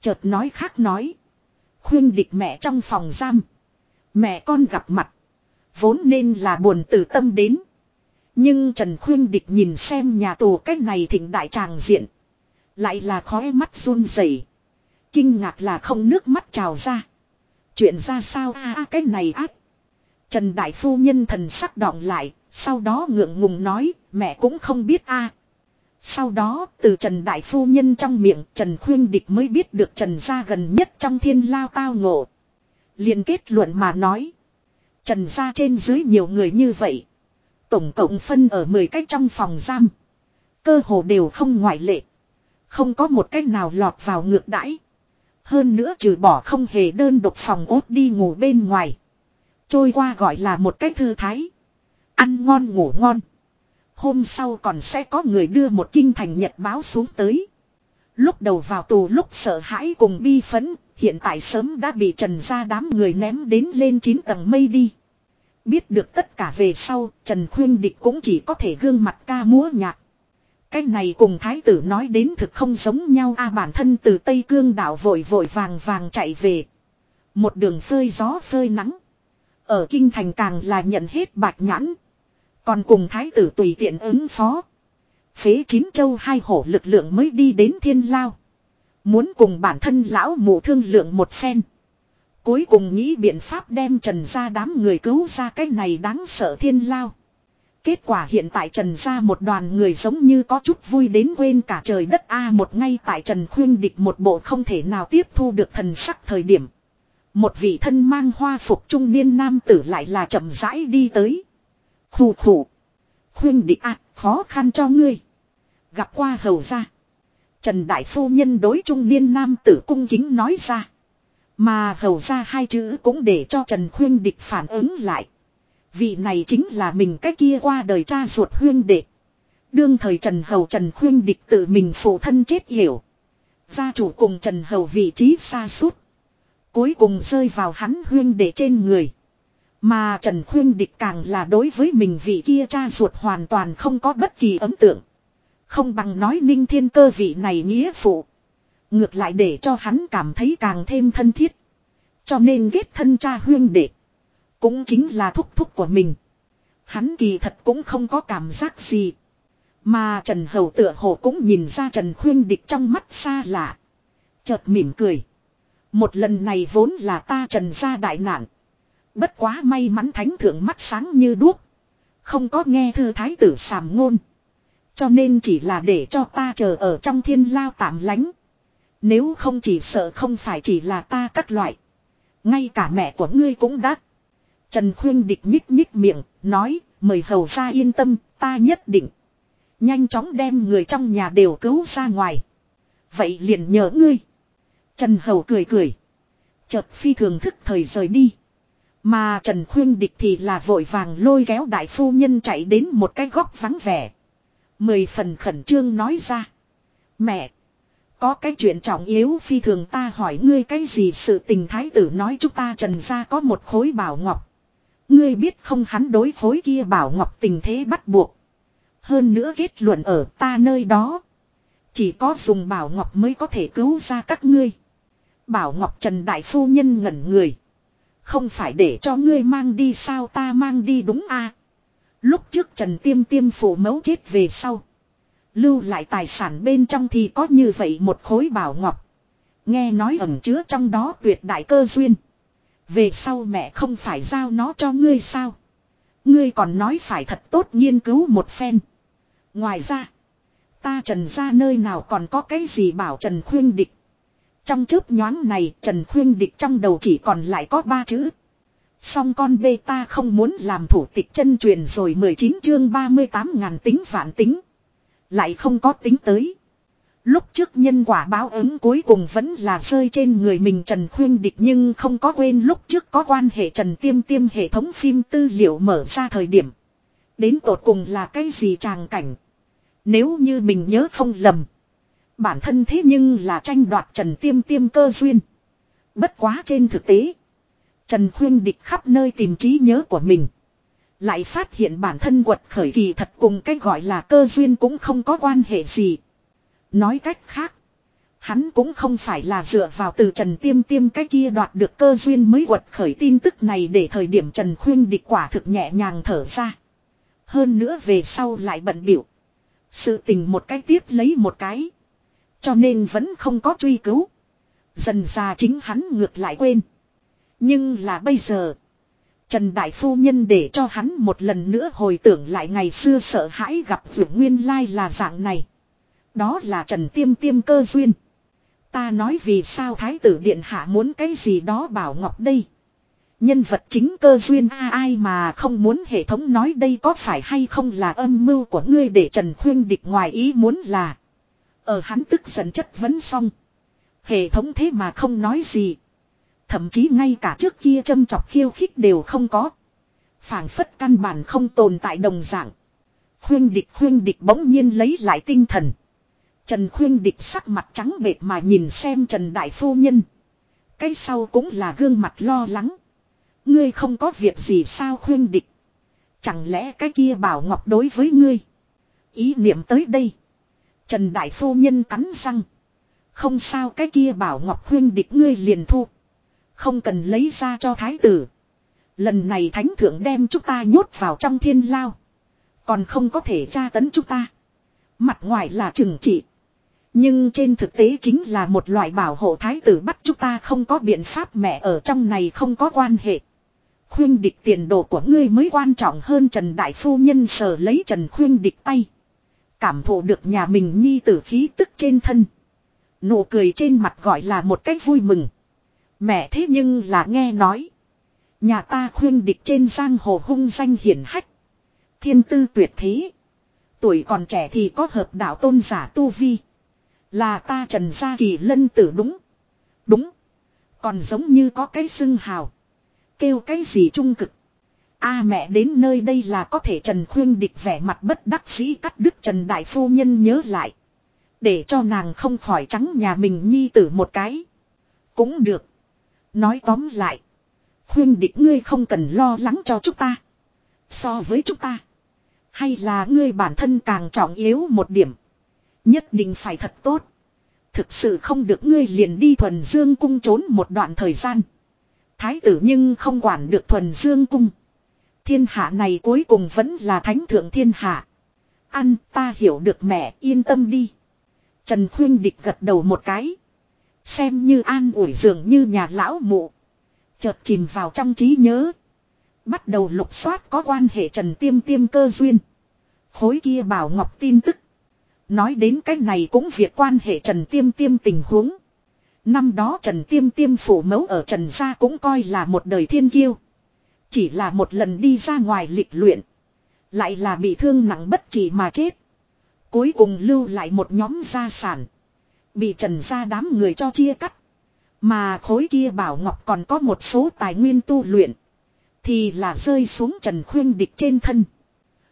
Chợt nói khác nói. Khuyên địch mẹ trong phòng giam. Mẹ con gặp mặt. Vốn nên là buồn từ tâm đến. Nhưng Trần Khuyên Địch nhìn xem nhà tù cách này thịnh đại tràng diện. Lại là khói mắt run rẩy Kinh ngạc là không nước mắt trào ra. Chuyện ra sao a à, cái này ác. Trần Đại Phu Nhân thần sắc đọng lại, sau đó ngượng ngùng nói, mẹ cũng không biết a. Sau đó, từ Trần Đại Phu Nhân trong miệng, Trần Khuyên Địch mới biết được Trần gia gần nhất trong thiên lao tao ngộ. liền kết luận mà nói. Trần gia trên dưới nhiều người như vậy. Tổng cộng phân ở 10 cách trong phòng giam. Cơ hồ đều không ngoại lệ. Không có một cách nào lọt vào ngược đãi. Hơn nữa trừ bỏ không hề đơn độc phòng ốt đi ngủ bên ngoài. Trôi qua gọi là một cách thư thái. Ăn ngon ngủ ngon. Hôm sau còn sẽ có người đưa một kinh thành nhật báo xuống tới. Lúc đầu vào tù lúc sợ hãi cùng bi phấn, hiện tại sớm đã bị trần ra đám người ném đến lên 9 tầng mây đi. Biết được tất cả về sau, Trần Khuyên Địch cũng chỉ có thể gương mặt ca múa nhạc. Cái này cùng thái tử nói đến thực không giống nhau a bản thân từ Tây Cương đảo vội vội vàng vàng chạy về. Một đường phơi gió phơi nắng. Ở Kinh Thành càng là nhận hết bạch nhãn. Còn cùng thái tử tùy tiện ứng phó. Phế chín châu hai hổ lực lượng mới đi đến thiên lao. Muốn cùng bản thân lão mụ thương lượng một phen. Cuối cùng nghĩ biện pháp đem trần ra đám người cứu ra cái này đáng sợ thiên lao. Kết quả hiện tại trần ra một đoàn người giống như có chút vui đến quên cả trời đất A một ngay tại trần khuyên địch một bộ không thể nào tiếp thu được thần sắc thời điểm. Một vị thân mang hoa phục trung niên nam tử lại là chậm rãi đi tới. Khù khù. Khuyên địch ạ, khó khăn cho ngươi. Gặp qua hầu ra. Trần Đại Phu Nhân đối trung niên nam tử cung kính nói ra. Mà hầu ra hai chữ cũng để cho Trần Khuyên Địch phản ứng lại. Vị này chính là mình cái kia qua đời cha ruột huyên đệ. Đương thời Trần Hầu Trần Khuyên Địch tự mình phụ thân chết hiểu. Gia chủ cùng Trần Hầu vị trí xa suốt. Cuối cùng rơi vào hắn huyên đệ trên người. Mà Trần Khuyên Địch càng là đối với mình vị kia cha ruột hoàn toàn không có bất kỳ ấn tượng. Không bằng nói ninh thiên cơ vị này nghĩa phụ. Ngược lại để cho hắn cảm thấy càng thêm thân thiết. Cho nên ghét thân cha huyên đệ. Cũng chính là thúc thúc của mình. Hắn kỳ thật cũng không có cảm giác gì. Mà Trần Hầu tựa hồ cũng nhìn ra Trần Khuyên Địch trong mắt xa lạ. Chợt mỉm cười. Một lần này vốn là ta Trần ra đại nạn. Bất quá may mắn thánh thượng mắt sáng như đuốc. Không có nghe thư thái tử sàm ngôn. Cho nên chỉ là để cho ta chờ ở trong thiên lao tạm lánh. Nếu không chỉ sợ không phải chỉ là ta các loại. Ngay cả mẹ của ngươi cũng đã. Trần Khuyên địch nhích nhích miệng, nói, mời hầu ra yên tâm, ta nhất định. Nhanh chóng đem người trong nhà đều cứu ra ngoài. Vậy liền nhờ ngươi. Trần Hầu cười cười. Chợt phi thường thức thời rời đi. Mà Trần Khuyên địch thì là vội vàng lôi kéo đại phu nhân chạy đến một cái góc vắng vẻ. Mười phần khẩn trương nói ra. Mẹ. Có cái chuyện trọng yếu phi thường ta hỏi ngươi cái gì sự tình thái tử nói chúng ta trần ra có một khối bảo ngọc. Ngươi biết không hắn đối khối kia bảo ngọc tình thế bắt buộc. Hơn nữa kết luận ở ta nơi đó. Chỉ có dùng bảo ngọc mới có thể cứu ra các ngươi. Bảo ngọc trần đại phu nhân ngẩn người. Không phải để cho ngươi mang đi sao ta mang đi đúng a Lúc trước trần tiêm tiêm phủ mấu chết về sau. Lưu lại tài sản bên trong thì có như vậy một khối bảo ngọc. Nghe nói ẩn chứa trong đó tuyệt đại cơ duyên. Về sau mẹ không phải giao nó cho ngươi sao. Ngươi còn nói phải thật tốt nghiên cứu một phen. Ngoài ra. Ta trần ra nơi nào còn có cái gì bảo trần khuyên địch. Trong chớp nhoáng này, trần khuyên địch trong đầu chỉ còn lại có ba chữ. Song con bê ta không muốn làm thủ tịch chân truyền rồi 19 chương 38 ngàn tính vạn tính. Lại không có tính tới. Lúc trước nhân quả báo ứng cuối cùng vẫn là rơi trên người mình Trần Khuyên Địch nhưng không có quên lúc trước có quan hệ Trần Tiêm Tiêm hệ thống phim tư liệu mở ra thời điểm. Đến tột cùng là cái gì tràng cảnh. Nếu như mình nhớ không lầm. Bản thân thế nhưng là tranh đoạt Trần Tiêm Tiêm cơ duyên. Bất quá trên thực tế. Trần Khuyên Địch khắp nơi tìm trí nhớ của mình. Lại phát hiện bản thân quật khởi kỳ thật cùng cái gọi là cơ duyên cũng không có quan hệ gì. Nói cách khác, Hắn cũng không phải là dựa vào từ Trần Tiêm Tiêm cái kia đoạt được cơ duyên mới quật khởi tin tức này để thời điểm Trần Khuyên địch quả thực nhẹ nhàng thở ra. Hơn nữa về sau lại bận biểu. Sự tình một cái tiếp lấy một cái. Cho nên vẫn không có truy cứu. Dần ra chính hắn ngược lại quên. Nhưng là bây giờ. Trần Đại Phu Nhân để cho hắn một lần nữa hồi tưởng lại ngày xưa sợ hãi gặp vượt nguyên lai là dạng này. Đó là Trần Tiêm Tiêm cơ duyên. Ta nói vì sao Thái tử Điện Hạ muốn cái gì đó bảo Ngọc đây. Nhân vật chính cơ duyên a ai mà không muốn hệ thống nói đây có phải hay không là âm mưu của ngươi để Trần Khuyên địch ngoài ý muốn là. Ở hắn tức giận chất vấn xong. Hệ thống thế mà không nói gì. Thậm chí ngay cả trước kia châm chọc khiêu khích đều không có. phảng phất căn bản không tồn tại đồng dạng. Khuyên địch khuyên địch bỗng nhiên lấy lại tinh thần. Trần khuyên địch sắc mặt trắng bệt mà nhìn xem Trần Đại Phu Nhân. Cái sau cũng là gương mặt lo lắng. Ngươi không có việc gì sao khuyên địch. Chẳng lẽ cái kia bảo ngọc đối với ngươi. Ý niệm tới đây. Trần Đại Phu Nhân cắn răng. Không sao cái kia bảo ngọc Huyên địch ngươi liền thu. Không cần lấy ra cho thái tử. Lần này thánh thượng đem chúng ta nhốt vào trong thiên lao. Còn không có thể tra tấn chúng ta. Mặt ngoài là trừng trị. Nhưng trên thực tế chính là một loại bảo hộ thái tử bắt chúng ta không có biện pháp mẹ ở trong này không có quan hệ. Khuyên địch tiền đồ của ngươi mới quan trọng hơn Trần Đại Phu Nhân sờ lấy Trần Khuyên địch tay. Cảm thụ được nhà mình nhi tử khí tức trên thân. Nụ cười trên mặt gọi là một cách vui mừng. Mẹ thế nhưng là nghe nói. Nhà ta khuyên địch trên giang hồ hung danh hiển hách. Thiên tư tuyệt thế. Tuổi còn trẻ thì có hợp đạo tôn giả tu vi. Là ta trần gia kỳ lân tử đúng. Đúng. Còn giống như có cái xưng hào. Kêu cái gì trung cực. A mẹ đến nơi đây là có thể Trần Khuyên địch vẻ mặt bất đắc dĩ cắt đứt Trần Đại Phu Nhân nhớ lại. Để cho nàng không khỏi trắng nhà mình nhi tử một cái. Cũng được. Nói tóm lại. Khuyên địch ngươi không cần lo lắng cho chúng ta. So với chúng ta. Hay là ngươi bản thân càng trọng yếu một điểm. Nhất định phải thật tốt. Thực sự không được ngươi liền đi thuần dương cung trốn một đoạn thời gian. Thái tử nhưng không quản được thuần dương cung. Thiên hạ này cuối cùng vẫn là thánh thượng thiên hạ. Ăn ta hiểu được mẹ, yên tâm đi. Trần Khuyên Địch gật đầu một cái. Xem như an ủi dường như nhà lão mụ. Chợt chìm vào trong trí nhớ. Bắt đầu lục soát có quan hệ Trần Tiêm Tiêm cơ duyên. Khối kia bảo Ngọc tin tức. Nói đến cái này cũng việc quan hệ Trần Tiêm Tiêm tình huống. Năm đó Trần Tiêm Tiêm phủ mẫu ở Trần Gia cũng coi là một đời thiên kiêu. Chỉ là một lần đi ra ngoài lịch luyện. Lại là bị thương nặng bất trị mà chết. Cuối cùng lưu lại một nhóm gia sản. Bị Trần Gia đám người cho chia cắt. Mà khối kia bảo Ngọc còn có một số tài nguyên tu luyện. Thì là rơi xuống Trần Khuyên Địch trên thân.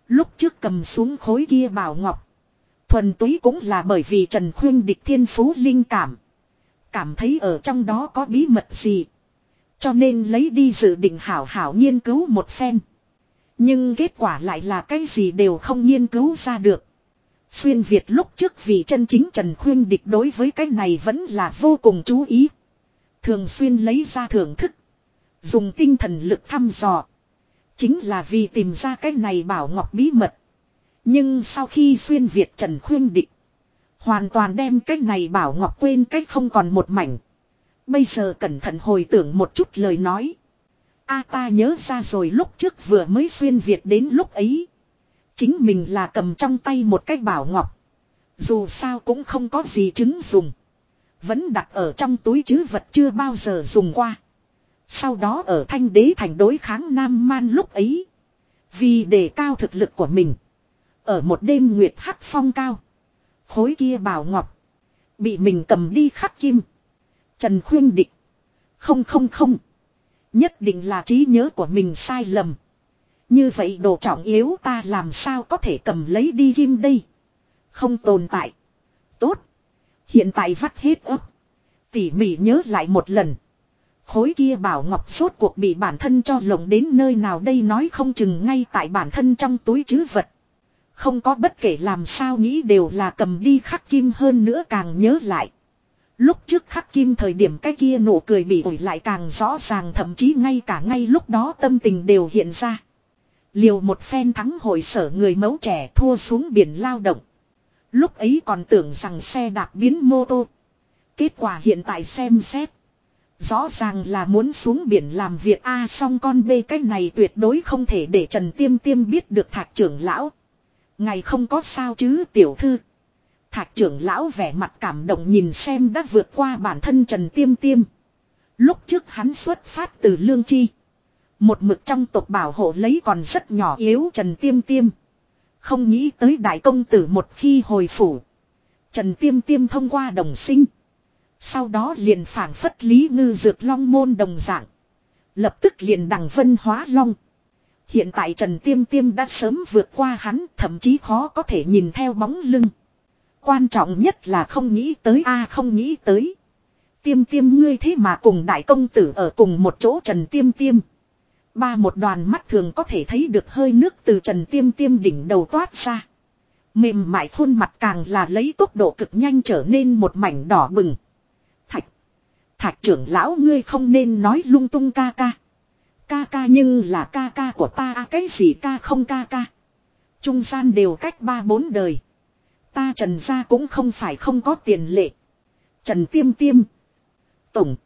Lúc trước cầm xuống khối kia bảo Ngọc. Thuần túy cũng là bởi vì Trần Khuyên Địch thiên phú linh cảm. Cảm thấy ở trong đó có bí mật gì. Cho nên lấy đi dự định hảo hảo nghiên cứu một phen. Nhưng kết quả lại là cái gì đều không nghiên cứu ra được. Xuyên Việt lúc trước vì chân chính Trần Khuyên Địch đối với cái này vẫn là vô cùng chú ý. Thường xuyên lấy ra thưởng thức. Dùng tinh thần lực thăm dò. Chính là vì tìm ra cái này bảo ngọc bí mật. Nhưng sau khi xuyên Việt Trần Khuyên Địch. Hoàn toàn đem cái này bảo ngọc quên cách không còn một mảnh. Bây giờ cẩn thận hồi tưởng một chút lời nói. A ta nhớ ra rồi lúc trước vừa mới xuyên Việt đến lúc ấy. Chính mình là cầm trong tay một cái bảo ngọc. Dù sao cũng không có gì chứng dùng. Vẫn đặt ở trong túi chứ vật chưa bao giờ dùng qua. Sau đó ở thanh đế thành đối kháng Nam Man lúc ấy. Vì đề cao thực lực của mình. Ở một đêm nguyệt hắc phong cao. Khối kia bảo ngọc. Bị mình cầm đi khắc kim. Trần khuyên địch. Không không không. Nhất định là trí nhớ của mình sai lầm. Như vậy đồ trọng yếu ta làm sao có thể cầm lấy đi kim đây. Không tồn tại. Tốt. Hiện tại vắt hết ấp. Tỉ mỉ nhớ lại một lần. Khối kia bảo ngọc suốt cuộc bị bản thân cho lồng đến nơi nào đây nói không chừng ngay tại bản thân trong túi chứ vật. Không có bất kể làm sao nghĩ đều là cầm đi khắc kim hơn nữa càng nhớ lại lúc trước khắc kim thời điểm cái kia nụ cười bị ủi lại càng rõ ràng, thậm chí ngay cả ngay lúc đó tâm tình đều hiện ra. Liều một phen thắng hội sở người mẫu trẻ thua xuống biển lao động. Lúc ấy còn tưởng rằng xe đạp biến mô tô. Kết quả hiện tại xem xét. Rõ ràng là muốn xuống biển làm việc A xong con B cái này tuyệt đối không thể để Trần Tiêm Tiêm biết được thạc trưởng lão. Ngày không có sao chứ, tiểu thư. Thạc trưởng lão vẻ mặt cảm động nhìn xem đã vượt qua bản thân Trần Tiêm Tiêm. Lúc trước hắn xuất phát từ Lương Chi. Một mực trong tộc bảo hộ lấy còn rất nhỏ yếu Trần Tiêm Tiêm. Không nghĩ tới đại công tử một khi hồi phủ. Trần Tiêm Tiêm thông qua đồng sinh. Sau đó liền phản phất lý ngư dược long môn đồng dạng. Lập tức liền đằng vân hóa long. Hiện tại Trần Tiêm Tiêm đã sớm vượt qua hắn, thậm chí khó có thể nhìn theo bóng lưng. Quan trọng nhất là không nghĩ tới, a, không nghĩ tới. Tiêm tiêm ngươi thế mà cùng đại công tử ở cùng một chỗ Trần Tiêm Tiêm. Ba một đoàn mắt thường có thể thấy được hơi nước từ Trần Tiêm Tiêm đỉnh đầu toát ra. Mềm mại khuôn mặt càng là lấy tốc độ cực nhanh trở nên một mảnh đỏ bừng. Thạch. Thạch trưởng lão ngươi không nên nói lung tung ca ca. Ca ca nhưng là ca ca của ta à, cái gì ca không ca ca. Trung gian đều cách ba bốn đời. Ta trần gia cũng không phải không có tiền lệ. Trần tiêm tiêm. Tổng.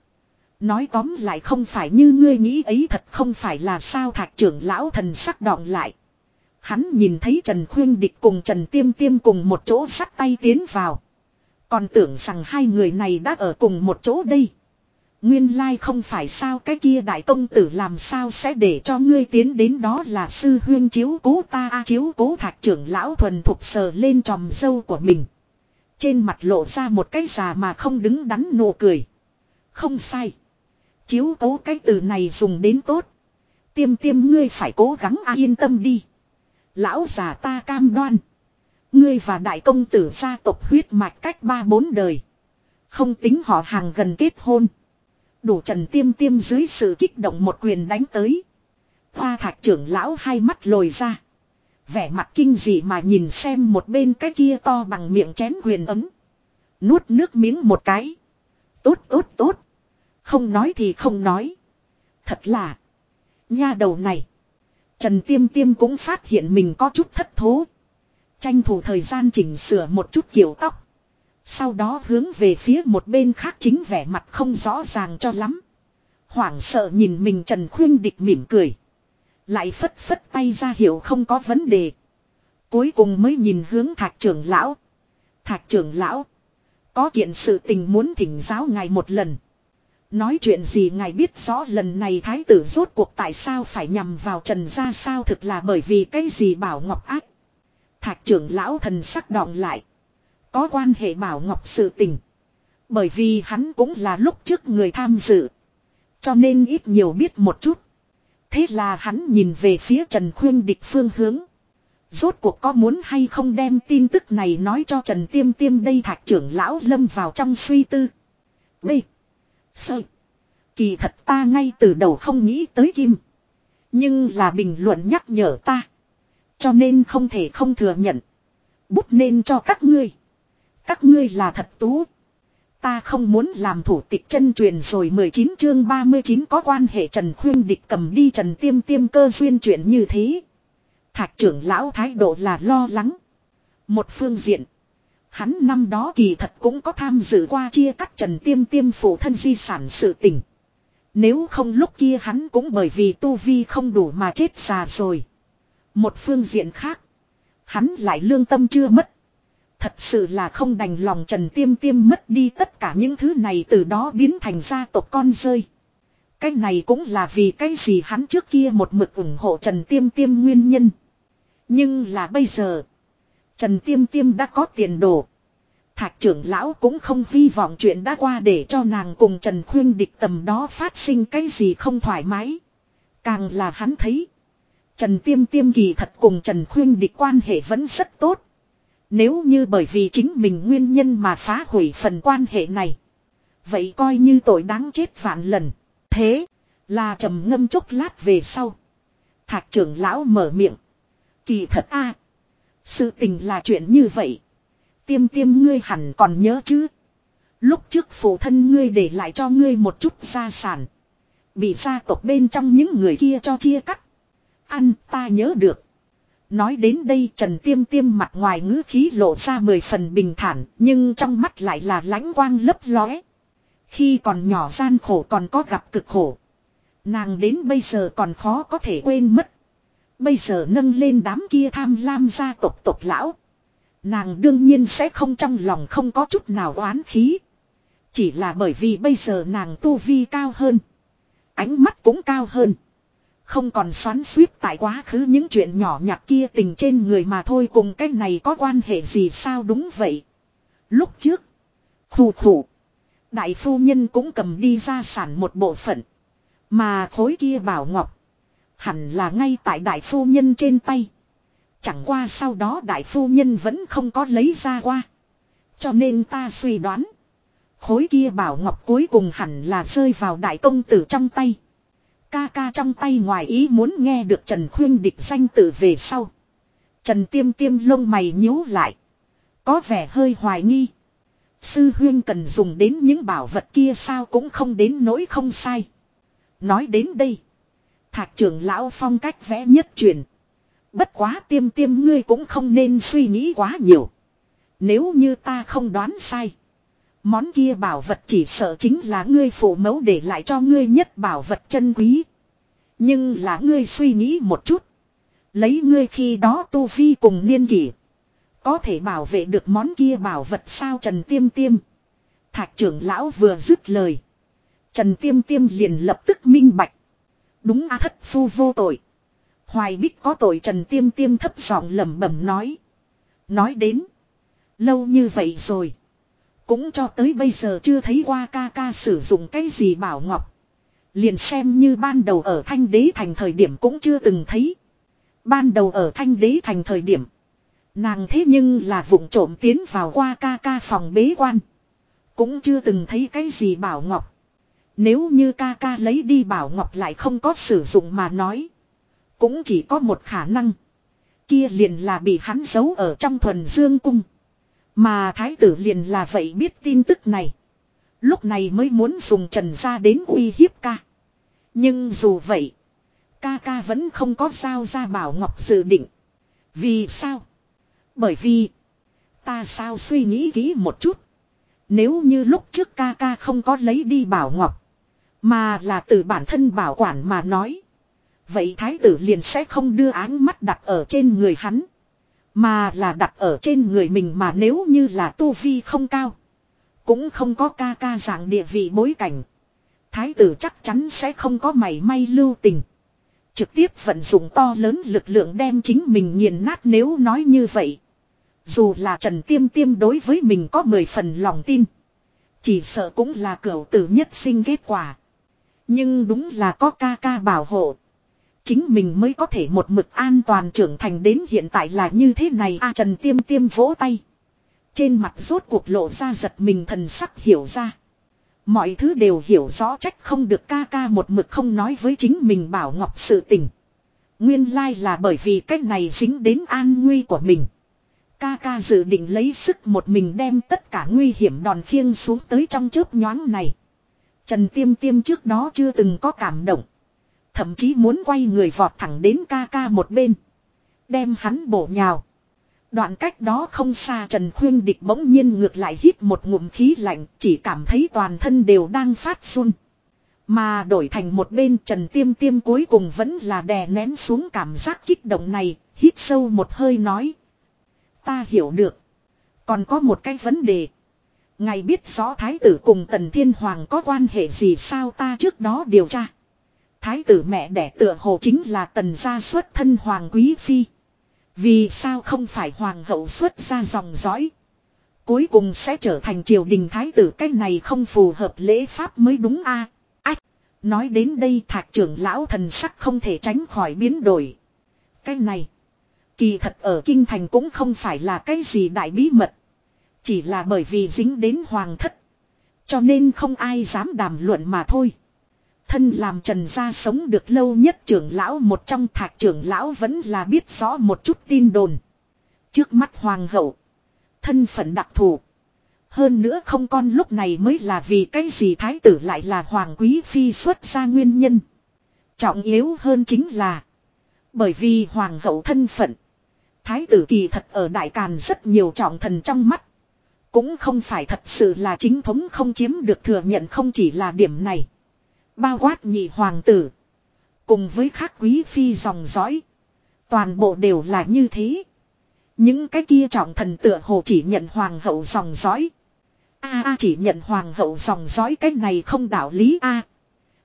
Nói tóm lại không phải như ngươi nghĩ ấy thật không phải là sao thạc trưởng lão thần sắc đọng lại. Hắn nhìn thấy Trần Khuyên Địch cùng Trần Tiêm Tiêm cùng một chỗ sắt tay tiến vào. Còn tưởng rằng hai người này đã ở cùng một chỗ đây. Nguyên lai không phải sao cái kia đại công tử làm sao sẽ để cho ngươi tiến đến đó là sư huyên chiếu cố ta a chiếu cố thạch trưởng lão thuần thục sờ lên tròm dâu của mình. Trên mặt lộ ra một cái già mà không đứng đắn nụ cười. Không sai. Chiếu cố cái từ này dùng đến tốt. Tiêm tiêm ngươi phải cố gắng a yên tâm đi. Lão già ta cam đoan. Ngươi và đại công tử gia tộc huyết mạch cách ba bốn đời. Không tính họ hàng gần kết hôn. Đủ trần tiêm tiêm dưới sự kích động một quyền đánh tới. Hoa thạch trưởng lão hai mắt lồi ra. Vẻ mặt kinh dị mà nhìn xem một bên cái kia to bằng miệng chén quyền ấm. Nuốt nước miếng một cái. Tốt tốt tốt. Không nói thì không nói. Thật là. Nha đầu này. Trần Tiêm Tiêm cũng phát hiện mình có chút thất thố. Tranh thủ thời gian chỉnh sửa một chút kiểu tóc. Sau đó hướng về phía một bên khác chính vẻ mặt không rõ ràng cho lắm. Hoảng sợ nhìn mình Trần Khuyên Địch mỉm cười. Lại phất phất tay ra hiểu không có vấn đề. Cuối cùng mới nhìn hướng thạc trưởng lão. Thạc trưởng lão. Có kiện sự tình muốn thỉnh giáo ngài một lần. Nói chuyện gì ngài biết rõ lần này thái tử rốt cuộc tại sao phải nhằm vào trần gia sao thực là bởi vì cái gì bảo ngọc ác. Thạc trưởng lão thần sắc đọng lại. Có quan hệ bảo ngọc sự tình. Bởi vì hắn cũng là lúc trước người tham dự. Cho nên ít nhiều biết một chút. Thế là hắn nhìn về phía Trần Khuyên địch phương hướng. Rốt cuộc có muốn hay không đem tin tức này nói cho Trần Tiêm Tiêm đây thạch trưởng lão lâm vào trong suy tư. B. Sợ. Kỳ thật ta ngay từ đầu không nghĩ tới Kim. Nhưng là bình luận nhắc nhở ta. Cho nên không thể không thừa nhận. Bút nên cho các ngươi. Các ngươi là thật tú. Ta không muốn làm thủ tịch chân truyền rồi 19 chương 39 có quan hệ Trần Khuyên Địch cầm đi Trần Tiêm Tiêm cơ duyên chuyện như thế. Thạc trưởng lão thái độ là lo lắng. Một phương diện. Hắn năm đó kỳ thật cũng có tham dự qua chia cắt Trần Tiêm Tiêm phụ thân di sản sự tình. Nếu không lúc kia hắn cũng bởi vì tu vi không đủ mà chết già rồi. Một phương diện khác. Hắn lại lương tâm chưa mất. Thật sự là không đành lòng Trần Tiêm Tiêm mất đi tất cả những thứ này từ đó biến thành gia tộc con rơi. Cái này cũng là vì cái gì hắn trước kia một mực ủng hộ Trần Tiêm Tiêm nguyên nhân. Nhưng là bây giờ. Trần Tiêm Tiêm đã có tiền đồ. Thạc trưởng lão cũng không hy vọng chuyện đã qua để cho nàng cùng Trần Khuyên địch tầm đó phát sinh cái gì không thoải mái. Càng là hắn thấy. Trần Tiêm Tiêm kỳ thật cùng Trần Khuyên địch quan hệ vẫn rất tốt. Nếu như bởi vì chính mình nguyên nhân mà phá hủy phần quan hệ này. Vậy coi như tội đáng chết vạn lần. Thế là trầm ngâm chốc lát về sau. Thạc trưởng lão mở miệng. Kỳ thật a, Sự tình là chuyện như vậy. Tiêm tiêm ngươi hẳn còn nhớ chứ. Lúc trước phụ thân ngươi để lại cho ngươi một chút gia sản. Bị gia tộc bên trong những người kia cho chia cắt. Ăn ta nhớ được. Nói đến đây Trần Tiêm Tiêm mặt ngoài ngữ khí lộ ra mười phần bình thản, nhưng trong mắt lại là lãnh quang lấp lóe. Khi còn nhỏ gian khổ còn có gặp cực khổ. Nàng đến bây giờ còn khó có thể quên mất. Bây giờ nâng lên đám kia tham lam gia tộc tộc lão. Nàng đương nhiên sẽ không trong lòng không có chút nào oán khí. Chỉ là bởi vì bây giờ nàng tu vi cao hơn. Ánh mắt cũng cao hơn. Không còn xoắn suýt tại quá khứ những chuyện nhỏ nhặt kia tình trên người mà thôi cùng cái này có quan hệ gì sao đúng vậy. Lúc trước. Khủ khủ. Đại phu nhân cũng cầm đi ra sản một bộ phận. Mà khối kia bảo ngọc. Hẳn là ngay tại đại phu nhân trên tay. Chẳng qua sau đó đại phu nhân vẫn không có lấy ra qua. Cho nên ta suy đoán. Khối kia bảo ngọc cuối cùng hẳn là rơi vào đại công tử trong tay. Ca ca trong tay ngoài ý muốn nghe được Trần Khuyên địch danh tự về sau. Trần Tiêm Tiêm lông mày nhíu lại. Có vẻ hơi hoài nghi. Sư huyên cần dùng đến những bảo vật kia sao cũng không đến nỗi không sai. Nói đến đây. Thạc trưởng lão phong cách vẽ nhất truyền. Bất quá tiêm tiêm ngươi cũng không nên suy nghĩ quá nhiều. Nếu như ta không đoán sai. Món kia bảo vật chỉ sợ chính là ngươi phụ mẫu để lại cho ngươi nhất bảo vật chân quý. Nhưng là ngươi suy nghĩ một chút. Lấy ngươi khi đó tu vi cùng niên kỷ. Có thể bảo vệ được món kia bảo vật sao Trần Tiêm Tiêm. Thạc trưởng lão vừa dứt lời. Trần Tiêm Tiêm liền lập tức minh bạch. Đúng a thất phu vô tội. Hoài Bích có tội Trần Tiêm Tiêm thấp giọng lẩm bẩm nói. Nói đến. Lâu như vậy rồi. Cũng cho tới bây giờ chưa thấy qua ca ca sử dụng cái gì bảo ngọc. Liền xem như ban đầu ở thanh đế thành thời điểm cũng chưa từng thấy. Ban đầu ở thanh đế thành thời điểm. Nàng thế nhưng là vụng trộm tiến vào qua ca ca phòng bế quan. Cũng chưa từng thấy cái gì bảo ngọc. Nếu như ca ca lấy đi bảo ngọc lại không có sử dụng mà nói. Cũng chỉ có một khả năng. Kia liền là bị hắn giấu ở trong thuần dương cung. Mà thái tử liền là vậy biết tin tức này. Lúc này mới muốn dùng trần ra đến uy hiếp ca. Nhưng dù vậy. Ca ca vẫn không có sao ra bảo ngọc dự định. Vì sao? Bởi vì. Ta sao suy nghĩ kỹ một chút. Nếu như lúc trước ca ca không có lấy đi bảo ngọc. Mà là từ bản thân bảo quản mà nói. Vậy thái tử liền sẽ không đưa áng mắt đặt ở trên người hắn. Mà là đặt ở trên người mình mà nếu như là tu vi không cao. Cũng không có ca ca dạng địa vị bối cảnh. Thái tử chắc chắn sẽ không có mảy may lưu tình. Trực tiếp vận dụng to lớn lực lượng đem chính mình nghiền nát nếu nói như vậy. Dù là Trần Tiêm Tiêm đối với mình có mười phần lòng tin. Chỉ sợ cũng là cửu tử nhất sinh kết quả. Nhưng đúng là có ca ca bảo hộ. Chính mình mới có thể một mực an toàn trưởng thành đến hiện tại là như thế này a Trần Tiêm Tiêm vỗ tay. Trên mặt rốt cuộc lộ ra giật mình thần sắc hiểu ra. Mọi thứ đều hiểu rõ trách không được ca ca một mực không nói với chính mình bảo ngọc sự tình. Nguyên lai là bởi vì cách này dính đến an nguy của mình. Ca ca dự định lấy sức một mình đem tất cả nguy hiểm đòn khiêng xuống tới trong chớp nhoáng này. Trần Tiêm Tiêm trước đó chưa từng có cảm động. Thậm chí muốn quay người vọt thẳng đến ca ca một bên. Đem hắn bổ nhào. Đoạn cách đó không xa Trần Khuyên Địch bỗng nhiên ngược lại hít một ngụm khí lạnh, chỉ cảm thấy toàn thân đều đang phát run. Mà đổi thành một bên Trần Tiêm Tiêm cuối cùng vẫn là đè nén xuống cảm giác kích động này, hít sâu một hơi nói. Ta hiểu được. Còn có một cái vấn đề. Ngài biết rõ Thái tử cùng Tần Thiên Hoàng có quan hệ gì sao ta trước đó điều tra. Thái tử mẹ đẻ tựa hồ chính là Tần gia xuất thân Hoàng Quý Phi. Vì sao không phải Hoàng hậu xuất ra dòng dõi. Cuối cùng sẽ trở thành triều đình Thái tử, cái này không phù hợp lễ pháp mới đúng a Ách. Nói đến đây thạc trưởng lão thần sắc không thể tránh khỏi biến đổi. Cái này. Kỳ thật ở Kinh Thành cũng không phải là cái gì đại bí mật. Chỉ là bởi vì dính đến hoàng thất. Cho nên không ai dám đàm luận mà thôi. Thân làm trần gia sống được lâu nhất trưởng lão một trong thạc trưởng lão vẫn là biết rõ một chút tin đồn. Trước mắt hoàng hậu. Thân phận đặc thù. Hơn nữa không con lúc này mới là vì cái gì thái tử lại là hoàng quý phi xuất ra nguyên nhân. Trọng yếu hơn chính là, bởi vì hoàng hậu thân phận. Thái tử kỳ thật ở Đại Càn rất nhiều trọng thần trong mắt. Cũng không phải thật sự là chính thống không chiếm được thừa nhận không chỉ là điểm này. Bao quát nhị hoàng tử. Cùng với khác quý phi dòng dõi. Toàn bộ đều là như thế. Những cái kia trọng thần tựa hồ chỉ nhận hoàng hậu dòng dõi. A a chỉ nhận hoàng hậu dòng dõi cái này không đạo lý a.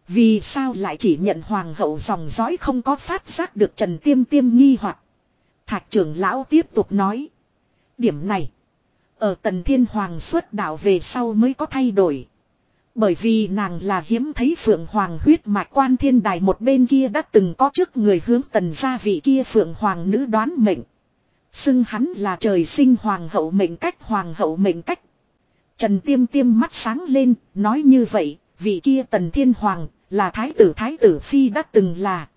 Vì sao lại chỉ nhận hoàng hậu dòng dõi không có phát giác được Trần Tiêm Tiêm nghi hoặc thạc trưởng lão tiếp tục nói. Điểm này. Ở tần thiên hoàng xuất đạo về sau mới có thay đổi. Bởi vì nàng là hiếm thấy phượng hoàng huyết mạch quan thiên đài một bên kia đã từng có trước người hướng tần gia vị kia phượng hoàng nữ đoán mệnh. Xưng hắn là trời sinh hoàng hậu mệnh cách hoàng hậu mệnh cách. Trần tiêm tiêm mắt sáng lên, nói như vậy, vị kia tần thiên hoàng, là thái tử thái tử phi đã từng là.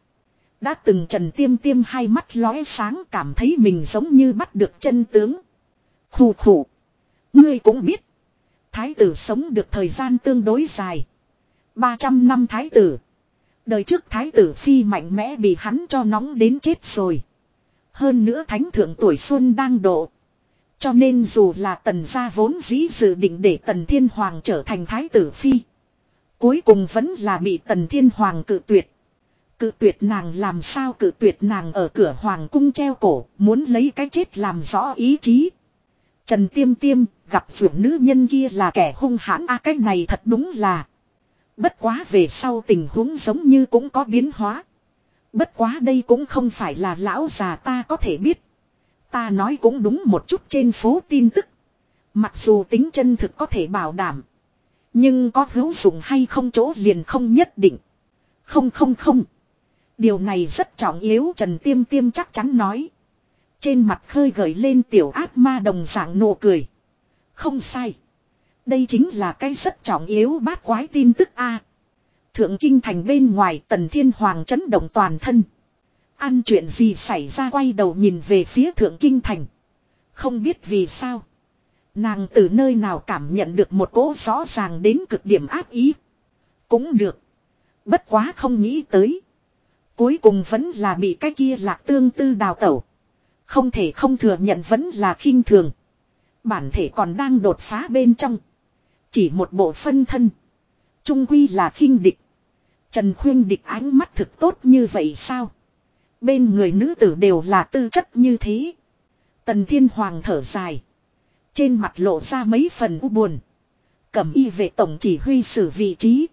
Đã từng trần tiêm tiêm hai mắt lóe sáng cảm thấy mình giống như bắt được chân tướng. Khù khù. Ngươi cũng biết. Thái tử sống được thời gian tương đối dài. 300 năm thái tử. Đời trước thái tử phi mạnh mẽ bị hắn cho nóng đến chết rồi. Hơn nữa thánh thượng tuổi xuân đang độ. Cho nên dù là tần gia vốn dĩ dự định để tần thiên hoàng trở thành thái tử phi. Cuối cùng vẫn là bị tần thiên hoàng cự tuyệt. Cự tuyệt nàng làm sao cự tuyệt nàng ở cửa hoàng cung treo cổ, muốn lấy cái chết làm rõ ý chí. Trần Tiêm Tiêm, gặp phượng nữ nhân kia là kẻ hung hãn a, cái này thật đúng là. Bất quá về sau tình huống giống như cũng có biến hóa. Bất quá đây cũng không phải là lão già ta có thể biết. Ta nói cũng đúng một chút trên phố tin tức. Mặc dù tính chân thực có thể bảo đảm. Nhưng có hữu dụng hay không chỗ liền không nhất định. Không không không. Điều này rất trọng yếu, Trần Tiêm Tiêm chắc chắn nói. Trên mặt khơi gợi lên tiểu ác ma đồng dạng nụ cười. Không sai. Đây chính là cái rất trọng yếu bát quái tin tức A. Thượng kinh thành bên ngoài tần thiên hoàng chấn động toàn thân. Ăn chuyện gì xảy ra quay đầu nhìn về phía thượng kinh thành. Không biết vì sao. Nàng từ nơi nào cảm nhận được một cỗ rõ ràng đến cực điểm áp ý. Cũng được. Bất quá không nghĩ tới. Cuối cùng vẫn là bị cái kia lạc tương tư đào tẩu. Không thể không thừa nhận vẫn là khinh thường. Bản thể còn đang đột phá bên trong. Chỉ một bộ phân thân. Trung quy là khinh địch. Trần khuyên địch ánh mắt thực tốt như vậy sao? Bên người nữ tử đều là tư chất như thế. Tần Thiên Hoàng thở dài. Trên mặt lộ ra mấy phần u buồn. Cẩm y về tổng chỉ huy xử vị trí.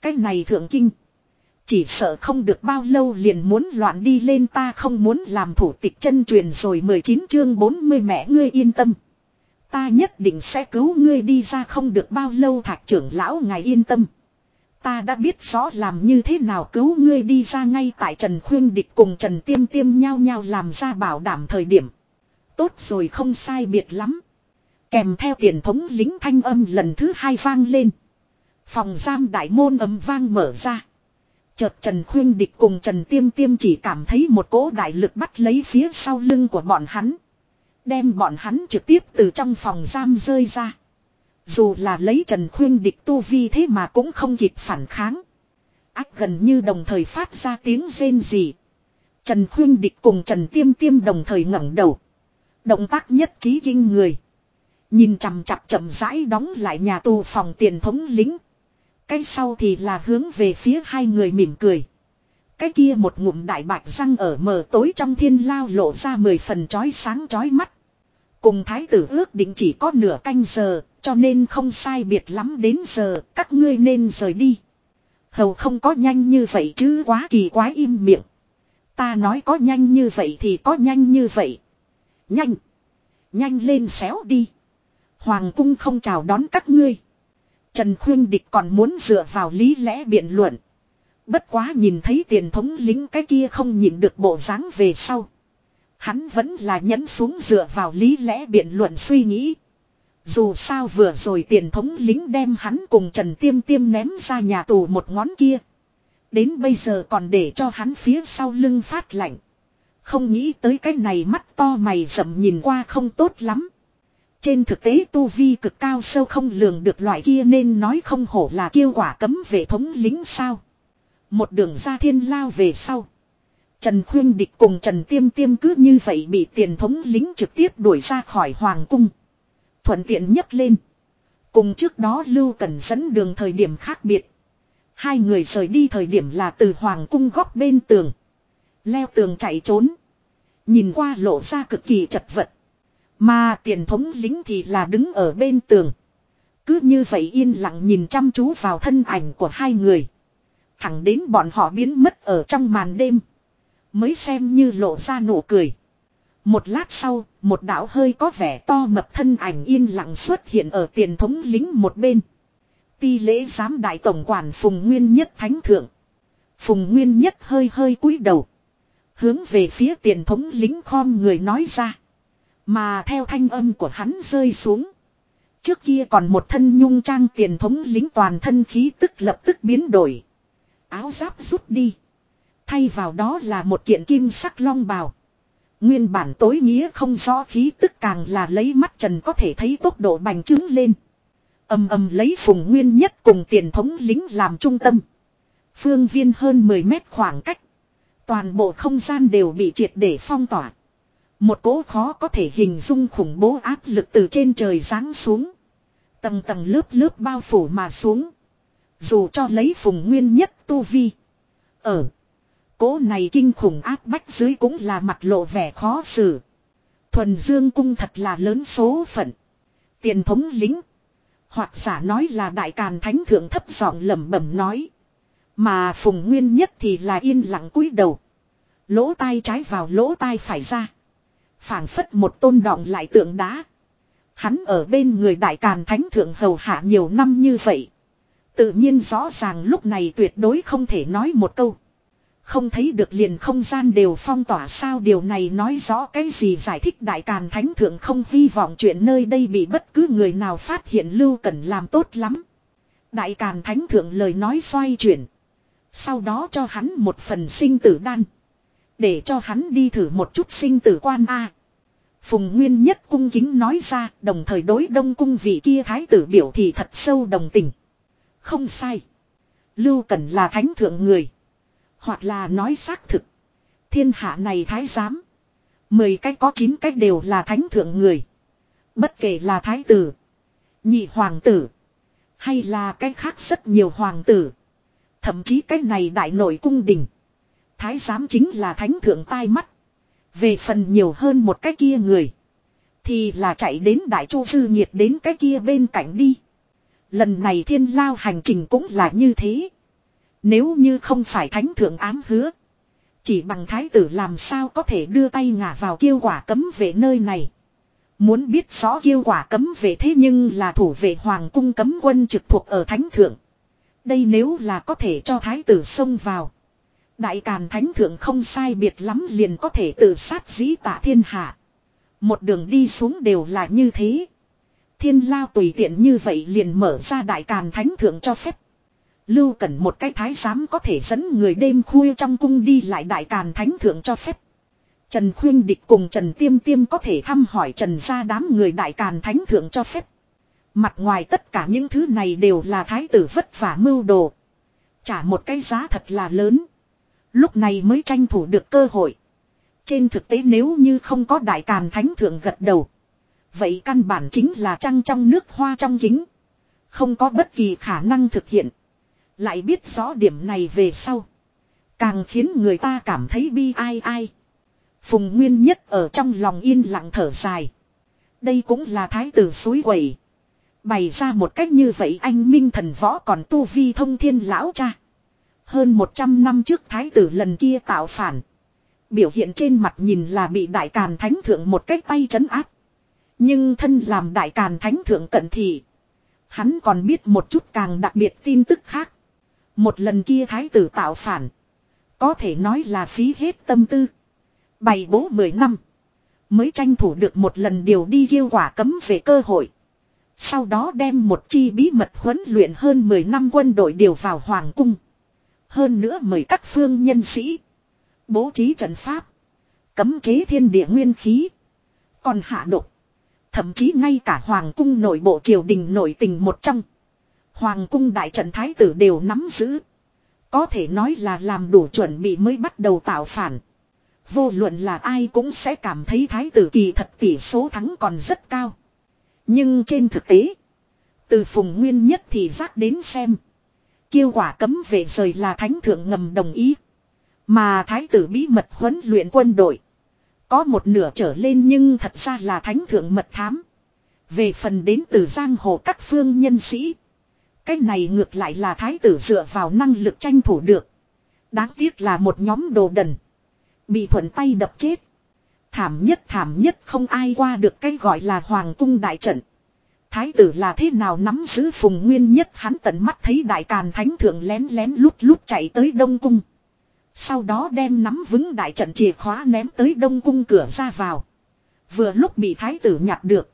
Cách này thượng kinh. Chỉ sợ không được bao lâu liền muốn loạn đi lên ta không muốn làm thủ tịch chân truyền rồi 19 chương 40 mẹ ngươi yên tâm. Ta nhất định sẽ cứu ngươi đi ra không được bao lâu thạc trưởng lão ngài yên tâm. Ta đã biết rõ làm như thế nào cứu ngươi đi ra ngay tại Trần Khuyên Địch cùng Trần Tiêm Tiêm nhau nhau làm ra bảo đảm thời điểm. Tốt rồi không sai biệt lắm. Kèm theo tiền thống lính thanh âm lần thứ hai vang lên. Phòng giam đại môn ấm vang mở ra. Chợt Trần Khuyên Địch cùng Trần Tiêm Tiêm chỉ cảm thấy một cỗ đại lực bắt lấy phía sau lưng của bọn hắn. Đem bọn hắn trực tiếp từ trong phòng giam rơi ra. Dù là lấy Trần Khuyên Địch tu vi thế mà cũng không kịp phản kháng. Ác gần như đồng thời phát ra tiếng rên rỉ. Trần Khuyên Địch cùng Trần Tiêm Tiêm đồng thời ngẩng đầu. Động tác nhất trí kinh người. Nhìn chằm chặp chậm rãi đóng lại nhà tù phòng tiền thống lính. Cái sau thì là hướng về phía hai người mỉm cười. Cái kia một ngụm đại bạch răng ở mờ tối trong thiên lao lộ ra mười phần chói sáng chói mắt. Cùng thái tử ước định chỉ có nửa canh giờ, cho nên không sai biệt lắm đến giờ, các ngươi nên rời đi. Hầu không có nhanh như vậy chứ quá kỳ quái im miệng. Ta nói có nhanh như vậy thì có nhanh như vậy. Nhanh. Nhanh lên xéo đi. Hoàng cung không chào đón các ngươi. Trần Khuyên Địch còn muốn dựa vào lý lẽ biện luận. Bất quá nhìn thấy tiền thống lính cái kia không nhìn được bộ dáng về sau. Hắn vẫn là nhấn xuống dựa vào lý lẽ biện luận suy nghĩ. Dù sao vừa rồi tiền thống lính đem hắn cùng Trần Tiêm Tiêm ném ra nhà tù một ngón kia. Đến bây giờ còn để cho hắn phía sau lưng phát lạnh. Không nghĩ tới cái này mắt to mày rậm nhìn qua không tốt lắm. Trên thực tế tu vi cực cao sâu không lường được loại kia nên nói không hổ là kêu quả cấm về thống lính sao. Một đường ra thiên lao về sau. Trần Khuyên Địch cùng Trần Tiêm Tiêm cứ như vậy bị tiền thống lính trực tiếp đuổi ra khỏi Hoàng Cung. Thuận tiện nhất lên. Cùng trước đó Lưu Cần dẫn đường thời điểm khác biệt. Hai người rời đi thời điểm là từ Hoàng Cung góc bên tường. Leo tường chạy trốn. Nhìn qua lộ ra cực kỳ chật vật. Mà tiền thống lính thì là đứng ở bên tường. Cứ như vậy yên lặng nhìn chăm chú vào thân ảnh của hai người. Thẳng đến bọn họ biến mất ở trong màn đêm. Mới xem như lộ ra nụ cười. Một lát sau, một đạo hơi có vẻ to mập thân ảnh yên lặng xuất hiện ở tiền thống lính một bên. Ti lễ giám đại tổng quản Phùng Nguyên Nhất Thánh Thượng. Phùng Nguyên Nhất hơi hơi cúi đầu. Hướng về phía tiền thống lính khom người nói ra. Mà theo thanh âm của hắn rơi xuống. Trước kia còn một thân nhung trang tiền thống lính toàn thân khí tức lập tức biến đổi. Áo giáp rút đi. Thay vào đó là một kiện kim sắc long bào. Nguyên bản tối nghĩa không rõ khí tức càng là lấy mắt trần có thể thấy tốc độ bành trướng lên. ầm ầm lấy phùng nguyên nhất cùng tiền thống lính làm trung tâm. Phương viên hơn 10 mét khoảng cách. Toàn bộ không gian đều bị triệt để phong tỏa. Một cố khó có thể hình dung khủng bố áp lực từ trên trời giáng xuống. Tầng tầng lớp lớp bao phủ mà xuống. Dù cho lấy phùng nguyên nhất tu vi. Ở. Cố này kinh khủng áp bách dưới cũng là mặt lộ vẻ khó xử. Thuần Dương cung thật là lớn số phận. Tiền thống lính. Hoặc giả nói là đại càn thánh thượng thấp giọng lẩm bẩm nói. Mà phùng nguyên nhất thì là yên lặng cúi đầu. Lỗ tai trái vào lỗ tai phải ra. phảng phất một tôn đọng lại tượng đá. Hắn ở bên người đại càn thánh thượng hầu hạ nhiều năm như vậy. Tự nhiên rõ ràng lúc này tuyệt đối không thể nói một câu. Không thấy được liền không gian đều phong tỏa sao điều này nói rõ cái gì giải thích đại càn thánh thượng không hy vọng chuyện nơi đây bị bất cứ người nào phát hiện lưu cần làm tốt lắm. Đại càn thánh thượng lời nói xoay chuyển. Sau đó cho hắn một phần sinh tử đan. Để cho hắn đi thử một chút sinh tử quan A. Phùng Nguyên Nhất cung kính nói ra, đồng thời đối đông cung vị kia thái tử biểu thì thật sâu đồng tình. Không sai. Lưu Cẩn là thánh thượng người. Hoặc là nói xác thực. Thiên hạ này thái giám. Mười cách có chín cách đều là thánh thượng người. Bất kể là thái tử. Nhị hoàng tử. Hay là cách khác rất nhiều hoàng tử. Thậm chí cách này đại nội cung đình. Thái giám chính là thánh thượng tai mắt. Về phần nhiều hơn một cái kia người. Thì là chạy đến đại chu sư nhiệt đến cái kia bên cạnh đi. Lần này thiên lao hành trình cũng là như thế. Nếu như không phải thánh thượng ám hứa. Chỉ bằng thái tử làm sao có thể đưa tay ngả vào kiêu quả cấm về nơi này. Muốn biết rõ kiêu quả cấm về thế nhưng là thủ vệ hoàng cung cấm quân trực thuộc ở thánh thượng. Đây nếu là có thể cho thái tử xông vào. Đại càn thánh thượng không sai biệt lắm liền có thể tự sát dĩ tạ thiên hạ. Một đường đi xuống đều là như thế. Thiên lao tùy tiện như vậy liền mở ra đại càn thánh thượng cho phép. Lưu Cẩn một cái thái giám có thể dẫn người đêm khuya trong cung đi lại đại càn thánh thượng cho phép. Trần Khuyên Địch cùng Trần Tiêm Tiêm có thể thăm hỏi Trần gia đám người đại càn thánh thượng cho phép. Mặt ngoài tất cả những thứ này đều là thái tử vất vả mưu đồ. Trả một cái giá thật là lớn. Lúc này mới tranh thủ được cơ hội. Trên thực tế nếu như không có đại càn thánh thượng gật đầu. Vậy căn bản chính là trăng trong nước hoa trong kính. Không có bất kỳ khả năng thực hiện. Lại biết rõ điểm này về sau. Càng khiến người ta cảm thấy bi ai ai. Phùng Nguyên Nhất ở trong lòng yên lặng thở dài. Đây cũng là thái tử suối quẩy. Bày ra một cách như vậy anh minh thần võ còn tu vi thông thiên lão cha. Hơn 100 năm trước thái tử lần kia tạo phản. Biểu hiện trên mặt nhìn là bị đại càn thánh thượng một cách tay trấn áp. Nhưng thân làm đại càn thánh thượng cận thị. Hắn còn biết một chút càng đặc biệt tin tức khác. Một lần kia thái tử tạo phản. Có thể nói là phí hết tâm tư. Bày bố 10 năm. Mới tranh thủ được một lần điều đi yêu quả cấm về cơ hội. Sau đó đem một chi bí mật huấn luyện hơn 10 năm quân đội điều vào Hoàng cung. Hơn nữa mời các phương nhân sĩ. Bố trí trận pháp. Cấm chế thiên địa nguyên khí. Còn hạ độc. Thậm chí ngay cả Hoàng cung nội bộ triều đình nổi tình một trong. Hoàng cung đại trận thái tử đều nắm giữ. Có thể nói là làm đủ chuẩn bị mới bắt đầu tạo phản. Vô luận là ai cũng sẽ cảm thấy thái tử kỳ thật tỷ số thắng còn rất cao. Nhưng trên thực tế, từ phùng nguyên nhất thì giác đến xem. Kêu quả cấm về rời là thánh thượng ngầm đồng ý. Mà thái tử bí mật huấn luyện quân đội. Có một nửa trở lên nhưng thật ra là thánh thượng mật thám. Về phần đến từ giang hồ các phương nhân sĩ. Cái này ngược lại là thái tử dựa vào năng lực tranh thủ được. Đáng tiếc là một nhóm đồ đần. Bị thuận tay đập chết. Thảm nhất thảm nhất, không ai qua được cái gọi là hoàng cung đại trận. Thái tử là thế nào nắm giữ phùng nguyên nhất, hắn tận mắt thấy đại càn thánh thượng lén lén lút lút chạy tới đông cung. Sau đó đem nắm vững đại trận chìa khóa ném tới đông cung cửa ra vào. Vừa lúc bị thái tử nhặt được.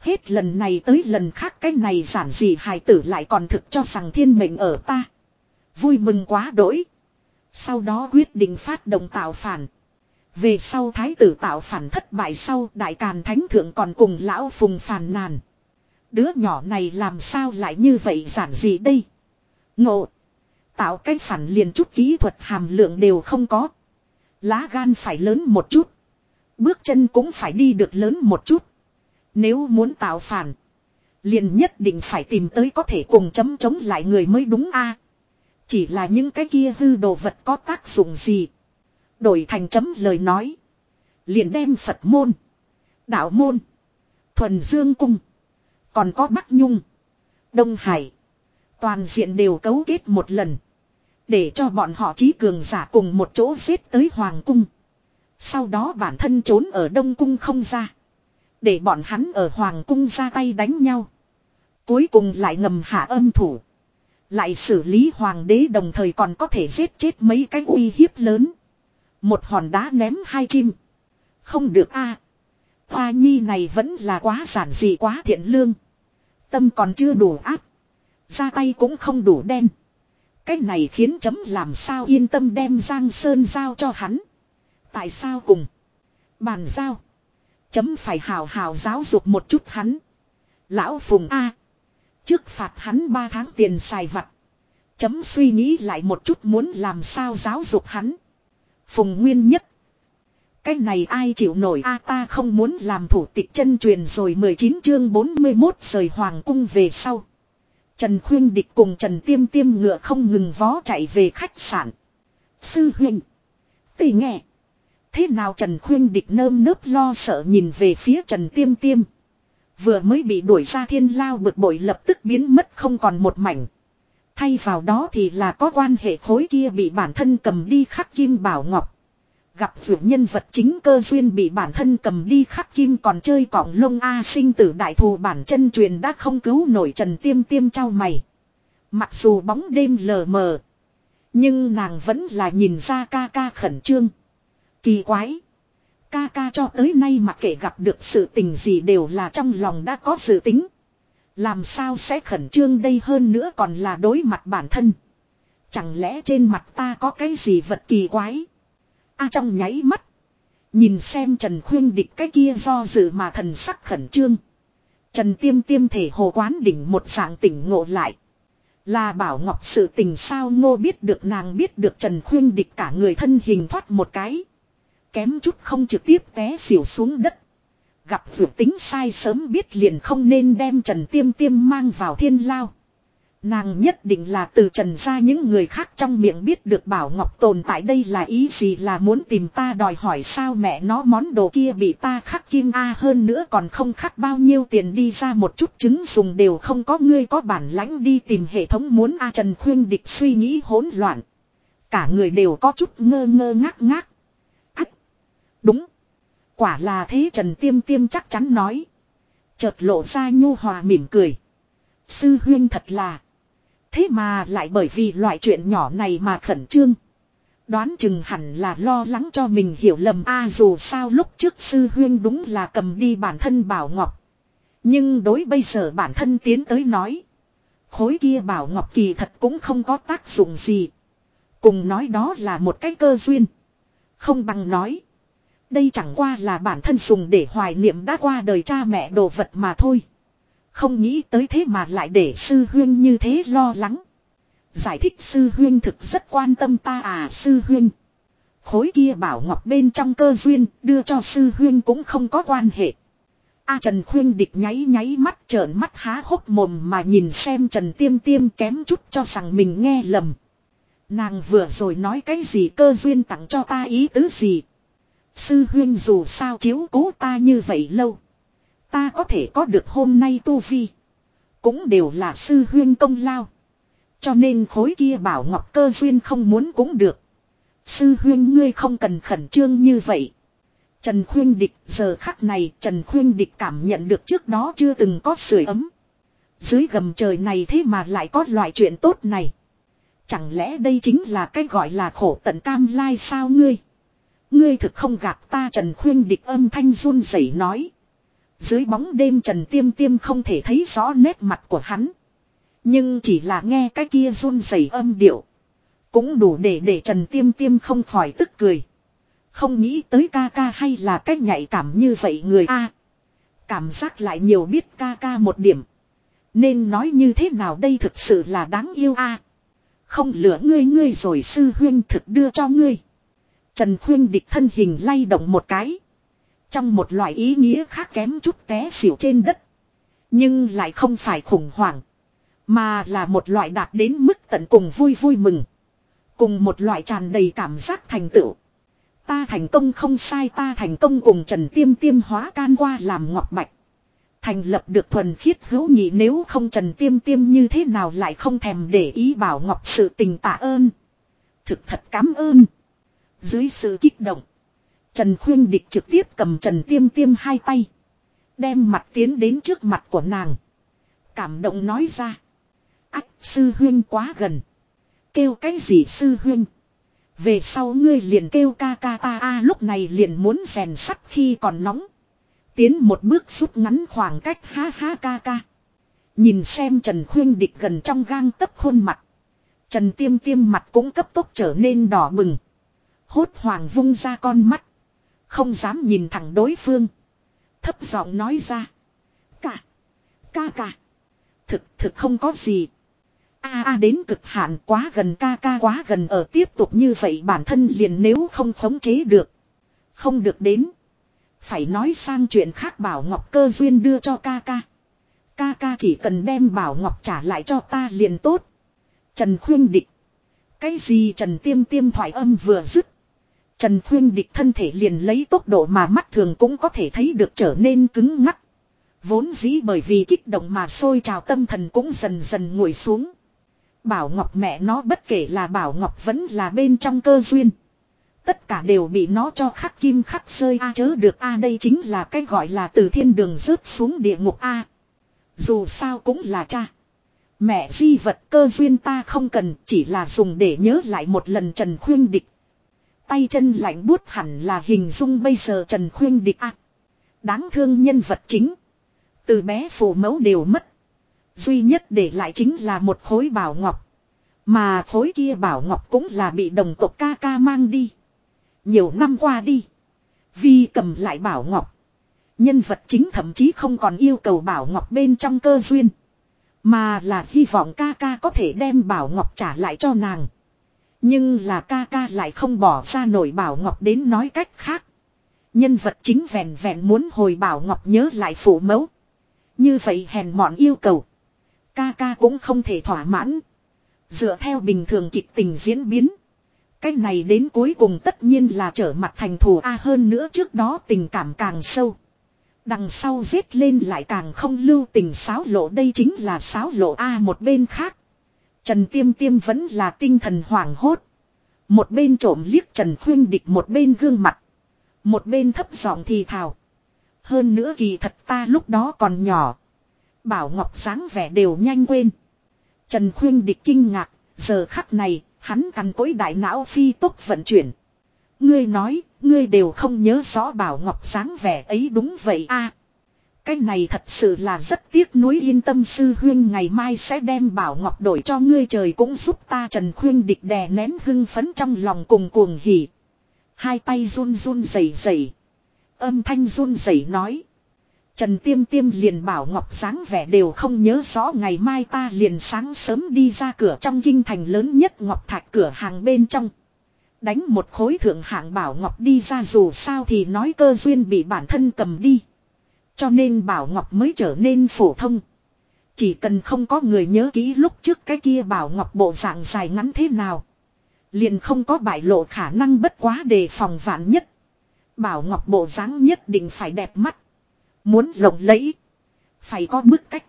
Hết lần này tới lần khác cái này giản dị hài tử lại còn thực cho rằng thiên mệnh ở ta. Vui mừng quá đỗi. Sau đó quyết định phát động tạo phản. Về sau thái tử tạo phản thất bại sau đại càn thánh thượng còn cùng lão phùng phàn nàn. Đứa nhỏ này làm sao lại như vậy giản dị đây. Ngộ. Tạo cái phản liền chút kỹ thuật hàm lượng đều không có. Lá gan phải lớn một chút. Bước chân cũng phải đi được lớn một chút. Nếu muốn tạo phản. Liền nhất định phải tìm tới có thể cùng chấm chống lại người mới đúng a. Chỉ là những cái kia hư đồ vật có tác dụng gì. Đổi thành chấm lời nói. Liền đem Phật môn. Đạo môn. Thuần Dương Cung. Còn có Bắc Nhung. Đông Hải. Toàn diện đều cấu kết một lần. Để cho bọn họ trí cường giả cùng một chỗ xếp tới Hoàng Cung. Sau đó bản thân trốn ở Đông Cung không ra. Để bọn hắn ở Hoàng Cung ra tay đánh nhau. Cuối cùng lại ngầm hạ âm thủ. Lại xử lý Hoàng đế đồng thời còn có thể giết chết mấy cái uy hiếp lớn. Một hòn đá ném hai chim. Không được a Hoa nhi này vẫn là quá giản dị quá thiện lương. Tâm còn chưa đủ áp. Ra tay cũng không đủ đen. Cái này khiến chấm làm sao yên tâm đem Giang Sơn giao cho hắn. Tại sao cùng? Bàn giao. Chấm phải hào hào giáo dục một chút hắn. Lão Phùng A. Trước phạt hắn 3 tháng tiền xài vặt. Chấm suy nghĩ lại một chút muốn làm sao giáo dục hắn. Phùng Nguyên Nhất. Cái này ai chịu nổi a ta không muốn làm thủ tịch chân truyền rồi 19 chương 41 rời hoàng cung về sau. Trần Khuyên Địch cùng Trần Tiêm Tiêm ngựa không ngừng vó chạy về khách sạn. Sư huynh. Tỷ nghe. Thế nào Trần Khuyên Địch nơm nớp lo sợ nhìn về phía Trần Tiêm Tiêm. Vừa mới bị đuổi ra thiên lao bực bội lập tức biến mất không còn một mảnh. Thay vào đó thì là có quan hệ khối kia bị bản thân cầm đi khắc kim bảo ngọc. Gặp vượt nhân vật chính cơ duyên bị bản thân cầm đi khắc kim còn chơi cọng lông A sinh tử đại thù bản chân truyền đã không cứu nổi trần tiêm tiêm trao mày. Mặc dù bóng đêm lờ mờ. Nhưng nàng vẫn là nhìn ra ca ca khẩn trương. Kỳ quái. Ca ca cho tới nay mà kể gặp được sự tình gì đều là trong lòng đã có dự tính. Làm sao sẽ khẩn trương đây hơn nữa còn là đối mặt bản thân. Chẳng lẽ trên mặt ta có cái gì vật kỳ quái. A trong nháy mắt. Nhìn xem Trần Khuyên địch cái kia do dự mà thần sắc khẩn trương. Trần Tiêm Tiêm thể hồ quán đỉnh một dạng tỉnh ngộ lại. Là bảo ngọc sự tình sao ngô biết được nàng biết được Trần Khuyên địch cả người thân hình thoát một cái. Kém chút không trực tiếp té xỉu xuống đất. Gặp vượt tính sai sớm biết liền không nên đem Trần Tiêm Tiêm mang vào thiên lao. Nàng nhất định là từ trần ra những người khác trong miệng biết được Bảo Ngọc tồn tại đây là ý gì là muốn tìm ta đòi hỏi sao mẹ nó món đồ kia bị ta khắc kim A hơn nữa còn không khắc bao nhiêu tiền đi ra một chút chứng dùng đều không có ngươi có bản lãnh đi tìm hệ thống muốn A Trần Khuyên Địch suy nghĩ hỗn loạn. Cả người đều có chút ngơ ngơ ngác ngác. Đúng! Quả là thế Trần Tiêm Tiêm chắc chắn nói. Chợt lộ ra nhu hòa mỉm cười. Sư huyên thật là Thế mà lại bởi vì loại chuyện nhỏ này mà khẩn trương. Đoán chừng hẳn là lo lắng cho mình hiểu lầm a à, dù sao lúc trước sư huyên đúng là cầm đi bản thân bảo ngọc. Nhưng đối bây giờ bản thân tiến tới nói. Khối kia bảo ngọc kỳ thật cũng không có tác dụng gì. Cùng nói đó là một cái cơ duyên. Không bằng nói. Đây chẳng qua là bản thân dùng để hoài niệm đã qua đời cha mẹ đồ vật mà thôi. Không nghĩ tới thế mà lại để sư huyên như thế lo lắng. Giải thích sư huyên thực rất quan tâm ta à sư huyên. Khối kia bảo ngọc bên trong cơ duyên đưa cho sư huyên cũng không có quan hệ. A Trần Khuyên địch nháy nháy mắt trợn mắt há hốc mồm mà nhìn xem Trần Tiêm Tiêm kém chút cho rằng mình nghe lầm. Nàng vừa rồi nói cái gì cơ duyên tặng cho ta ý tứ gì. Sư huyên dù sao chiếu cố ta như vậy lâu. Ta có thể có được hôm nay tu vi. Cũng đều là sư huyên công lao. Cho nên khối kia bảo ngọc cơ duyên không muốn cũng được. Sư huyên ngươi không cần khẩn trương như vậy. Trần Khuyên Địch, giờ khắc này Trần Khuyên Địch cảm nhận được trước đó chưa từng có sưởi ấm. Dưới gầm trời này thế mà lại có loại chuyện tốt này. Chẳng lẽ đây chính là cái gọi là khổ tận cam lai sao ngươi? Ngươi thực không gặp ta Trần Khuyên Địch âm thanh run rẩy nói. Dưới bóng đêm Trần Tiêm Tiêm không thể thấy rõ nét mặt của hắn. Nhưng chỉ là nghe cái kia run rẩy âm điệu. Cũng đủ để để Trần Tiêm Tiêm không khỏi tức cười. Không nghĩ tới ca ca hay là cách nhạy cảm như vậy người a Cảm giác lại nhiều biết ca ca một điểm. Nên nói như thế nào đây thực sự là đáng yêu a Không lửa ngươi ngươi rồi sư huyên thực đưa cho ngươi. Trần khuyên địch thân hình lay động một cái. Trong một loại ý nghĩa khác kém chút té xỉu trên đất. Nhưng lại không phải khủng hoảng. Mà là một loại đạt đến mức tận cùng vui vui mừng. Cùng một loại tràn đầy cảm giác thành tựu. Ta thành công không sai, ta thành công cùng Trần Tiêm Tiêm hóa can qua làm ngọc bạch. Thành lập được thuần khiết hữu nhị nếu không Trần Tiêm Tiêm như thế nào lại không thèm để ý bảo ngọc sự tình tạ ơn. Thực thật cảm ơn. Dưới sự kích động. Trần Khuyên Địch trực tiếp cầm Trần Tiêm Tiêm hai tay. Đem mặt tiến đến trước mặt của nàng. Cảm động nói ra. Ách, sư huyên quá gần. Kêu cái gì sư huyên. Về sau ngươi liền kêu ca ca ta a, lúc này liền muốn rèn sắt khi còn nóng. Tiến một bước rút ngắn khoảng cách, ha ha ca ca. Nhìn xem Trần Khuyên Địch gần trong gang tấc khuôn mặt. Trần Tiêm Tiêm mặt cũng cấp tốc trở nên đỏ bừng. Hốt hoàng vung ra con mắt. Không dám nhìn thẳng đối phương. Thấp giọng nói ra. Cả. Ca ca. Thực thực không có gì a a đến cực hạn quá gần ca ca quá gần ở tiếp tục như vậy bản thân liền nếu không khống chế được. Không được đến. Phải nói sang chuyện khác bảo ngọc cơ duyên đưa cho ca ca. Ca ca chỉ cần đem bảo ngọc trả lại cho ta liền tốt. Trần khuyên địch. Cái gì Trần tiêm tiêm thoại âm vừa dứt. Trần khuyên địch thân thể liền lấy tốc độ mà mắt thường cũng có thể thấy được trở nên cứng ngắc. Vốn dĩ bởi vì kích động mà sôi trào tâm thần cũng dần dần ngồi xuống. Bảo Ngọc mẹ nó bất kể là Bảo Ngọc vẫn là bên trong cơ duyên. Tất cả đều bị nó cho khắc kim khắc sơi a chớ được a đây chính là cái gọi là từ thiên đường rớt xuống địa ngục a. Dù sao cũng là cha. Mẹ di vật cơ duyên ta không cần, chỉ là dùng để nhớ lại một lần Trần Khuyên Địch. Tay chân lạnh buốt hẳn là hình dung bây giờ Trần Khuyên Địch a. Đáng thương nhân vật chính. Từ bé phụ mẫu đều mất. Duy nhất để lại chính là một khối bảo ngọc. Mà khối kia bảo ngọc cũng là bị đồng tộc ca ca mang đi. Nhiều năm qua đi. Vì cầm lại bảo ngọc. Nhân vật chính thậm chí không còn yêu cầu bảo ngọc bên trong cơ duyên. Mà là hy vọng ca ca có thể đem bảo ngọc trả lại cho nàng. Nhưng là ca ca lại không bỏ ra nổi bảo ngọc đến nói cách khác. Nhân vật chính vẹn vẹn muốn hồi bảo ngọc nhớ lại phụ mẫu. Như vậy hèn mọn yêu cầu. Ca ca cũng không thể thỏa mãn. Dựa theo bình thường kịch tình diễn biến. Cái này đến cuối cùng tất nhiên là trở mặt thành thù A hơn nữa trước đó tình cảm càng sâu. Đằng sau giết lên lại càng không lưu tình sáo lộ đây chính là sáo lộ A một bên khác. Trần Tiêm Tiêm vẫn là tinh thần hoảng hốt. Một bên trộm liếc Trần Khuyên Địch một bên gương mặt. Một bên thấp giọng thì thào. Hơn nữa kỳ thật ta lúc đó còn nhỏ. Bảo Ngọc sáng vẻ đều nhanh quên. Trần Khuyên địch kinh ngạc, giờ khắc này, hắn cằn cối đại não phi tốc vận chuyển. Ngươi nói, ngươi đều không nhớ rõ Bảo Ngọc sáng vẻ ấy đúng vậy a cái này thật sự là rất tiếc nuối yên tâm sư huyên ngày mai sẽ đem Bảo Ngọc đổi cho ngươi trời cũng giúp ta Trần Khuyên địch đè nén hưng phấn trong lòng cùng cuồng hỉ. Hai tay run run rẩy rẩy Âm thanh run rẩy nói. Trần Tiêm Tiêm liền bảo Ngọc sáng vẻ đều không nhớ rõ ngày mai ta liền sáng sớm đi ra cửa trong kinh thành lớn nhất Ngọc Thạch cửa hàng bên trong. Đánh một khối thượng hạng bảo Ngọc đi ra dù sao thì nói cơ duyên bị bản thân cầm đi. Cho nên bảo Ngọc mới trở nên phổ thông. Chỉ cần không có người nhớ kỹ lúc trước cái kia bảo Ngọc bộ dạng dài ngắn thế nào. Liền không có bại lộ khả năng bất quá đề phòng vạn nhất. Bảo Ngọc bộ dáng nhất định phải đẹp mắt. Muốn lộng lẫy. Phải có bức cách.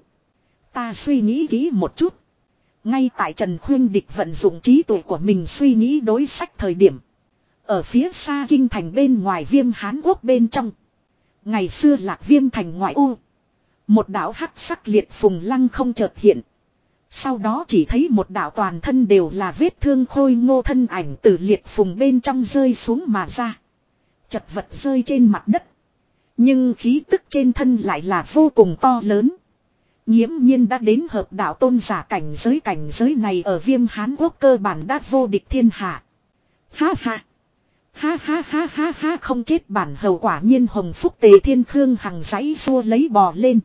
Ta suy nghĩ kỹ một chút. Ngay tại Trần Khuyên Địch vận dụng trí tuệ của mình suy nghĩ đối sách thời điểm. Ở phía xa kinh thành bên ngoài viêm Hán Quốc bên trong. Ngày xưa lạc viêm thành ngoại u. Một đạo hắc sắc liệt phùng lăng không chợt hiện. Sau đó chỉ thấy một đạo toàn thân đều là vết thương khôi ngô thân ảnh từ liệt phùng bên trong rơi xuống mà ra. Chật vật rơi trên mặt đất. Nhưng khí tức trên thân lại là vô cùng to lớn. Nhiễm nhiên đã đến hợp đạo tôn giả cảnh giới cảnh giới này ở viêm Hán Quốc cơ bản đã vô địch thiên hạ. Ha ha. Ha ha ha ha ha, không chết bản hầu quả nhiên hồng phúc tề thiên khương hằng giấy xua lấy bò lên.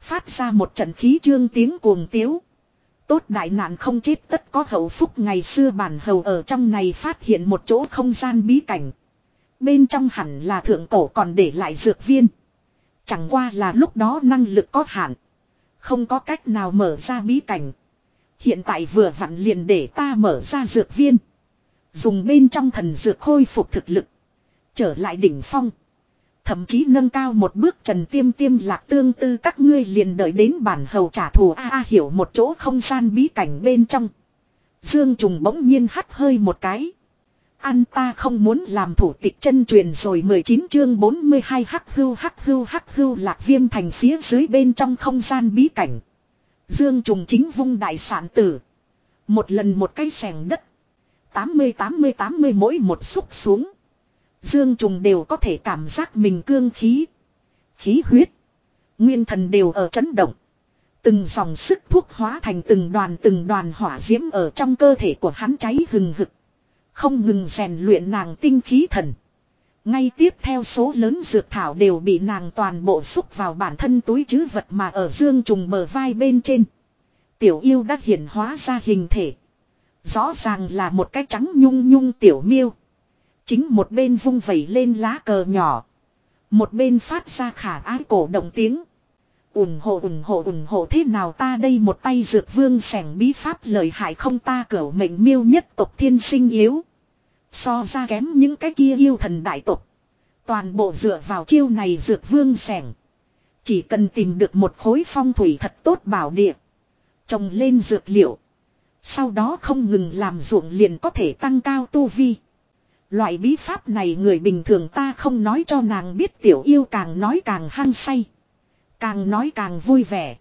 Phát ra một trận khí trương tiếng cuồng tiếu. Tốt đại nạn không chết tất có hậu phúc ngày xưa bản hầu ở trong này phát hiện một chỗ không gian bí cảnh. Bên trong hẳn là thượng cổ còn để lại dược viên. Chẳng qua là lúc đó năng lực có hạn. Không có cách nào mở ra bí cảnh. Hiện tại vừa vặn liền để ta mở ra dược viên. Dùng bên trong thần dược khôi phục thực lực. Trở lại đỉnh phong. Thậm chí nâng cao một bước trần tiêm tiêm lạc tương tư, các ngươi liền đợi đến bản hầu trả thù a a hiểu một chỗ không gian bí cảnh bên trong. Dương trùng bỗng nhiên hắt hơi một cái. An ta không muốn làm thủ tịch chân truyền rồi 19 chương 42 hắc hưu hắc hưu hắc hưu, lạc viêm thành phía dưới bên trong không gian bí cảnh. Dương trùng chính vung đại sản tử. Một lần một cây sẻng đất. 80-80-80 mỗi một xúc xuống. Dương trùng đều có thể cảm giác mình cương khí. Khí huyết. Nguyên thần đều ở chấn động. Từng dòng sức thuốc hóa thành từng đoàn từng đoàn hỏa diễm ở trong cơ thể của hắn cháy hừng hực. Không ngừng rèn luyện nàng tinh khí thần. Ngay tiếp theo số lớn dược thảo đều bị nàng toàn bộ xúc vào bản thân túi chứ vật mà ở dương trùng bờ vai bên trên. Tiểu yêu đã hiển hóa ra hình thể. Rõ ràng là một cái trắng nhung nhung tiểu miêu. Chính một bên vung vẩy lên lá cờ nhỏ. Một bên phát ra khả ái cổ động tiếng. ủng hộ ủng hộ ủng hộ thế nào ta đây một tay dược vương sẻng bí pháp lợi hại không ta cửu mệnh miêu nhất tộc thiên sinh yếu. So ra kém những cái kia yêu thần đại tộc. Toàn bộ dựa vào chiêu này dược vương sẻng. Chỉ cần tìm được một khối phong thủy thật tốt bảo địa. Trồng lên dược liệu. Sau đó không ngừng làm ruộng liền có thể tăng cao tu vi. Loại bí pháp này người bình thường ta không nói cho nàng biết tiểu yêu càng nói càng hăng say. Càng nói càng vui vẻ.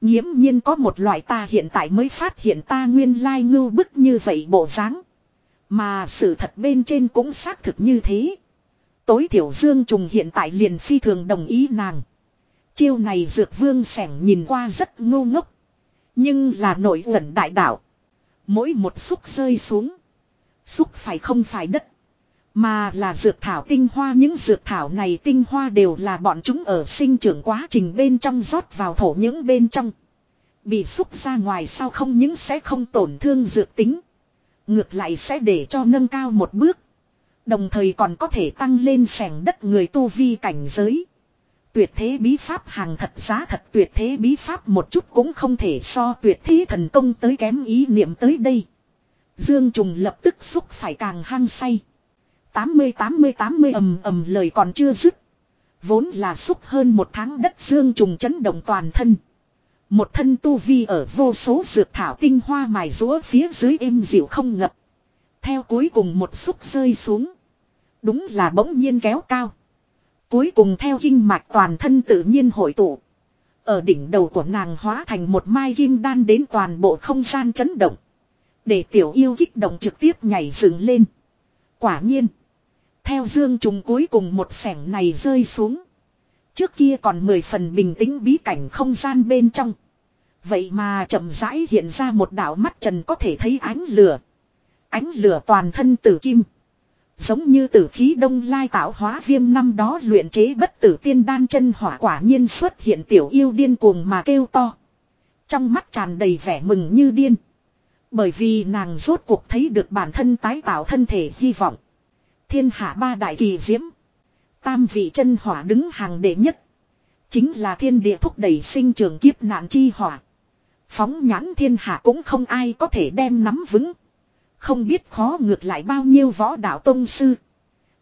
Nhiễm nhiên có một loại ta hiện tại mới phát hiện ta nguyên lai ngưu bức như vậy bộ dáng. Mà sự thật bên trên cũng xác thực như thế. Tối thiểu Dương Trùng hiện tại liền phi thường đồng ý nàng. Chiêu này dược vương sẻng nhìn qua rất ngu ngốc. Nhưng là nổi gần đại đạo. Mỗi một xúc rơi xuống. Xúc phải không phải đất. Mà là dược thảo tinh hoa những dược thảo này tinh hoa đều là bọn chúng ở sinh trưởng quá trình bên trong rót vào thổ những bên trong. Bị xúc ra ngoài sao không những sẽ không tổn thương dược tính. Ngược lại sẽ để cho nâng cao một bước. Đồng thời còn có thể tăng lên sẻng đất người tu vi cảnh giới. Tuyệt thế bí pháp hàng thật giá thật tuyệt thế bí pháp một chút cũng không thể so tuyệt thế thần công tới kém ý niệm tới đây. Dương Trùng lập tức xúc phải càng hăng say. 80 80 80 ầm ầm lời còn chưa dứt. Vốn là xúc hơn một tháng đất Dương Trùng chấn động toàn thân. Một thân tu vi ở vô số dược thảo tinh hoa mài rúa phía dưới êm dịu không ngập. Theo cuối cùng một xúc rơi xuống. Đúng là bỗng nhiên kéo cao. Cuối cùng theo kinh mạch toàn thân tự nhiên hội tụ. Ở đỉnh đầu của nàng hóa thành một mai kim đan đến toàn bộ không gian chấn động. Để tiểu yêu kích động trực tiếp nhảy dựng lên. Quả nhiên. Theo dương trùng cuối cùng một sẻng này rơi xuống. Trước kia còn mười phần bình tĩnh bí cảnh không gian bên trong. Vậy mà chậm rãi hiện ra một đạo mắt trần có thể thấy ánh lửa. Ánh lửa toàn thân tử kim. Giống như tử khí đông lai tạo hóa viêm năm đó luyện chế bất tử tiên đan chân hỏa quả nhiên xuất hiện tiểu yêu điên cuồng mà kêu to. Trong mắt tràn đầy vẻ mừng như điên. Bởi vì nàng rốt cuộc thấy được bản thân tái tạo thân thể hy vọng. Thiên hạ ba đại kỳ diễm. Tam vị chân hỏa đứng hàng đệ nhất. Chính là thiên địa thúc đẩy sinh trường kiếp nạn chi hỏa. Phóng nhãn thiên hạ cũng không ai có thể đem nắm vững. Không biết khó ngược lại bao nhiêu võ đạo tông sư.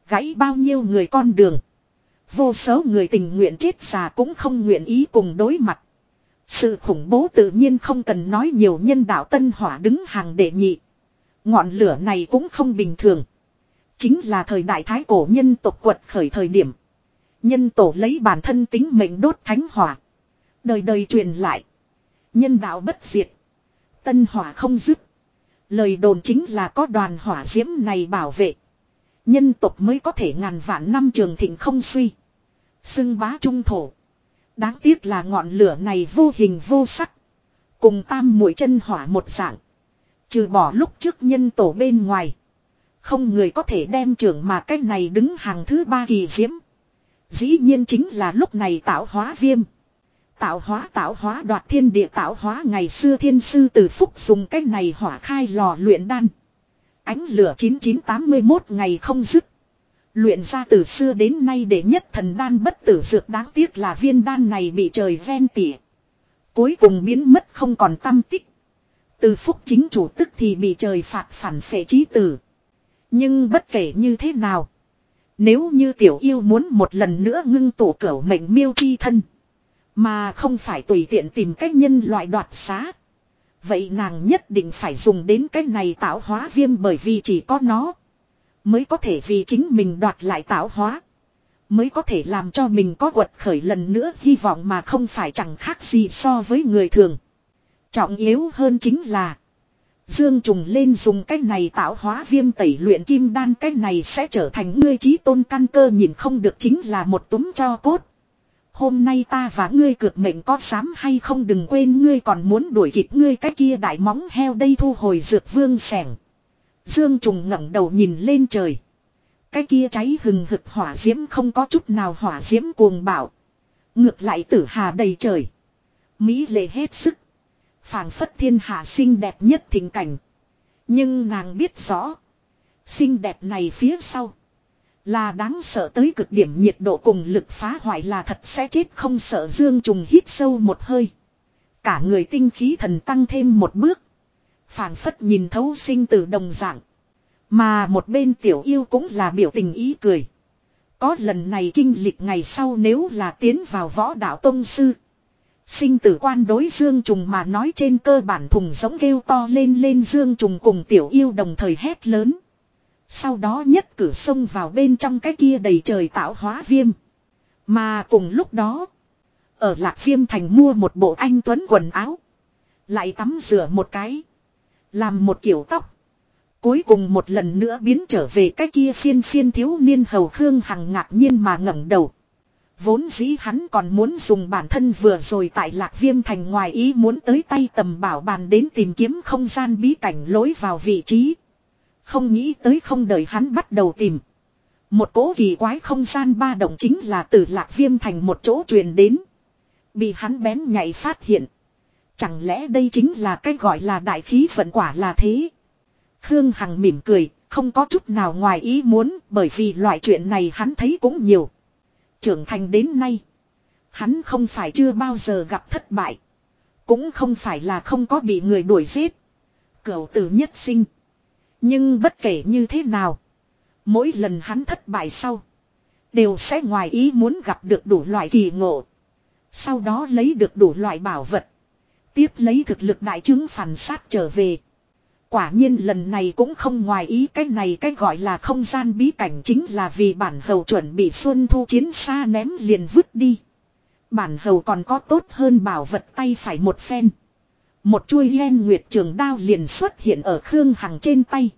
Gãy bao nhiêu người con đường. Vô số người tình nguyện chết già cũng không nguyện ý cùng đối mặt. Sự khủng bố tự nhiên không cần nói nhiều nhân đạo tân hỏa đứng hàng đệ nhị. Ngọn lửa này cũng không bình thường. Chính là thời đại thái cổ nhân tộc quật khởi thời điểm. Nhân tổ lấy bản thân tính mệnh đốt thánh hỏa. Đời đời truyền lại. Nhân đạo bất diệt. Tân hỏa không dứt. Lời đồn chính là có đoàn hỏa diễm này bảo vệ. Nhân tộc mới có thể ngàn vạn năm trường thịnh không suy. Xưng bá trung thổ. Đáng tiếc là ngọn lửa này vô hình vô sắc. Cùng tam mũi chân hỏa một dạng. Trừ bỏ lúc trước nhân tổ bên ngoài. Không người có thể đem trưởng mà cách này đứng hàng thứ ba kỳ diễm. Dĩ nhiên chính là lúc này tạo hóa viêm. Tạo hóa tạo hóa đoạt thiên địa tạo hóa ngày xưa thiên sư từ phúc dùng cách này hỏa khai lò luyện đan. Ánh lửa 9981 ngày không dứt. Luyện ra từ xưa đến nay để nhất thần đan bất tử dược đáng tiếc là viên đan này bị trời ven tỉa. Cuối cùng biến mất không còn tâm tích. Từ phúc chính chủ tức thì bị trời phạt phản phệ trí tử. Nhưng bất kể như thế nào. Nếu như tiểu yêu muốn một lần nữa ngưng tụ cửu mệnh miêu chi thân. Mà không phải tùy tiện tìm cách nhân loại đoạt xá. Vậy nàng nhất định phải dùng đến cái này tạo hóa viêm bởi vì chỉ có nó. Mới có thể vì chính mình đoạt lại tạo hóa. Mới có thể làm cho mình có quật khởi lần nữa, hy vọng mà không phải chẳng khác gì so với người thường. Trọng yếu hơn chính là. Dương trùng lên dùng cái này tạo hóa viêm tẩy luyện kim đan, cái này sẽ trở thành ngươi trí tôn căn cơ, nhìn không được chính là một túm cho cốt. Hôm nay ta và ngươi cược mệnh có dám hay không đừng quên ngươi còn muốn đuổi kịp ngươi cái kia đại móng heo đây thu hồi dược vương sẻng. Dương trùng ngẩng đầu nhìn lên trời. Cái kia cháy hừng hực hỏa diễm không có chút nào hỏa diễm cuồng bạo. Ngược lại tử hà đầy trời. Mỹ lệ hết sức phảng phất thiên hạ xinh đẹp nhất thình cảnh. Nhưng nàng biết rõ. Xinh đẹp này phía sau. Là đáng sợ tới cực điểm nhiệt độ cùng lực phá hoại là thật sẽ chết không sợ dương trùng hít sâu một hơi. Cả người tinh khí thần tăng thêm một bước. phảng phất nhìn thấu sinh từ đồng dạng. Mà một bên tiểu yêu cũng là biểu tình ý cười. Có lần này kinh lịch ngày sau nếu là tiến vào võ đạo tông sư. Sinh tử quan đối Dương Trùng mà nói trên cơ bản thùng giống kêu to lên lên Dương Trùng cùng tiểu yêu đồng thời hét lớn. Sau đó nhất cử xông vào bên trong cái kia đầy trời tạo hóa viêm. Mà cùng lúc đó, ở lạc viêm thành mua một bộ anh tuấn quần áo. Lại tắm rửa một cái. Làm một kiểu tóc. Cuối cùng một lần nữa biến trở về cái kia phiên phiên thiếu niên hầu khương hằng ngạc nhiên mà ngẩng đầu. Vốn dĩ hắn còn muốn dùng bản thân vừa rồi tại lạc viêm thành ngoài ý muốn tới tay tầm bảo bàn đến tìm kiếm không gian bí cảnh lối vào vị trí. Không nghĩ tới không đợi hắn bắt đầu tìm. Một cố kỳ quái không gian ba động chính là từ lạc viêm thành một chỗ truyền đến. Bị hắn bén nhạy phát hiện. Chẳng lẽ đây chính là cái gọi là đại khí vận quả là thế. Khương Hằng mỉm cười, không có chút nào ngoài ý muốn bởi vì loại chuyện này hắn thấy cũng nhiều. Trưởng thành đến nay. Hắn không phải chưa bao giờ gặp thất bại. Cũng không phải là không có bị người đuổi giết. Cậu tử nhất sinh. Nhưng bất kể như thế nào. Mỗi lần hắn thất bại sau. Đều sẽ ngoài ý muốn gặp được đủ loại kỳ ngộ. Sau đó lấy được đủ loại bảo vật. Tiếp lấy thực lực đại chứng phản sát trở về. Quả nhiên lần này cũng không ngoài ý cái này cái gọi là không gian bí cảnh chính là vì bản hầu chuẩn bị xuân thu chiến xa ném liền vứt đi. Bản hầu còn có tốt hơn bảo vật tay phải một phen. Một chuôi yen nguyệt trường đao liền xuất hiện ở Khương Hằng trên tay.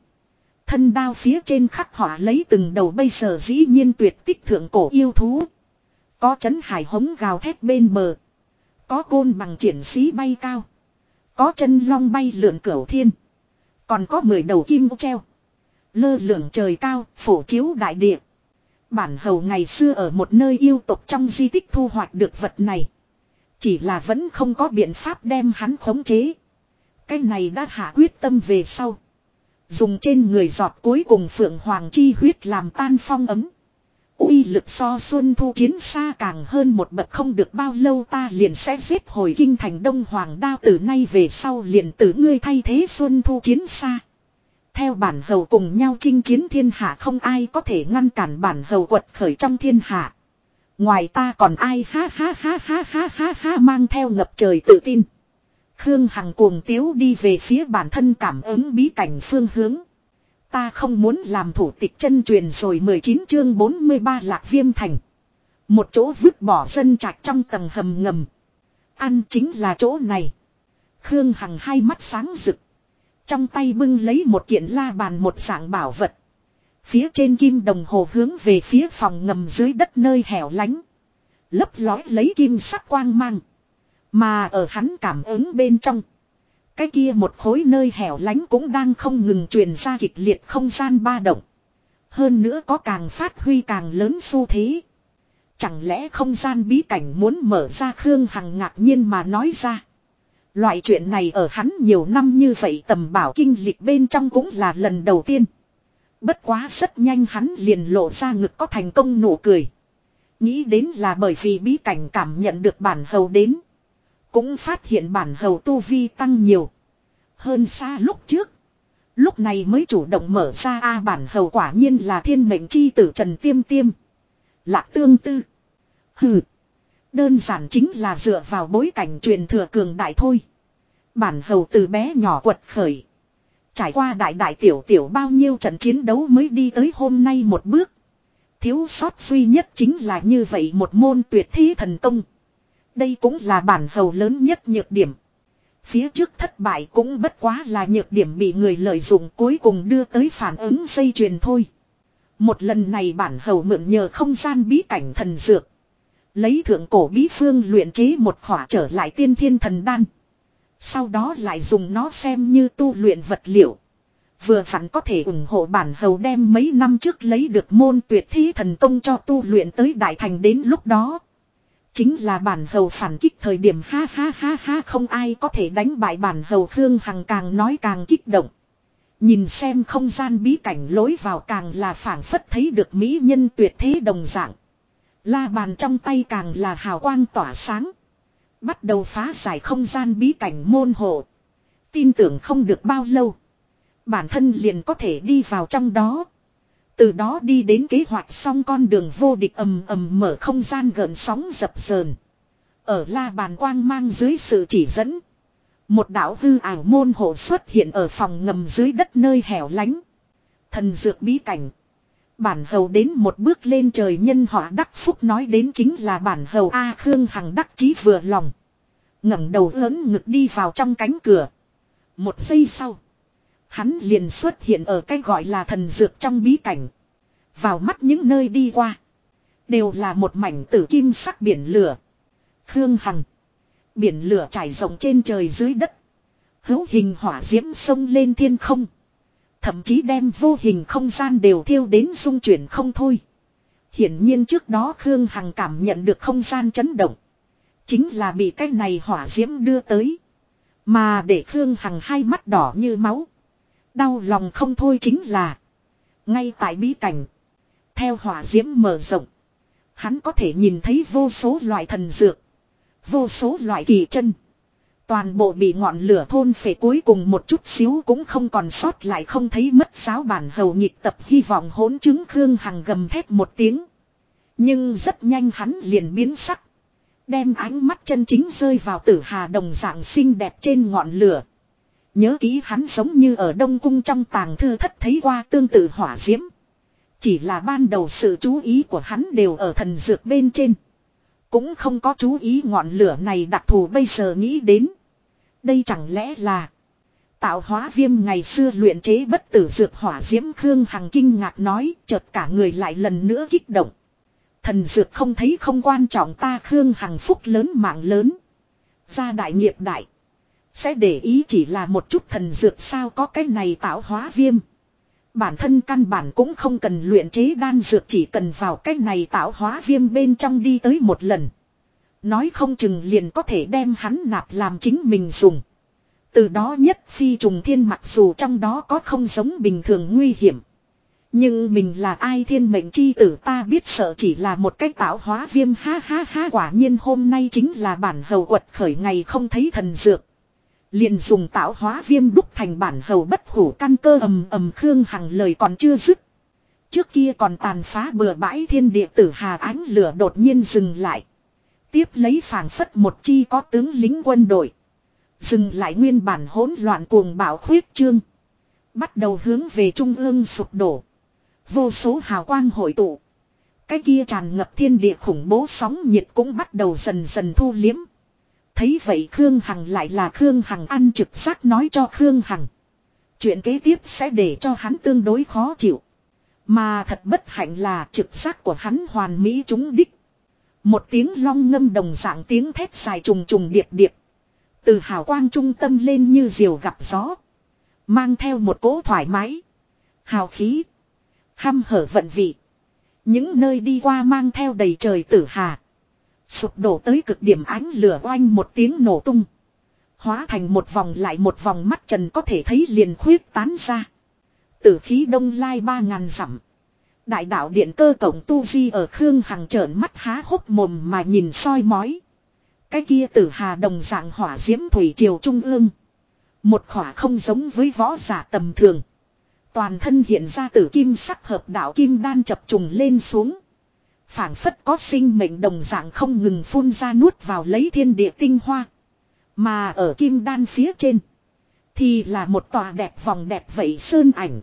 Thân đao phía trên khắc họa lấy từng đầu bây giờ dĩ nhiên tuyệt tích thượng cổ yêu thú. Có chấn hải hống gào thét bên bờ. Có côn bằng triển sĩ bay cao. Có chân long bay lượn cửu thiên. Còn có 10 đầu kim treo. Lơ lửng trời cao, phổ chiếu đại địa. Bản hầu ngày xưa ở một nơi yêu tục trong di tích thu hoạch được vật này. Chỉ là vẫn không có biện pháp đem hắn khống chế. Cái này đã hạ quyết tâm về sau. Dùng trên người giọt cuối cùng phượng hoàng chi huyết làm tan phong ấm uy lực so xuân thu chiến xa càng hơn một bậc không được bao lâu ta liền sẽ giết hồi kinh thành đông hoàng đao từ nay về sau liền tử ngươi thay thế xuân thu chiến xa. Theo bản hầu cùng nhau chinh chiến thiên hạ không ai có thể ngăn cản bản hầu quật khởi trong thiên hạ. Ngoài ta còn ai ha ha ha ha ha ha ha, mang theo ngập trời tự tin. Khương Hằng cuồng tiếu đi về phía bản thân cảm ứng bí cảnh phương hướng. Ta không muốn làm thủ tịch chân truyền rồi 19 chương 43 lạc viêm thành. Một chỗ vứt bỏ dân trạch trong tầng hầm ngầm. Ăn chính là chỗ này. Khương Hằng hai mắt sáng rực. Trong tay bưng lấy một kiện la bàn một dạng bảo vật. Phía trên kim đồng hồ hướng về phía phòng ngầm dưới đất nơi hẻo lánh. Lấp lói lấy kim sắc quang mang. Mà ở hắn cảm ứng bên trong. Cái kia một khối nơi hẻo lánh cũng đang không ngừng truyền ra kịch liệt không gian ba động. Hơn nữa có càng phát huy càng lớn xu thế. Chẳng lẽ không gian bí cảnh muốn mở ra Khương Hằng ngạc nhiên mà nói ra. Loại chuyện này ở hắn nhiều năm như vậy tầm bảo kinh lịch bên trong cũng là lần đầu tiên. Bất quá rất nhanh hắn liền lộ ra ngực có thành công nụ cười. Nghĩ đến là bởi vì bí cảnh cảm nhận được bản hầu đến. Cũng phát hiện bản hầu tu vi tăng nhiều. Hơn xa lúc trước. Lúc này mới chủ động mở ra A bản hầu quả nhiên là thiên mệnh chi tử Trần Tiêm Tiêm. Lạc tương tư. Hừ. Đơn giản chính là dựa vào bối cảnh truyền thừa cường đại thôi. Bản hầu từ bé nhỏ quật khởi. Trải qua đại đại tiểu tiểu bao nhiêu trận chiến đấu mới đi tới hôm nay một bước. Thiếu sót duy nhất chính là như vậy một môn tuyệt thi thần công. Đây cũng là bản hầu lớn nhất nhược điểm. Phía trước thất bại cũng bất quá là nhược điểm bị người lợi dụng cuối cùng đưa tới phản ứng dây chuyền thôi. Một lần này bản hầu mượn nhờ không gian bí cảnh thần dược. Lấy thượng cổ bí phương luyện chế một khỏa trở lại tiên thiên thần đan. Sau đó lại dùng nó xem như tu luyện vật liệu. Vừa phản có thể ủng hộ bản hầu đem mấy năm trước lấy được môn tuyệt thi thần công cho tu luyện tới đại thành đến lúc đó. Chính là bản hầu phản kích thời điểm ha ha ha ha không ai có thể đánh bại bản hầu Khương Hằng càng nói càng kích động. Nhìn xem không gian bí cảnh lối vào càng là phản phất thấy được mỹ nhân tuyệt thế đồng dạng. La bàn trong tay càng là hào quang tỏa sáng. Bắt đầu phá giải không gian bí cảnh môn hộ. Tin tưởng không được bao lâu. Bản thân liền có thể đi vào trong đó. Từ đó đi đến kế hoạch xong con đường vô địch ầm ầm mở không gian gần sóng dập sờn. Ở la bàn quang mang dưới sự chỉ dẫn. Một đạo hư ảo môn hộ xuất hiện ở phòng ngầm dưới đất nơi hẻo lánh. Thần dược bí cảnh. Bản hầu đến một bước lên trời nhân họ đắc phúc nói đến chính là bản hầu A Khương Hằng đắc chí vừa lòng. ngẩng đầu lớn ngực đi vào trong cánh cửa. Một giây sau. Hắn liền xuất hiện ở cái gọi là thần dược trong bí cảnh. Vào mắt những nơi đi qua. Đều là một mảnh tử kim sắc biển lửa. Khương Hằng. Biển lửa trải rộng trên trời dưới đất. Hữu hình hỏa diễm sông lên thiên không. Thậm chí đem vô hình không gian đều thiêu đến dung chuyển không thôi. Hiển nhiên trước đó Khương Hằng cảm nhận được không gian chấn động. Chính là bị cái này hỏa diễm đưa tới. Mà để Khương Hằng hai mắt đỏ như máu. Đau lòng không thôi chính là. Ngay tại bí cảnh. Theo hỏa diễm mở rộng. Hắn có thể nhìn thấy vô số loại thần dược. Vô số loại kỳ chân. Toàn bộ bị ngọn lửa thôn phệ cuối cùng một chút xíu cũng không còn sót lại không thấy mất giáo bản hầu nhịp tập hy vọng hỗn chứng Khương Hằng gầm thét một tiếng. Nhưng rất nhanh hắn liền biến sắc. Đem ánh mắt chân chính rơi vào tử hà đồng dạng xinh đẹp trên ngọn lửa. Nhớ ký hắn giống như ở Đông Cung trong tàng thư thất thấy qua tương tự hỏa diễm. Chỉ là ban đầu sự chú ý của hắn đều ở thần dược bên trên. Cũng không có chú ý ngọn lửa này đặc thù bây giờ nghĩ đến. Đây chẳng lẽ là tạo hóa viêm ngày xưa luyện chế bất tử dược hỏa diễm Khương Hằng kinh ngạc nói, chợt cả người lại lần nữa kích động. Thần dược không thấy không quan trọng ta Khương Hằng phúc lớn mạng lớn. Gia đại nghiệp đại. Sẽ để ý chỉ là một chút thần dược sao có cái này tạo hóa viêm. Bản thân căn bản cũng không cần luyện chế đan dược chỉ cần vào cái này tạo hóa viêm bên trong đi tới một lần. Nói không chừng liền có thể đem hắn nạp làm chính mình dùng. Từ đó nhất phi trùng thiên mặc dù trong đó có không giống bình thường nguy hiểm. Nhưng mình là ai thiên mệnh chi tử ta biết sợ chỉ là một cách tạo hóa viêm ha ha ha, quả nhiên hôm nay chính là bản hầu quật khởi ngày không thấy thần dược. liền dùng tạo hóa viêm đúc thành bản hầu bất hủ căn cơ ầm ầm khương hằng lời còn chưa dứt. Trước kia còn tàn phá bừa bãi thiên địa tử hà ánh lửa đột nhiên dừng lại. Tiếp lấy phảng phất một chi có tướng lính quân đội. Dừng lại nguyên bản hỗn loạn cuồng bạo khuyết trương. Bắt đầu hướng về trung ương sụp đổ. Vô số hào quang hội tụ. Cái kia tràn ngập thiên địa khủng bố sóng nhiệt cũng bắt đầu dần dần thu liếm. Thấy vậy Khương Hằng lại là Khương Hằng ăn trực giác nói cho Khương Hằng. Chuyện kế tiếp sẽ để cho hắn tương đối khó chịu. Mà thật bất hạnh là trực giác của hắn hoàn mỹ trúng đích. Một tiếng long ngâm đồng dạng tiếng thét dài trùng trùng điệp điệp. Từ hào quang trung tâm lên như diều gặp gió. Mang theo một cỗ thoải mái. Hào khí. Hăm hở vận vị. Những nơi đi qua mang theo đầy trời tử hà. Sụp đổ tới cực điểm ánh lửa oanh một tiếng nổ tung. Hóa thành một vòng lại một vòng mắt trần có thể thấy liền khuyết tán ra. Tử khí đông lai ba ngàn dặm. Đại đạo điện cơ cổng tu di ở Khương Hằng trợn mắt há hốc mồm mà nhìn soi mói. Cái kia tử hà đồng dạng hỏa diễm thủy triều trung ương. Một khỏa không giống với võ giả tầm thường. Toàn thân hiện ra tử kim sắc hợp đạo kim đan chập trùng lên xuống. phảng phất có sinh mệnh đồng dạng không ngừng phun ra nuốt vào lấy thiên địa tinh hoa. Mà ở kim đan phía trên. Thì là một tòa đẹp vòng đẹp vậy sơn ảnh.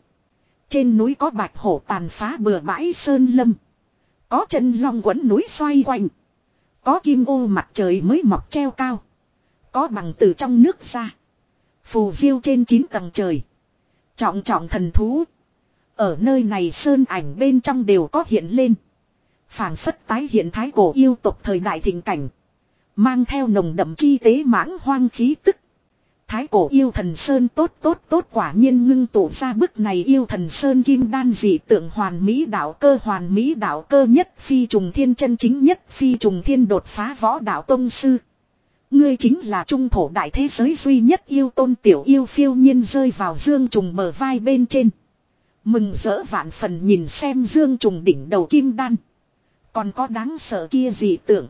Trên núi có bạch hổ tàn phá bừa bãi sơn lâm. Có chân long quấn núi xoay quanh. Có kim ô mặt trời mới mọc treo cao. Có bằng từ trong nước ra. Phù diêu trên chín tầng trời. Trọng trọng thần thú. Ở nơi này sơn ảnh bên trong đều có hiện lên. phảng phất tái hiện thái cổ yêu tục thời đại thịnh cảnh. Mang theo nồng đậm chi tế mãng hoang khí tức. Thái cổ yêu thần sơn tốt tốt tốt quả nhiên ngưng tụ ra bức này yêu thần sơn kim đan dị tượng hoàn mỹ đạo cơ hoàn mỹ đạo cơ nhất phi trùng thiên chân chính nhất phi trùng thiên đột phá võ đạo tông sư. Ngươi chính là trung thổ đại thế giới duy nhất yêu tôn tiểu yêu phiêu nhiên rơi vào dương trùng bờ vai bên trên. Mừng rỡ vạn phần nhìn xem dương trùng đỉnh đầu kim đan. Còn có đáng sợ kia gì tưởng.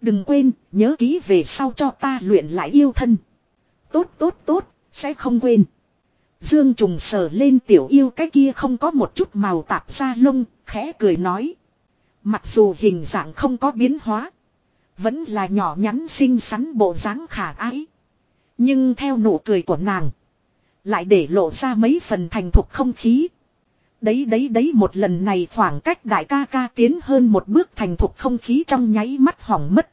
Đừng quên, nhớ ký về sau cho ta luyện lại yêu thân. Tốt tốt tốt, sẽ không quên. Dương trùng sờ lên tiểu yêu cái kia không có một chút màu tạp da lông, khẽ cười nói. Mặc dù hình dạng không có biến hóa. Vẫn là nhỏ nhắn xinh xắn bộ dáng khả ái. Nhưng theo nụ cười của nàng. Lại để lộ ra mấy phần thành thục không khí. Đấy đấy đấy một lần này khoảng cách đại ca ca tiến hơn một bước thành thục không khí trong nháy mắt hỏng mất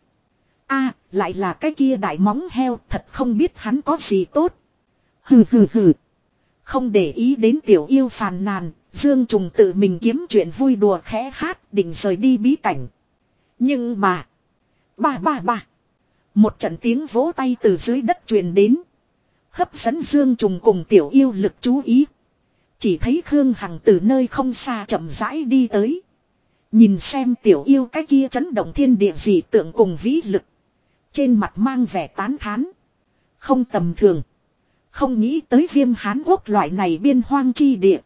a lại là cái kia đại móng heo thật không biết hắn có gì tốt. Hừ hừ hừ. Không để ý đến tiểu yêu phàn nàn, Dương Trùng tự mình kiếm chuyện vui đùa khẽ hát định rời đi bí cảnh. Nhưng mà. Ba ba ba. Một trận tiếng vỗ tay từ dưới đất truyền đến. Hấp dẫn Dương Trùng cùng tiểu yêu lực chú ý. Chỉ thấy Khương Hằng từ nơi không xa chậm rãi đi tới. Nhìn xem tiểu yêu cái kia chấn động thiên địa dị tượng cùng vĩ lực. Trên mặt mang vẻ tán thán. Không tầm thường. Không nghĩ tới viêm hán quốc loại này biên hoang chi địa.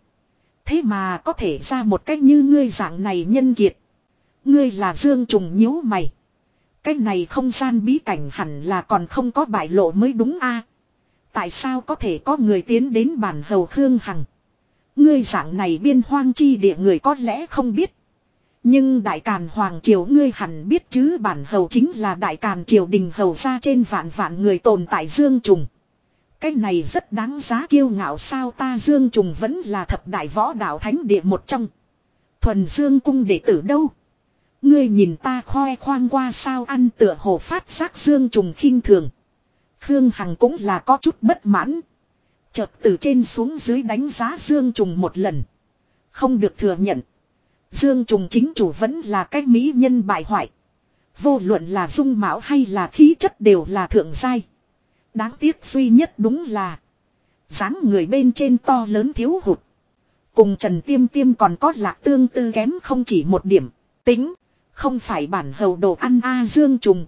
Thế mà có thể ra một cách như ngươi dạng này nhân kiệt. Ngươi là Dương Trùng nhíu mày. Cái này không gian bí cảnh hẳn là còn không có bại lộ mới đúng a. Tại sao có thể có người tiến đến bản hầu Khương Hằng? Ngươi dạng này biên hoang chi địa người có lẽ không biết. Nhưng đại càn hoàng triều ngươi hẳn biết chứ, bản hầu chính là đại càn triều đình hầu ra trên vạn vạn người tồn tại dương trùng. Cái này rất đáng giá kiêu ngạo sao ta dương trùng vẫn là thập đại võ đạo thánh địa một trong. Thuần dương cung đệ tử đâu? Ngươi nhìn ta khoe khoang qua sao ăn tựa hồ phát giác dương trùng khinh thường. Khương Hằng cũng là có chút bất mãn. Chợt từ trên xuống dưới đánh giá Dương Trùng một lần. Không được thừa nhận. Dương Trùng chính chủ vẫn là cái mỹ nhân bại hoại. Vô luận là dung mạo hay là khí chất đều là thượng giai. Đáng tiếc duy nhất đúng là. dáng người bên trên to lớn thiếu hụt. Cùng Trần Tiêm Tiêm còn có lạc tương tư kém không chỉ một điểm. Tính. Không phải bản hầu đồ ăn A Dương Trùng.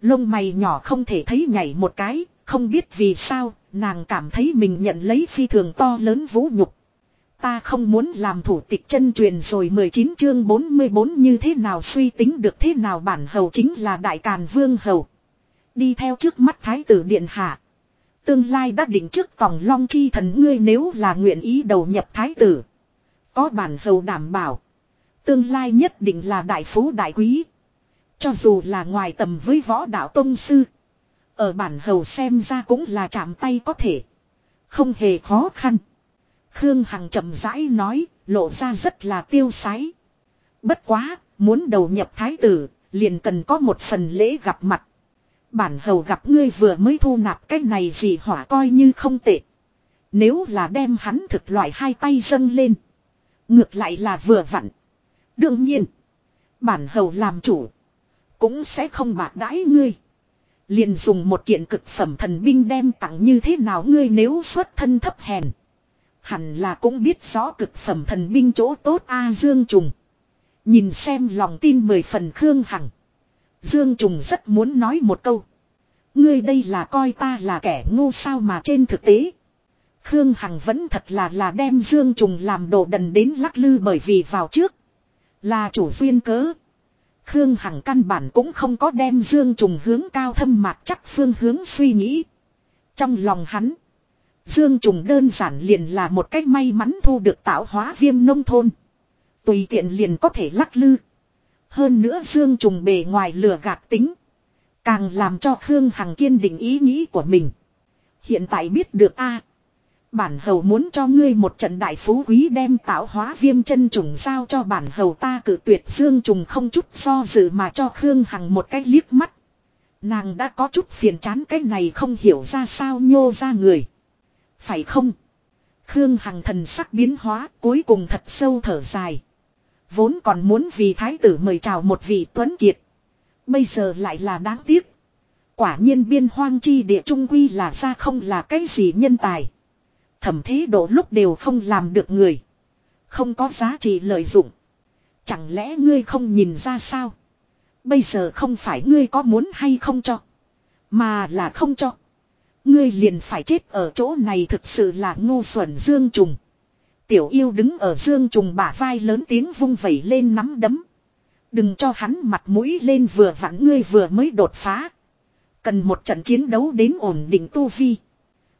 Lông mày nhỏ không thể thấy nhảy một cái. Không biết vì sao. Nàng cảm thấy mình nhận lấy phi thường to lớn vũ nhục. Ta không muốn làm thủ tịch chân truyền rồi 19 chương 44 như thế nào, suy tính được thế nào, bản hầu chính là đại càn vương hầu. Đi theo trước mắt thái tử điện hạ. Tương lai đã định trước vòng long chi thần, ngươi nếu là nguyện ý đầu nhập thái tử. Có bản hầu đảm bảo. Tương lai nhất định là đại phú đại quý. Cho dù là ngoài tầm với võ đạo tông sư. Ở bản hầu xem ra cũng là chạm tay có thể. Không hề khó khăn. Khương Hằng chậm rãi nói, lộ ra rất là tiêu sái. Bất quá, muốn đầu nhập thái tử, liền cần có một phần lễ gặp mặt. Bản hầu gặp ngươi vừa mới thu nạp cái này gì hỏa coi như không tệ. Nếu là đem hắn thực loại hai tay dâng lên. Ngược lại là vừa vặn. Đương nhiên. Bản hầu làm chủ. Cũng sẽ không bạc đãi ngươi. Liền dùng một kiện cực phẩm thần binh đem tặng như thế nào ngươi nếu xuất thân thấp hèn. Hẳn là cũng biết rõ cực phẩm thần binh chỗ tốt A Dương Trùng. Nhìn xem lòng tin mười phần Khương Hằng. Dương Trùng rất muốn nói một câu. Ngươi đây là coi ta là kẻ ngu sao mà trên thực tế. Khương Hằng vẫn thật là là đem Dương Trùng làm đồ đần đến lắc lư bởi vì vào trước. Là chủ duyên cớ. Khương Hằng căn bản cũng không có đem Dương Trùng hướng cao thâm mạc chắc phương hướng suy nghĩ. Trong lòng hắn. Dương Trùng đơn giản liền là một cách may mắn thu được tạo hóa viêm nông thôn. Tùy tiện liền có thể lắc lư. Hơn nữa Dương Trùng bề ngoài lừa gạt tính. Càng làm cho Khương Hằng kiên định ý nghĩ của mình. Hiện tại biết được a Bản hầu muốn cho ngươi một trận đại phú quý đem tạo hóa viêm chân trùng giao cho bản hầu ta cử tuyệt Dương Trùng không chút do dự mà cho Khương Hằng một cái liếc mắt. Nàng đã có chút phiền chán, cái này không hiểu ra sao nhô ra người. Phải không? Khương Hằng thần sắc biến hóa, cuối cùng thật sâu thở dài. Vốn còn muốn vì thái tử mời chào một vị tuấn kiệt. Bây giờ lại là đáng tiếc. Quả nhiên biên hoang chi địa trung quy là ra không là cái gì nhân tài. Thẩm thế độ lúc đều không làm được người. Không có giá trị lợi dụng. Chẳng lẽ ngươi không nhìn ra sao? Bây giờ không phải ngươi có muốn hay không cho. Mà là không cho. Ngươi liền phải chết ở chỗ này thực sự là ngu xuẩn Dương Trùng. Tiểu yêu đứng ở Dương Trùng bả vai lớn tiếng vung vẩy lên nắm đấm. Đừng cho hắn mặt mũi lên vừa vặn ngươi vừa mới đột phá. Cần một trận chiến đấu đến ổn định tu vi.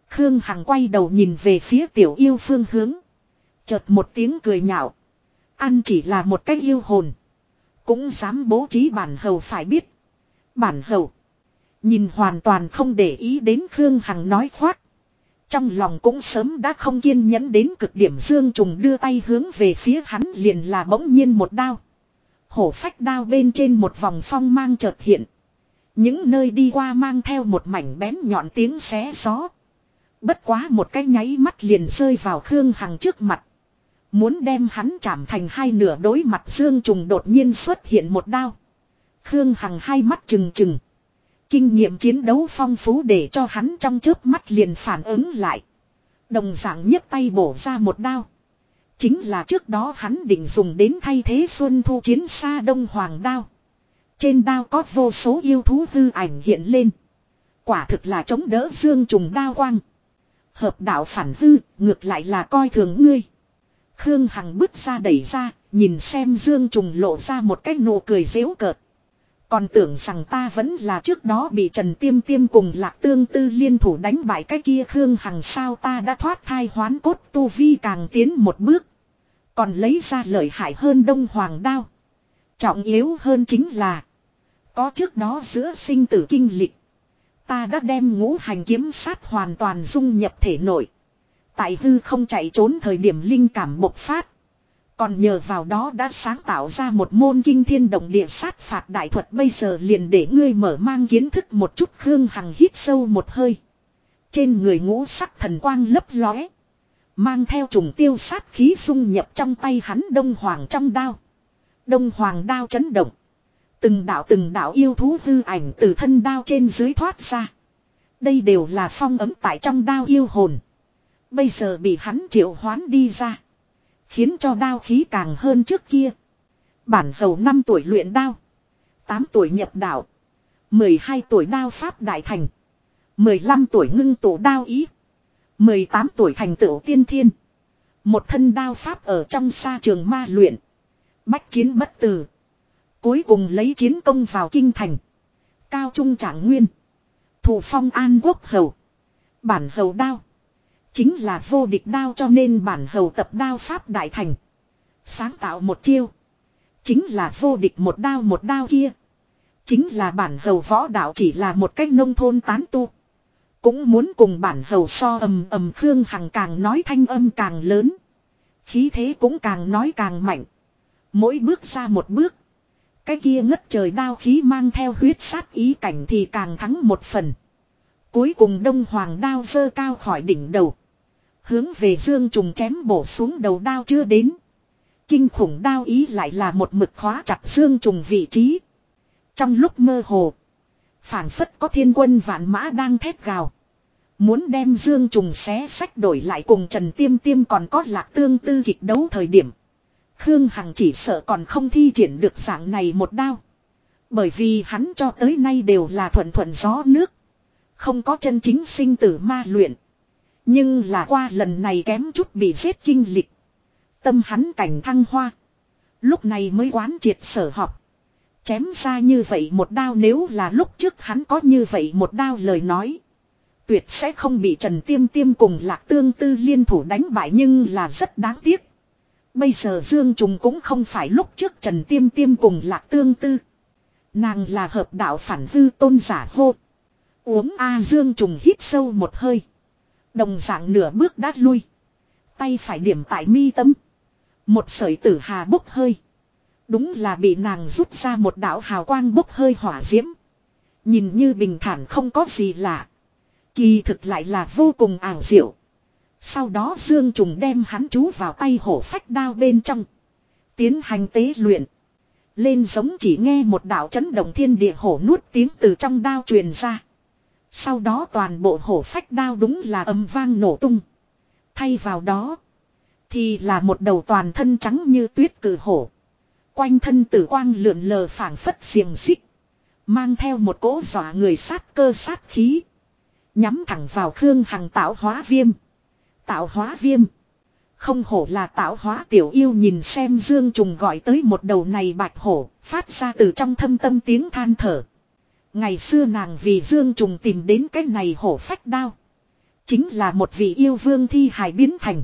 Khương Hằng quay đầu nhìn về phía tiểu yêu phương hướng. Chợt một tiếng cười nhạo. Ăn chỉ là một cách yêu hồn. Cũng dám bố trí bản hầu phải biết. Bản hầu. Nhìn hoàn toàn không để ý đến Khương Hằng nói khoác. Trong lòng cũng sớm đã không kiên nhẫn đến cực điểm Dương Trùng đưa tay hướng về phía hắn liền là bỗng nhiên một đao. Hổ phách đao bên trên một vòng phong mang chợt hiện. Những nơi đi qua mang theo một mảnh bén nhọn tiếng xé gió. Bất quá một cái nháy mắt liền rơi vào Khương Hằng trước mặt. Muốn đem hắn chạm thành hai nửa đối mặt Dương Trùng đột nhiên xuất hiện một đao. Khương Hằng hai mắt trừng trừng. Kinh nghiệm chiến đấu phong phú để cho hắn trong chớp mắt liền phản ứng lại. Đồng dạng nhấc tay bổ ra một đao. Chính là trước đó hắn định dùng đến thay thế xuân thu chiến xa đông hoàng đao. Trên đao có vô số yêu thú hư ảnh hiện lên. Quả thực là chống đỡ dương trùng đao quang. Hợp đạo phản hư, ngược lại là coi thường ngươi. Khương Hằng bước ra đẩy ra, nhìn xem dương trùng lộ ra một cái nụ cười dễu cợt. Còn tưởng rằng ta vẫn là trước đó bị Trần Tiêm Tiêm cùng Lạc Tương Tư liên thủ đánh bại cái kia Khương Hằng sao ta đã thoát thai hoán cốt tu vi càng tiến một bước. Còn lấy ra lợi hại hơn Đông Hoàng Đao. Trọng yếu hơn chính là. Có trước đó giữa sinh tử kinh lịch. Ta đã đem ngũ hành kiếm sát hoàn toàn dung nhập thể nội. Tại hư không chạy trốn thời điểm linh cảm bộc phát. Còn nhờ vào đó đã sáng tạo ra một môn kinh thiên động địa sát phạt đại thuật bây giờ liền để ngươi mở mang kiến thức một chút Khương Hằng hít sâu một hơi. Trên người ngũ sắc thần quang lấp lóe. Mang theo trùng tiêu sát khí dung nhập trong tay hắn đông hoàng trong đao. Đông hoàng đao chấn động. Từng đạo từng đạo yêu thú hư ảnh từ thân đao trên dưới thoát ra. Đây đều là phong ấm tại trong đao yêu hồn. Bây giờ bị hắn triệu hoán đi ra. Khiến cho đao khí càng hơn trước kia. Bản hầu 5 tuổi luyện đao. 8 tuổi nhập đạo. 12 tuổi đao pháp đại thành. 15 tuổi ngưng tổ đao ý. 18 tuổi thành tựu tiên thiên. Một thân đao pháp ở trong xa trường ma luyện. Bách chiến bất tử. Cuối cùng lấy chiến công vào kinh thành. Cao trung trạng nguyên. Thủ phong an quốc hầu. Bản hầu đao. Chính là vô địch đao cho nên bản hầu tập đao pháp đại thành. Sáng tạo một chiêu. Chính là vô địch một đao một đao kia. Chính là bản hầu võ đạo chỉ là một cách nông thôn tán tu. Cũng muốn cùng bản hầu so ầm ầm Khương Hằng càng nói thanh âm càng lớn. Khí thế cũng càng nói càng mạnh. Mỗi bước ra một bước. Cái kia ngất trời đao khí mang theo huyết sát ý cảnh thì càng thắng một phần. Cuối cùng đông hoàng đao dơ cao khỏi đỉnh đầu. Hướng về dương trùng chém bổ xuống đầu đao chưa đến. Kinh khủng đao ý lại là một mực khóa chặt dương trùng vị trí. Trong lúc mơ hồ. phảng phất có thiên quân vạn mã đang thét gào. Muốn đem dương trùng xé sách đổi lại cùng Trần Tiêm Tiêm còn có lạc tương tư kịch đấu thời điểm. Khương Hằng chỉ sợ còn không thi triển được dạng này một đao. Bởi vì hắn cho tới nay đều là thuận thuận gió nước. Không có chân chính sinh tử ma luyện. Nhưng là qua lần này kém chút bị giết kinh lịch. Tâm hắn cảnh thăng hoa. Lúc này mới quán triệt sở họp. Chém ra như vậy một đao nếu là lúc trước hắn có như vậy một đao lời nói. Tuyệt sẽ không bị Trần Tiêm Tiêm cùng Lạc Tương Tư liên thủ đánh bại nhưng là rất đáng tiếc. Bây giờ Dương Trùng cũng không phải lúc trước Trần Tiêm Tiêm cùng Lạc Tương Tư. Nàng là hợp đạo phản hư tôn giả hô. Uống A Dương Trùng hít sâu một hơi. Đồng dạng nửa bước đát lui. Tay phải điểm tại mi tâm. Một sợi tử hà bốc hơi. Đúng là bị nàng rút ra một đạo hào quang bốc hơi hỏa diễm. Nhìn như bình thản không có gì lạ. Kỳ thực lại là vô cùng ảo diệu. Sau đó Dương Trùng đem hắn chú vào tay hổ phách đao bên trong. Tiến hành tế luyện. Lên giống chỉ nghe một đạo chấn động thiên địa hổ nuốt tiếng từ trong đao truyền ra. Sau đó toàn bộ hổ phách đao đúng là âm vang nổ tung. Thay vào đó. Thì là một đầu toàn thân trắng như tuyết cử hổ. Quanh thân tử quang lượn lờ phảng phất xiềng xích. Mang theo một cỗ dọa người sát cơ sát khí. Nhắm thẳng vào Khương Hằng tạo hóa viêm. Tạo hóa viêm. Không hổ là tạo hóa tiểu yêu nhìn xem Dương Trùng gọi tới một đầu này bạch hổ, phát ra từ trong thâm tâm tiếng than thở. Ngày xưa nàng vì Dương Trùng tìm đến cái này hổ phách đao. Chính là một vị yêu vương thi hài biến thành.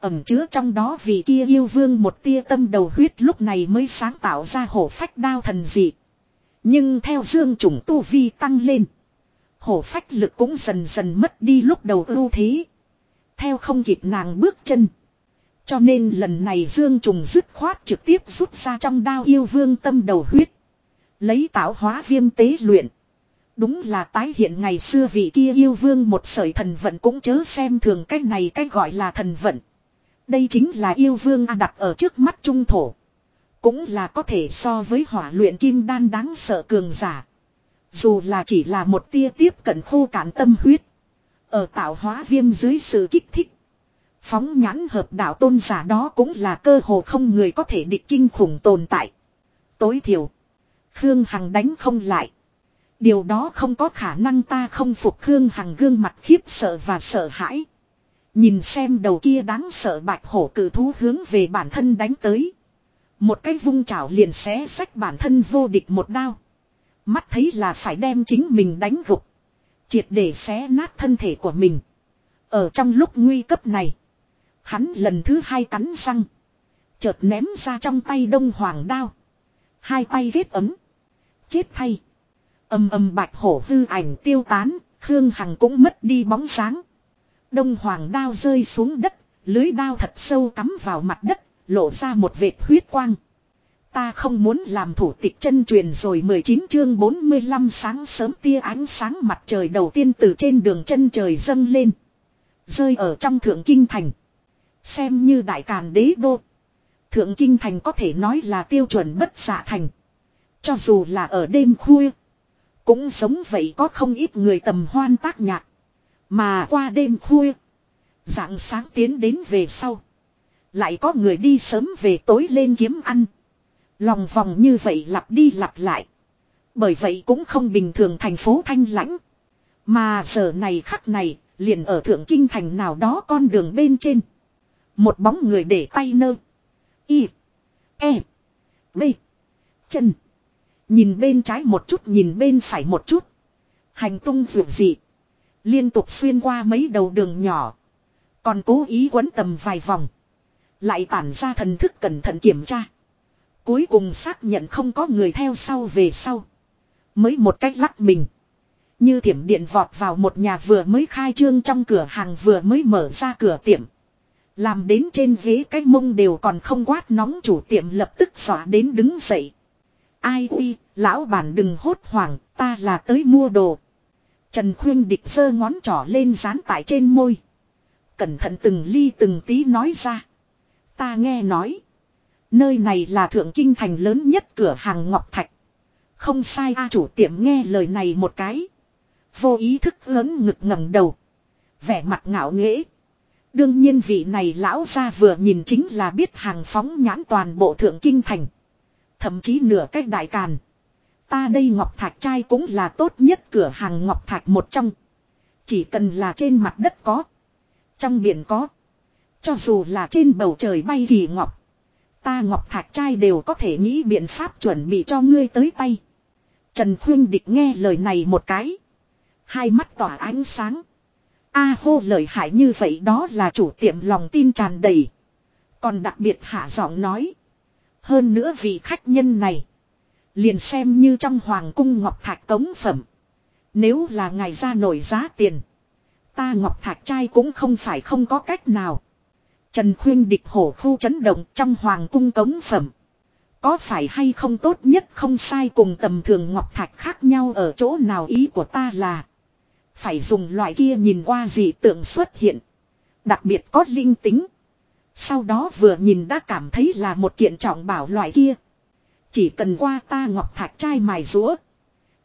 Ẩm chứa trong đó vị kia yêu vương một tia tâm đầu huyết lúc này mới sáng tạo ra hổ phách đao thần dị. Nhưng theo Dương Trùng tu vi tăng lên. Hổ phách lực cũng dần dần mất đi lúc đầu ưu thế. Theo không kịp nàng bước chân. Cho nên lần này Dương Trùng dứt khoát trực tiếp rút ra trong đao yêu vương tâm đầu huyết. Lấy tạo hóa viêm tế luyện. Đúng là tái hiện ngày xưa vị kia yêu vương một sợi thần vận cũng chớ xem thường cái này cái gọi là thần vận. Đây chính là yêu vương A đặt ở trước mắt trung thổ. Cũng là có thể so với hỏa luyện kim đan đáng sợ cường giả. Dù là chỉ là một tia tiếp cận khô cạn tâm huyết. Ở tạo hóa viêm dưới sự kích thích. Phóng nhãn hợp đạo tôn giả đó cũng là cơ hồ không người có thể địch kinh khủng tồn tại. Tối thiểu. Khương Hằng đánh không lại. Điều đó không có khả năng ta không phục Khương Hằng gương mặt khiếp sợ và sợ hãi. Nhìn xem đầu kia đáng sợ bạch hổ cử thú hướng về bản thân đánh tới. Một cái vung chảo liền xé sách bản thân vô địch một đao. Mắt thấy là phải đem chính mình đánh gục. Triệt để xé nát thân thể của mình. Ở trong lúc nguy cấp này. Hắn lần thứ hai cắn răng. Chợt ném ra trong tay đông hoàng đao. Hai tay ghét ấm. Chết thay. Âm âm bạch hổ hư ảnh tiêu tán. Khương Hằng cũng mất đi bóng sáng. Đông hoàng đao rơi xuống đất. Lưới đao thật sâu cắm vào mặt đất. Lộ ra một vệt huyết quang. Ta không muốn làm thủ tịch chân truyền rồi 19 chương 45 sáng sớm tia ánh sáng mặt trời đầu tiên từ trên đường chân trời dâng lên. Rơi ở trong thượng kinh thành. Xem như đại càn đế đô. Thượng kinh thành có thể nói là tiêu chuẩn bất xạ thành. Cho dù là ở đêm khuya. Cũng giống vậy có không ít người tầm hoan tác nhạc. Mà qua đêm khuya. Dạng sáng tiến đến về sau. Lại có người đi sớm về tối lên kiếm ăn. Lòng vòng như vậy lặp đi lặp lại. Bởi vậy cũng không bình thường thành phố thanh lãnh. Mà giờ này khắc này, liền ở thượng kinh thành nào đó con đường bên trên. Một bóng người để tay nơ. Y. E. B. Chân. Nhìn bên trái một chút, nhìn bên phải một chút. Hành tung vượt dị. Liên tục xuyên qua mấy đầu đường nhỏ. Còn cố ý quấn tầm vài vòng. Lại tản ra thần thức cẩn thận kiểm tra. Cuối cùng xác nhận không có người theo sau về sau. Mới một cách lắc mình. Như thiểm điện vọt vào một nhà vừa mới khai trương trong cửa hàng vừa mới mở ra cửa tiệm. Làm đến trên ghế cái mông đều còn không quát nóng chủ tiệm lập tức xóa đến đứng dậy. Ai uy, lão bản đừng hốt hoảng, ta là tới mua đồ. Trần Khuyên địch giơ ngón trỏ lên dán tại trên môi. Cẩn thận từng ly từng tí nói ra. Ta nghe nói. Nơi này là thượng kinh thành lớn nhất cửa hàng Ngọc Thạch. Không sai a chủ tiệm nghe lời này một cái. Vô ý thức lớn ngực ngẩng đầu. Vẻ mặt ngạo nghễ. Đương nhiên vị này lão ra vừa nhìn chính là biết hàng phóng nhãn toàn bộ thượng kinh thành. Thậm chí nửa cách đại càn. Ta đây ngọc thạch trai cũng là tốt nhất cửa hàng ngọc thạch một trong. Chỉ cần là trên mặt đất có. Trong biển có. Cho dù là trên bầu trời bay thì ngọc. Ta ngọc thạch trai đều có thể nghĩ biện pháp chuẩn bị cho ngươi tới tay. Trần Khuyên Địch nghe lời này một cái. Hai mắt tỏa ánh sáng. A hô lời hại như vậy đó là chủ tiệm lòng tin tràn đầy. Còn đặc biệt hạ giọng nói. Hơn nữa vì khách nhân này. Liền xem như trong hoàng cung ngọc thạch cống phẩm. Nếu là ngài ra nổi giá tiền. Ta ngọc thạch trai cũng không phải không có cách nào. Trần khuyên địch hổ khu chấn động trong hoàng cung cống phẩm. Có phải hay không tốt nhất không sai cùng tầm thường ngọc thạch khác nhau ở chỗ nào ý của ta là. Phải dùng loại kia nhìn qua gì tượng xuất hiện. Đặc biệt có linh tính. Sau đó vừa nhìn đã cảm thấy là một kiện trọng bảo loại kia. Chỉ cần qua ta ngọc thạch trai mài rũa.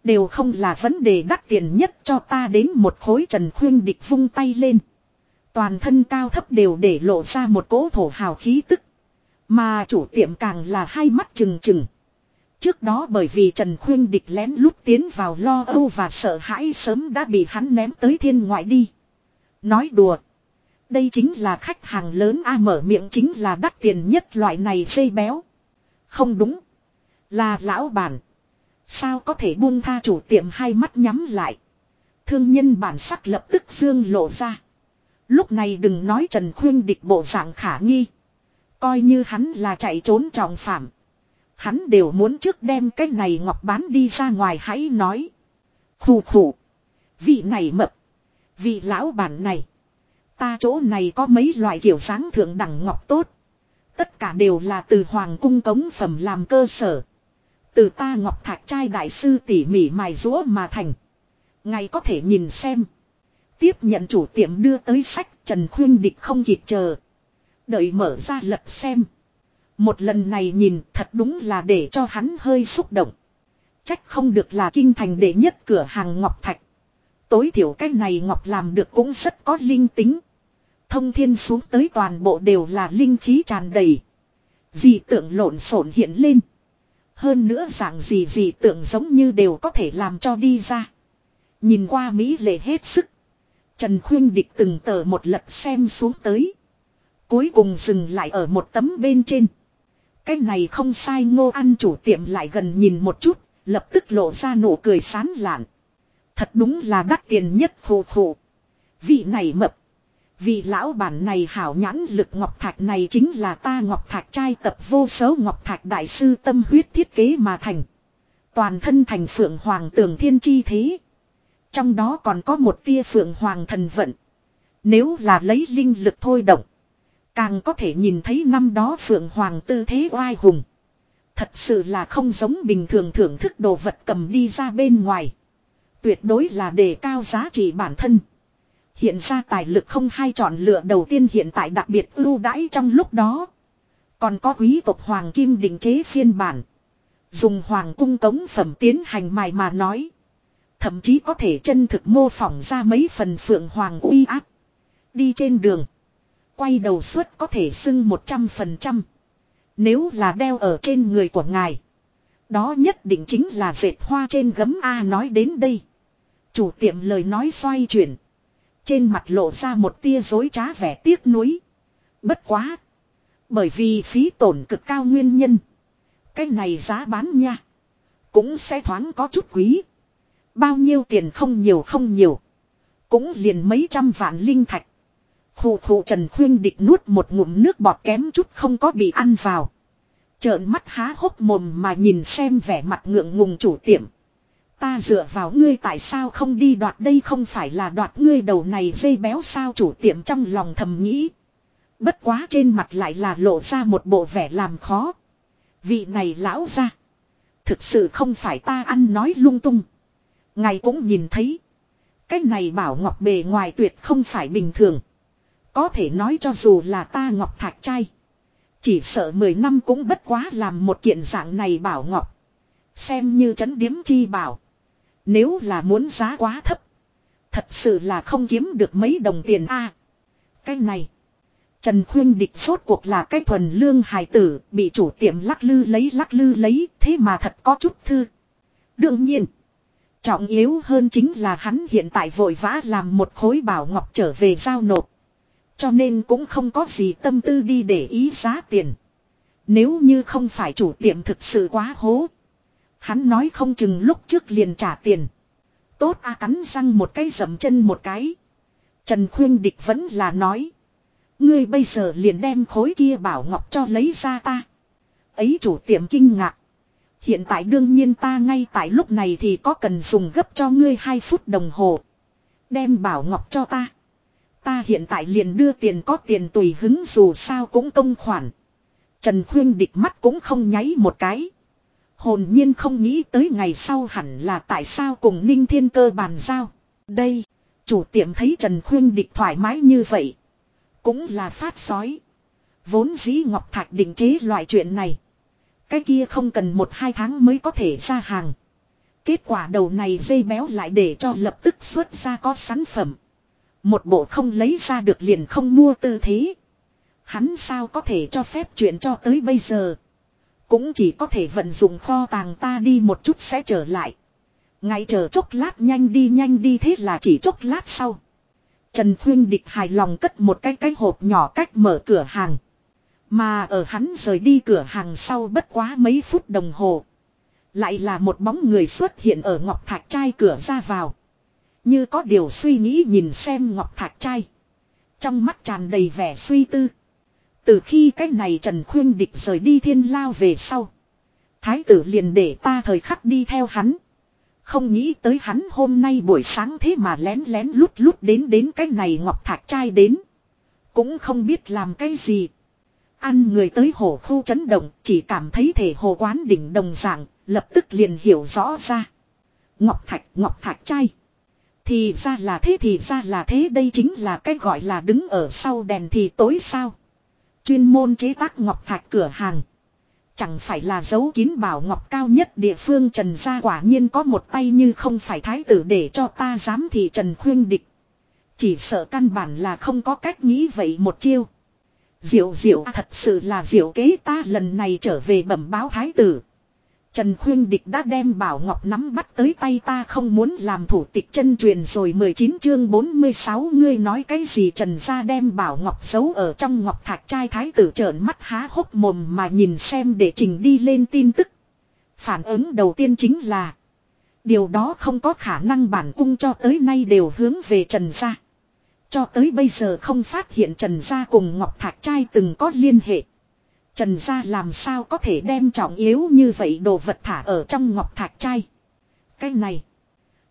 Đều không là vấn đề đắt tiền nhất cho ta đến một khối trần khuyên địch vung tay lên. Toàn thân cao thấp đều để lộ ra một cỗ thổ hào khí tức. Mà chủ tiệm càng là hai mắt trừng trừng. Trước đó bởi vì Trần Khuyên địch lén lút tiến vào lo âu và sợ hãi sớm đã bị hắn ném tới thiên ngoại đi. Nói đùa. Đây chính là khách hàng lớn A mở miệng chính là đắt tiền nhất loại này dây béo. Không đúng. Là lão bản. Sao có thể buông tha chủ tiệm hai mắt nhắm lại. Thương nhân bản sắc lập tức dương lộ ra. Lúc này đừng nói Trần Khuyên địch bộ dạng khả nghi. Coi như hắn là chạy trốn trọng phạm. Hắn đều muốn trước đem cái này ngọc bán đi ra ngoài hãy nói. Khủ khủ. Vị này mập. Vị lão bản này. Ta chỗ này có mấy loại kiểu dáng thượng đẳng ngọc tốt. Tất cả đều là từ hoàng cung cống phẩm làm cơ sở. Từ ta ngọc thạch trai đại sư tỉ mỉ mài rũa mà thành. Ngày có thể nhìn xem. Tiếp nhận chủ tiệm đưa tới sách Trần Khuyên Địch không kịp chờ. Đợi mở ra lật xem. Một lần này nhìn thật đúng là để cho hắn hơi xúc động. Trách không được là kinh thành đệ nhất cửa hàng ngọc thạch. Tối thiểu cái này ngọc làm được cũng rất có linh tính. Thông thiên xuống tới toàn bộ đều là linh khí tràn đầy. Dị tượng lộn xộn hiện lên. Hơn nữa dạng gì dị tượng giống như đều có thể làm cho đi ra. Nhìn qua Mỹ lệ hết sức. Trần Khuyên Địch từng tờ một lật xem xuống tới. Cuối cùng dừng lại ở một tấm bên trên. Cái này không sai ngô ăn chủ tiệm lại gần nhìn một chút, lập tức lộ ra nụ cười sán lạn. Thật đúng là đắt tiền nhất phù phù. Vị này mập. Vị lão bản này hảo nhãn lực ngọc thạch này chính là ta ngọc thạch trai tập vô số ngọc thạch đại sư tâm huyết thiết kế mà thành. Toàn thân thành phượng hoàng tường thiên chi thế. Trong đó còn có một tia phượng hoàng thần vận. Nếu là lấy linh lực thôi động. Càng có thể nhìn thấy năm đó Phượng Hoàng tư thế oai hùng. Thật sự là không giống bình thường thưởng thức đồ vật cầm đi ra bên ngoài. Tuyệt đối là đề cao giá trị bản thân. Hiện ra tài lực không hay chọn lựa đầu tiên hiện tại đặc biệt ưu đãi trong lúc đó. Còn có quý tộc Hoàng Kim định chế phiên bản. Dùng Hoàng cung cống phẩm tiến hành mài mà nói. Thậm chí có thể chân thực mô phỏng ra mấy phần Phượng Hoàng uy áp. Đi trên đường. Quay đầu suất có thể xưng 100%. Nếu là đeo ở trên người của ngài. Đó nhất định chính là dệt hoa trên gấm A nói đến đây. Chủ tiệm lời nói xoay chuyển. Trên mặt lộ ra một tia dối trá vẻ tiếc nuối. Bất quá. Bởi vì phí tổn cực cao nguyên nhân. Cái này giá bán nha. Cũng sẽ thoáng có chút quý. Bao nhiêu tiền không nhiều không nhiều. Cũng liền mấy trăm vạn linh thạch. Khủ khủ Trần Khuyên địch nuốt một ngụm nước bọt kém chút không có bị ăn vào. Trợn mắt há hốc mồm mà nhìn xem vẻ mặt ngượng ngùng chủ tiệm. Ta dựa vào ngươi tại sao không đi đoạt đây không phải là đoạt ngươi đầu này dây béo sao chủ tiệm trong lòng thầm nghĩ. Bất quá trên mặt lại là lộ ra một bộ vẻ làm khó. Vị này lão ra. Thực sự không phải ta ăn nói lung tung. Ngài cũng nhìn thấy. Cái này bảo ngọc bề ngoài tuyệt không phải bình thường. Có thể nói cho dù là ta ngọc thạch trai. Chỉ sợ 10 năm cũng bất quá làm một kiện dạng này bảo ngọc. Xem như chấn điếm chi bảo. Nếu là muốn giá quá thấp. Thật sự là không kiếm được mấy đồng tiền a. cái này. Trần Khuyên Địch suốt cuộc là cái thuần lương hài tử, bị chủ tiệm lắc lư lấy lắc lư lấy, thế mà thật có chút thư. Đương nhiên, trọng yếu hơn chính là hắn hiện tại vội vã làm một khối bảo ngọc trở về giao nộp. Cho nên cũng không có gì tâm tư đi để ý giá tiền. Nếu như không phải chủ tiệm thực sự quá hố. Hắn nói không chừng lúc trước liền trả tiền. Tốt a cắn răng một cái dầm chân một cái. Trần Khuyên Địch vẫn là nói. Ngươi bây giờ liền đem khối kia bảo ngọc cho lấy ra ta. Ấy chủ tiệm kinh ngạc. Hiện tại đương nhiên ta ngay tại lúc này thì có cần dùng gấp cho ngươi 2 phút đồng hồ. Đem bảo ngọc cho ta. Ta hiện tại liền đưa tiền có tiền tùy hứng dù sao cũng công khoản. Trần Khuyên địch mắt cũng không nháy một cái. Hồn nhiên không nghĩ tới ngày sau hẳn là tại sao cùng Ninh Thiên Cơ bàn giao. Đây, chủ tiệm thấy Trần Khuyên địch thoải mái như vậy. Cũng là phát sói. Vốn dĩ Ngọc Thạch định chế loại chuyện này. Cái kia không cần một hai tháng mới có thể ra hàng. Kết quả đầu này dây béo lại để cho lập tức xuất ra có sản phẩm. Một bộ không lấy ra được liền không mua tư thế. Hắn sao có thể cho phép chuyện cho tới bây giờ. Cũng chỉ có thể vận dụng kho tàng ta đi một chút sẽ trở lại. Ngay chờ chốc lát nhanh đi nhanh đi thế là chỉ chốc lát sau. Trần Khuyên Địch hài lòng cất một cái cái hộp nhỏ cách mở cửa hàng. Mà ở hắn rời đi cửa hàng sau bất quá mấy phút đồng hồ. Lại là một bóng người xuất hiện ở ngọc thạch trai cửa ra vào. Như có điều suy nghĩ nhìn xem ngọc thạch trai. Trong mắt tràn đầy vẻ suy tư. Từ khi cái này Trần Khuyên Địch rời đi thiên lao về sau. Thái tử liền để ta thời khắc đi theo hắn. Không nghĩ tới hắn hôm nay buổi sáng thế mà lén lén lút lút đến đến cái này ngọc thạch trai đến. Cũng không biết làm cái gì. Ăn người tới hồ khu chấn động chỉ cảm thấy thể hồ quán đỉnh đồng dạng, lập tức liền hiểu rõ ra. Ngọc thạch, ngọc thạch trai. Thì ra là thế thì ra là thế đây chính là cái gọi là đứng ở sau đèn thì tối sao. Chuyên môn chế tác ngọc thạch cửa hàng. Chẳng phải là dấu kín bảo ngọc cao nhất địa phương Trần gia quả nhiên có một tay như không phải thái tử để cho ta dám thì Trần khuyên địch. Chỉ sợ căn bản là không có cách nghĩ vậy một chiêu. Diệu diệu, thật sự là diệu kế ta lần này trở về bẩm báo thái tử. Trần Khuyên Địch đã đem Bảo Ngọc nắm bắt tới tay ta không muốn làm thủ tịch chân truyền rồi 19 chương 46 ngươi nói cái gì Trần ra đem Bảo Ngọc giấu ở trong Ngọc Thạch trai thái tử trợn mắt há hốc mồm mà nhìn xem để trình đi lên tin tức. Phản ứng đầu tiên chính là, Điều đó không có khả năng bản cung cho tới nay đều hướng về Trần gia. Cho tới bây giờ không phát hiện Trần gia cùng Ngọc Thạch trai từng có liên hệ. Trần gia làm sao có thể đem trọng yếu như vậy đồ vật thả ở trong ngọc thạch trai. Cái này.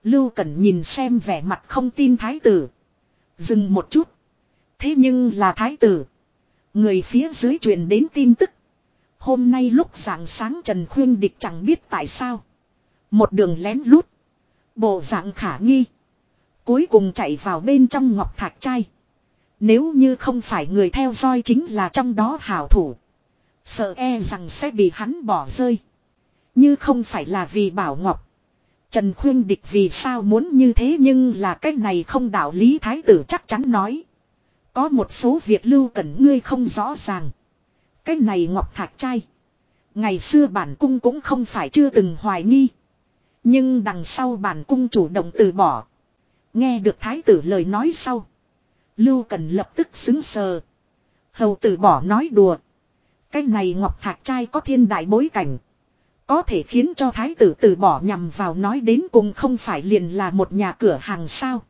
Lưu Cẩn nhìn xem vẻ mặt không tin thái tử. Dừng một chút. Thế nhưng là thái tử. Người phía dưới truyền đến tin tức. Hôm nay lúc rạng sáng Trần Khuyên Địch chẳng biết tại sao. Một đường lén lút. Bộ dạng khả nghi. Cuối cùng chạy vào bên trong ngọc thạch trai. Nếu như không phải người theo dõi chính là trong đó hảo thủ. Sợ e rằng sẽ bị hắn bỏ rơi. Như không phải là vì bảo ngọc. Trần Khuyên Địch vì sao muốn như thế nhưng là cái này không đạo lý, thái tử chắc chắn nói. Có một số việc lưu cẩn ngươi không rõ ràng. Cái này ngọc thạch trai. Ngày xưa bản cung cũng không phải chưa từng hoài nghi. Nhưng đằng sau bản cung chủ động từ bỏ. Nghe được thái tử lời nói sau. Lưu Cần lập tức xứng sờ. Hầu tử bỏ nói đùa. Cái này ngọc thạch trai có thiên đại bối cảnh. Có thể khiến cho thái tử từ bỏ nhằm vào nói đến cùng không phải liền là một nhà cửa hàng sao.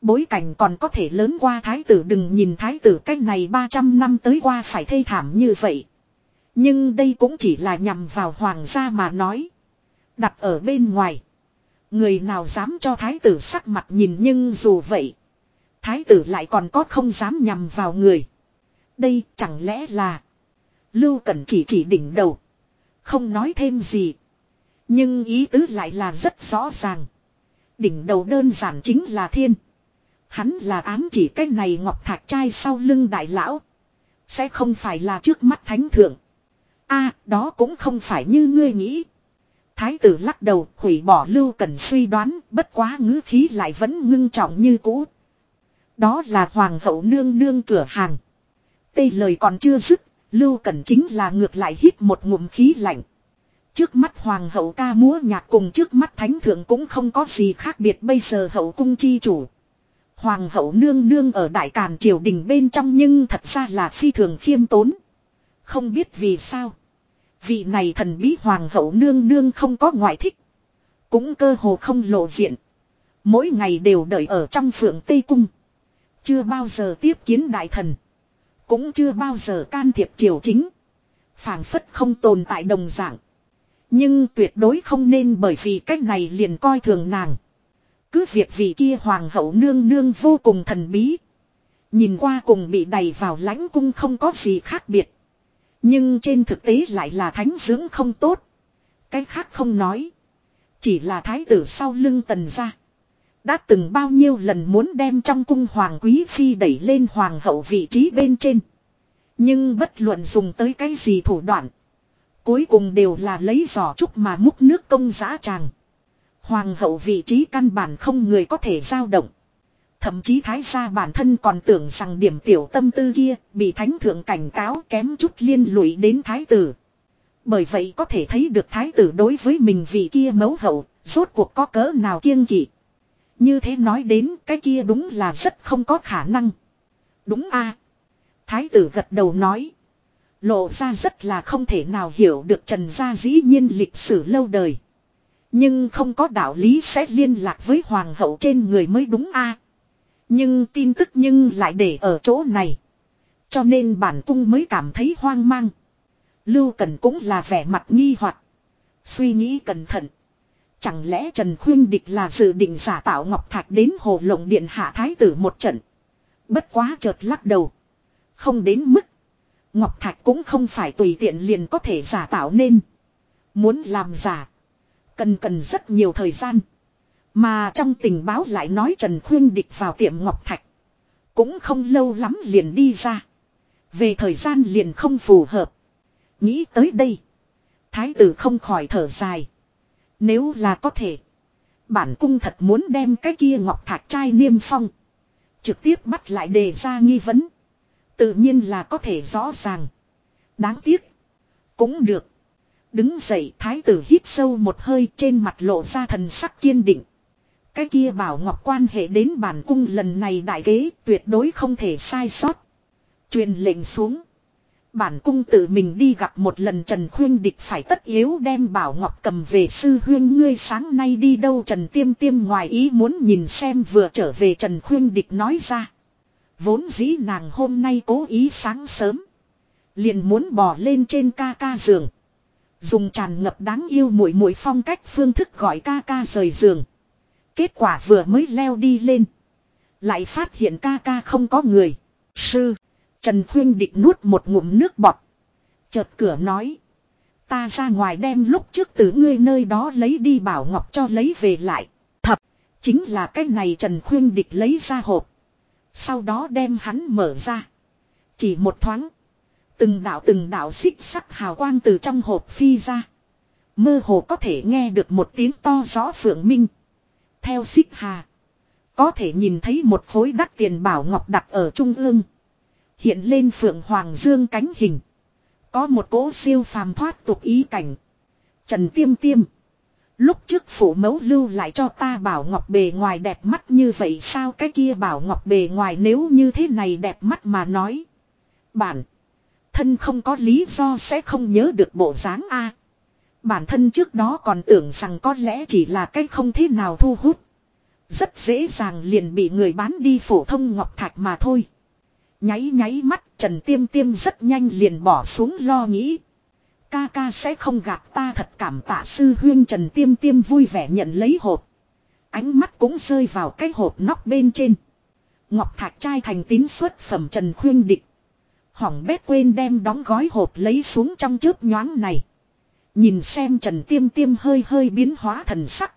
Bối cảnh còn có thể lớn qua thái tử, đừng nhìn thái tử cách này 300 năm tới qua phải thê thảm như vậy. Nhưng đây cũng chỉ là nhằm vào hoàng gia mà nói. Đặt ở bên ngoài. Người nào dám cho thái tử sắc mặt nhìn nhưng dù vậy. Thái tử lại còn có không dám nhằm vào người. Đây chẳng lẽ là. Lưu Cẩn chỉ chỉ đỉnh đầu. Không nói thêm gì. Nhưng ý tứ lại là rất rõ ràng. Đỉnh đầu đơn giản chính là thiên. Hắn là ám chỉ cái này ngọc thạch trai sau lưng đại lão. Sẽ không phải là trước mắt thánh thượng. a đó cũng không phải như ngươi nghĩ. Thái tử lắc đầu hủy bỏ lưu cần suy đoán bất quá ngữ khí lại vẫn ngưng trọng như cũ. Đó là hoàng hậu nương nương cửa hàng. Tây lời còn chưa dứt, lưu cần chính là ngược lại hít một ngụm khí lạnh. Trước mắt hoàng hậu ca múa nhạc cùng trước mắt thánh thượng cũng không có gì khác biệt bây giờ hậu cung chi chủ. Hoàng hậu nương nương ở đại càn triều đình bên trong nhưng thật ra là phi thường khiêm tốn. Không biết vì sao. Vị này thần bí hoàng hậu nương nương không có ngoại thích. Cũng cơ hồ không lộ diện. Mỗi ngày đều đợi ở trong phượng Tây Cung. Chưa bao giờ tiếp kiến đại thần. Cũng chưa bao giờ can thiệp triều chính. phảng phất không tồn tại đồng dạng. Nhưng tuyệt đối không nên bởi vì cách này liền coi thường nàng. Cứ việc vị kia hoàng hậu nương nương vô cùng thần bí. Nhìn qua cùng bị đầy vào lãnh cung không có gì khác biệt. Nhưng trên thực tế lại là thánh dưỡng không tốt. Cái khác không nói. Chỉ là thái tử sau lưng tần ra. Đã từng bao nhiêu lần muốn đem trong cung hoàng quý phi đẩy lên hoàng hậu vị trí bên trên. Nhưng bất luận dùng tới cái gì thủ đoạn. Cuối cùng đều là lấy giỏ trúc mà múc nước công giá tràng. Hoàng hậu vị trí căn bản không người có thể giao động. Thậm chí thái gia bản thân còn tưởng rằng điểm tiểu tâm tư kia bị thánh thượng cảnh cáo kém chút liên lụy đến thái tử. Bởi vậy có thể thấy được thái tử đối với mình vị kia mấu hậu, rốt cuộc có cỡ nào kiêng kỵ. Như thế nói đến cái kia đúng là rất không có khả năng. Đúng a Thái tử gật đầu nói. Lộ ra rất là không thể nào hiểu được trần gia dĩ nhiên lịch sử lâu đời. Nhưng không có đạo lý sẽ liên lạc với hoàng hậu trên người mới đúng a. Nhưng tin tức nhưng lại để ở chỗ này. Cho nên bản cung mới cảm thấy hoang mang. Lưu Cần cũng là vẻ mặt nghi hoặc Suy nghĩ cẩn thận. Chẳng lẽ Trần Khuyên Địch là dự định giả tạo Ngọc Thạch đến hồ lộng điện hạ thái tử một trận. Bất quá chợt lắc đầu. Không đến mức. Ngọc Thạch cũng không phải tùy tiện liền có thể giả tạo nên. Muốn làm giả. Cần cần rất nhiều thời gian. Mà trong tình báo lại nói Trần Khuyên Địch vào tiệm Ngọc Thạch. Cũng không lâu lắm liền đi ra. Về thời gian liền không phù hợp. Nghĩ tới đây. Thái tử không khỏi thở dài. Nếu là có thể. Bản cung thật muốn đem cái kia Ngọc Thạch trai niêm phong. Trực tiếp bắt lại đề ra nghi vấn. Tự nhiên là có thể rõ ràng. Đáng tiếc. Cũng được. Đứng dậy, thái tử hít sâu một hơi, trên mặt lộ ra thần sắc kiên định. Cái kia bảo ngọc quan hệ đến bản cung lần này đại kế, tuyệt đối không thể sai sót. Truyền lệnh xuống. Bản cung tự mình đi gặp một lần Trần Khuyên địch phải tất yếu đem Bảo Ngọc cầm về sư huyên ngươi sáng nay đi đâu Trần Tiêm Tiêm ngoài ý muốn nhìn xem vừa trở về Trần Khuyên địch nói ra. Vốn dĩ nàng hôm nay cố ý sáng sớm. Liền muốn bỏ lên trên ca ca giường. Dùng tràn ngập đáng yêu mũi mũi phong cách phương thức gọi ca ca rời giường. Kết quả vừa mới leo đi lên. Lại phát hiện ca ca không có người. Sư. Trần Khuyên định nuốt một ngụm nước bọt. Chợt cửa nói. Ta ra ngoài đem lúc trước từ ngươi nơi đó lấy đi bảo ngọc cho lấy về lại. Thập. Chính là cái này Trần Khuyên địch lấy ra hộp. Sau đó đem hắn mở ra. Chỉ một thoáng. Từng đạo từng đạo xích sắc hào quang từ trong hộp phi ra. Mơ hồ có thể nghe được một tiếng to rõ phượng minh. Theo xích hà. Có thể nhìn thấy một khối đắt tiền bảo ngọc đặt ở trung ương. Hiện lên phượng hoàng dương cánh hình. Có một cỗ siêu phàm thoát tục ý cảnh. Trần tiêm tiêm. Lúc trước phủ mẫu lưu lại cho ta bảo ngọc bề ngoài đẹp mắt như vậy sao cái kia bảo ngọc bề ngoài nếu như thế này đẹp mắt mà nói. Bản. Thân không có lý do sẽ không nhớ được bộ dáng A. Bản thân trước đó còn tưởng rằng có lẽ chỉ là cái không thế nào thu hút. Rất dễ dàng liền bị người bán đi phổ thông ngọc thạch mà thôi. Nháy nháy mắt, Trần Tiêm Tiêm rất nhanh liền bỏ xuống lo nghĩ. Ca ca sẽ không gạt ta thật cảm tạ sư huyên, Trần Tiêm Tiêm vui vẻ nhận lấy hộp. Ánh mắt cũng rơi vào cái hộp nóc bên trên. Ngọc thạch trai thành tín xuất phẩm Trần Khuyên Địch. Hỏng bét quên đem đóng gói hộp lấy xuống trong chớp nhoáng này. Nhìn xem Trần Tiêm Tiêm hơi hơi biến hóa thần sắc.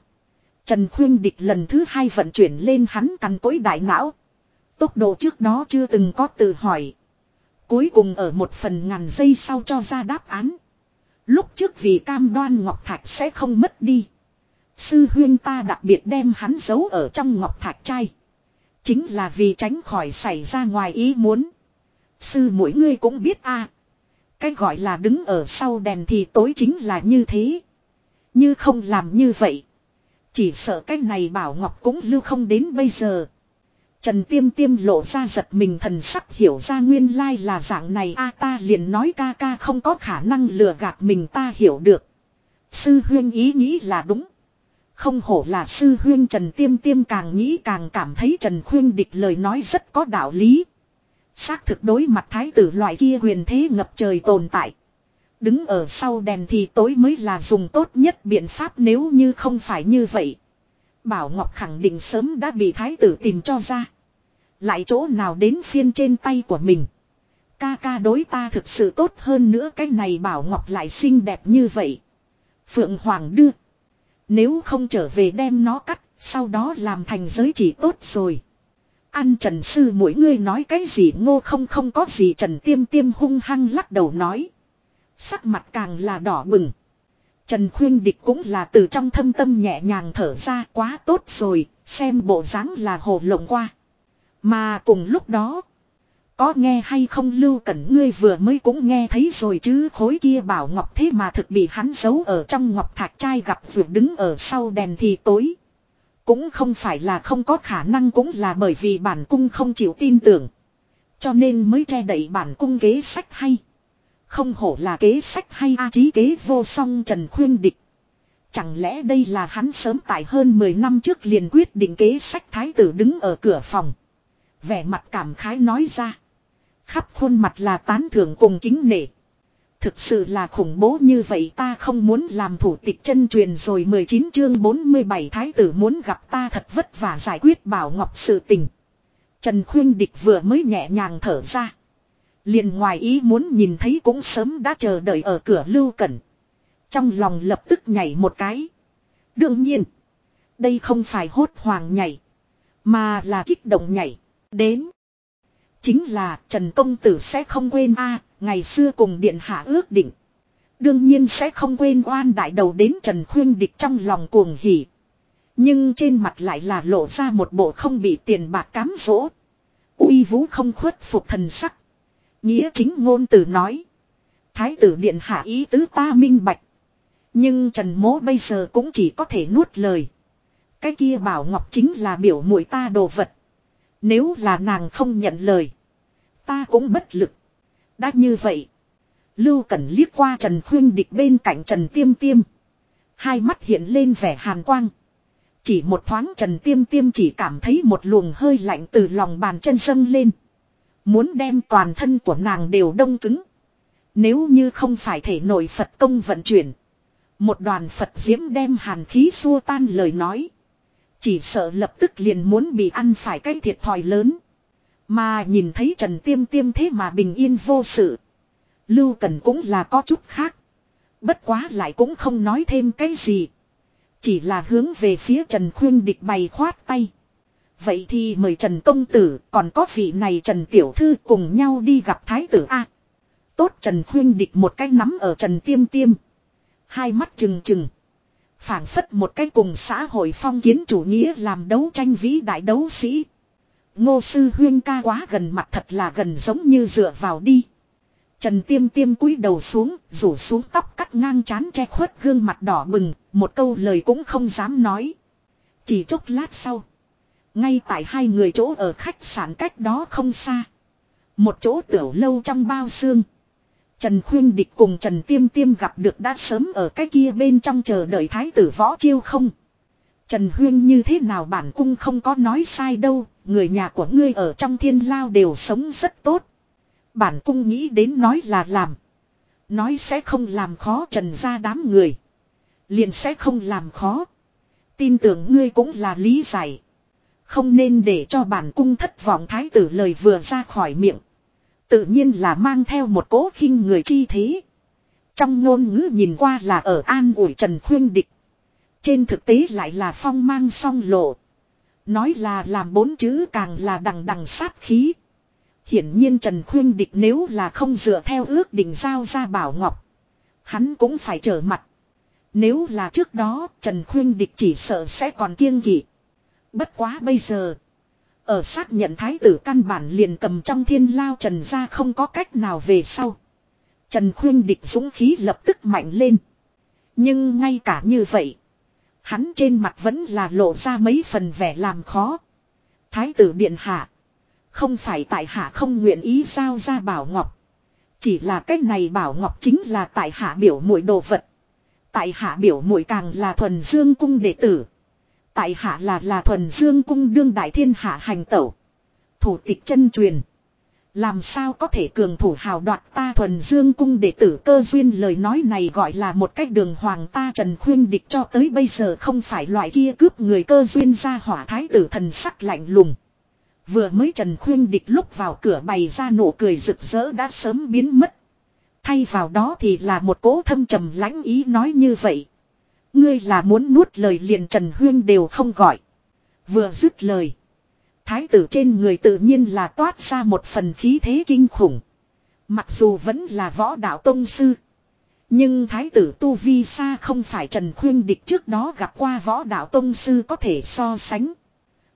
Trần Khuyên Địch lần thứ hai vận chuyển lên hắn cằn cối đại não. Tốc độ trước đó chưa từng có tự hỏi. Cuối cùng ở một phần ngàn giây sau cho ra đáp án. Lúc trước vì cam đoan Ngọc Thạch sẽ không mất đi. Sư huyên ta đặc biệt đem hắn giấu ở trong Ngọc Thạch trai. Chính là vì tránh khỏi xảy ra ngoài ý muốn. Sư mỗi ngươi cũng biết a Cái gọi là đứng ở sau đèn thì tối chính là như thế. Như không làm như vậy. Chỉ sợ cái này bảo Ngọc cũng lưu không đến bây giờ. Trần Tiêm Tiêm lộ ra giật mình thần sắc hiểu ra nguyên lai là dạng này a, ta liền nói ca ca không có khả năng lừa gạt mình, ta hiểu được. Sư huyên ý nghĩ là đúng. Không hổ là sư huyên Trần Tiêm Tiêm càng nghĩ càng cảm thấy Trần Khuyên địch lời nói rất có đạo lý. Xác thực đối mặt thái tử loại kia huyền thế ngập trời tồn tại. Đứng ở sau đèn thì tối mới là dùng tốt nhất biện pháp nếu như không phải như vậy. Bảo Ngọc khẳng định sớm đã bị thái tử tìm cho ra. Lại chỗ nào đến phiên trên tay của mình. Ca ca đối ta thực sự tốt hơn nữa cái này Bảo Ngọc lại xinh đẹp như vậy. Phượng Hoàng đưa. Nếu không trở về đem nó cắt, sau đó làm thành giới chỉ tốt rồi. Ăn Trần Sư mỗi người nói cái gì ngô không không có gì Trần Tiêm Tiêm hung hăng lắc đầu nói. Sắc mặt càng là đỏ bừng. Trần Khuyên Địch cũng là từ trong thâm tâm nhẹ nhàng thở ra quá tốt rồi, xem bộ dáng là hồ lộng qua. Mà cùng lúc đó, có nghe hay không lưu cẩn ngươi vừa mới cũng nghe thấy rồi chứ khối kia bảo ngọc thế mà thực bị hắn giấu ở trong ngọc thạch trai gặp vượt đứng ở sau đèn thì tối. Cũng không phải là không có khả năng cũng là bởi vì bản cung không chịu tin tưởng. Cho nên mới che đậy bản cung kế sách hay. Không hổ là kế sách hay a trí kế vô song Trần Khuyên Địch. Chẳng lẽ đây là hắn sớm tại hơn 10 năm trước liền quyết định kế sách thái tử đứng ở cửa phòng. Vẻ mặt cảm khái nói ra. Khắp khuôn mặt là tán thưởng cùng kính nể. Thực sự là khủng bố như vậy ta không muốn làm thủ tịch chân truyền rồi 19 chương 47 thái tử muốn gặp ta thật vất vả giải quyết bảo ngọc sự tình. Trần Khuyên Địch vừa mới nhẹ nhàng thở ra. Liền ngoài ý muốn nhìn thấy cũng sớm đã chờ đợi ở cửa lưu cẩn. Trong lòng lập tức nhảy một cái. Đương nhiên. Đây không phải hốt hoàng nhảy. Mà là kích động nhảy. Đến. Chính là Trần Công Tử sẽ không quên a, ngày xưa cùng Điện Hạ ước định. Đương nhiên sẽ không quên oan đại đầu đến Trần Khuyên Địch trong lòng cuồng hỉ. Nhưng trên mặt lại là lộ ra một bộ không bị tiền bạc cám dỗ. uy vũ không khuất phục thần sắc. Nghĩa chính ngôn từ nói. Thái tử điện hạ ý tứ ta minh bạch. Nhưng Trần Mố bây giờ cũng chỉ có thể nuốt lời. Cái kia bảo Ngọc chính là biểu mũi ta đồ vật. Nếu là nàng không nhận lời. Ta cũng bất lực. Đã như vậy. Lưu Cẩn liếc qua Trần Khuyên Địch bên cạnh Trần Tiêm Tiêm. Hai mắt hiện lên vẻ hàn quang. Chỉ một thoáng Trần Tiêm Tiêm chỉ cảm thấy một luồng hơi lạnh từ lòng bàn chân dâng lên. Muốn đem toàn thân của nàng đều đông cứng. Nếu như không phải thể nội Phật công vận chuyển. Một đoàn Phật diễm đem hàn khí xua tan lời nói. Chỉ sợ lập tức liền muốn bị ăn phải cái thiệt thòi lớn. Mà nhìn thấy Trần Tiêm Tiêm thế mà bình yên vô sự. Lưu Cần cũng là có chút khác. Bất quá lại cũng không nói thêm cái gì. Chỉ là hướng về phía Trần Khuyên địch bày khoát tay. Vậy thì mời Trần Công Tử còn có vị này Trần Tiểu Thư cùng nhau đi gặp Thái tử A. Tốt Trần Khuyên địch một cái nắm ở Trần Tiêm Tiêm. Hai mắt trừng trừng. phảng phất một cái cùng xã hội phong kiến chủ nghĩa làm đấu tranh vĩ đại đấu sĩ. Ngô sư huyên ca quá gần mặt thật là gần giống như dựa vào đi. Trần tiêm tiêm cúi đầu xuống, rủ xuống tóc cắt ngang chán che khuất gương mặt đỏ bừng, một câu lời cũng không dám nói. Chỉ chốc lát sau. Ngay tại hai người chỗ ở khách sạn cách đó không xa. Một chỗ tiểu lâu trong bao xương. Trần Khuyên Địch cùng Trần Tiêm Tiêm gặp được đã sớm ở cái kia bên trong chờ đợi thái tử võ chiêu không. Trần Huyên như thế nào bản cung không có nói sai đâu, người nhà của ngươi ở trong thiên lao đều sống rất tốt. Bản cung nghĩ đến nói là làm. Nói sẽ không làm khó trần ra đám người. Liền sẽ không làm khó. Tin tưởng ngươi cũng là lý giải. Không nên để cho bản cung thất vọng thái tử lời vừa ra khỏi miệng. Tự nhiên là mang theo một cố khinh người chi thế. Trong ngôn ngữ nhìn qua là ở an ủi Trần Khuyên Địch. Trên thực tế lại là phong mang song lộ. Nói là làm bốn chữ càng là đằng đằng sát khí. Hiển nhiên Trần Khuyên Địch nếu là không dựa theo ước định giao ra Bảo Ngọc. Hắn cũng phải trở mặt. Nếu là trước đó, Trần Khuyên Địch chỉ sợ sẽ còn kiêng kỵ. Bất quá bây giờ. Ở xác nhận thái tử căn bản liền cầm trong thiên lao Trần ra không có cách nào về sau. Trần Khuyên Địch dũng khí lập tức mạnh lên. Nhưng ngay cả như vậy. Hắn trên mặt vẫn là lộ ra mấy phần vẻ làm khó. Thái tử điện hạ. Không phải tại hạ không nguyện ý giao ra bảo ngọc. Chỉ là cách này bảo ngọc chính là tại hạ biểu mũi đồ vật. Tại hạ biểu mũi càng là thuần dương cung đệ tử. Tại hạ là là thuần dương cung đương đại thiên hạ hành tẩu. Thủ tịch chân truyền. Làm sao có thể cường thủ hào đoạt ta thuần dương cung đệ tử cơ duyên lời nói này gọi là một cách đường hoàng ta trần khuyên địch cho tới bây giờ không phải loại kia cướp người cơ duyên ra hỏa thái tử thần sắc lạnh lùng. Vừa mới trần khuyên địch lúc vào cửa bày ra nụ cười rực rỡ đã sớm biến mất. Thay vào đó thì là một cố thâm trầm lãnh ý nói như vậy. Ngươi là muốn nuốt lời liền Trần Huyên đều không gọi. Vừa dứt lời. Thái tử trên người tự nhiên là toát ra một phần khí thế kinh khủng. Mặc dù vẫn là võ đạo tông sư. Nhưng thái tử Tu Vi xa không phải Trần Khuyên Địch trước đó gặp qua võ đạo tông sư có thể so sánh.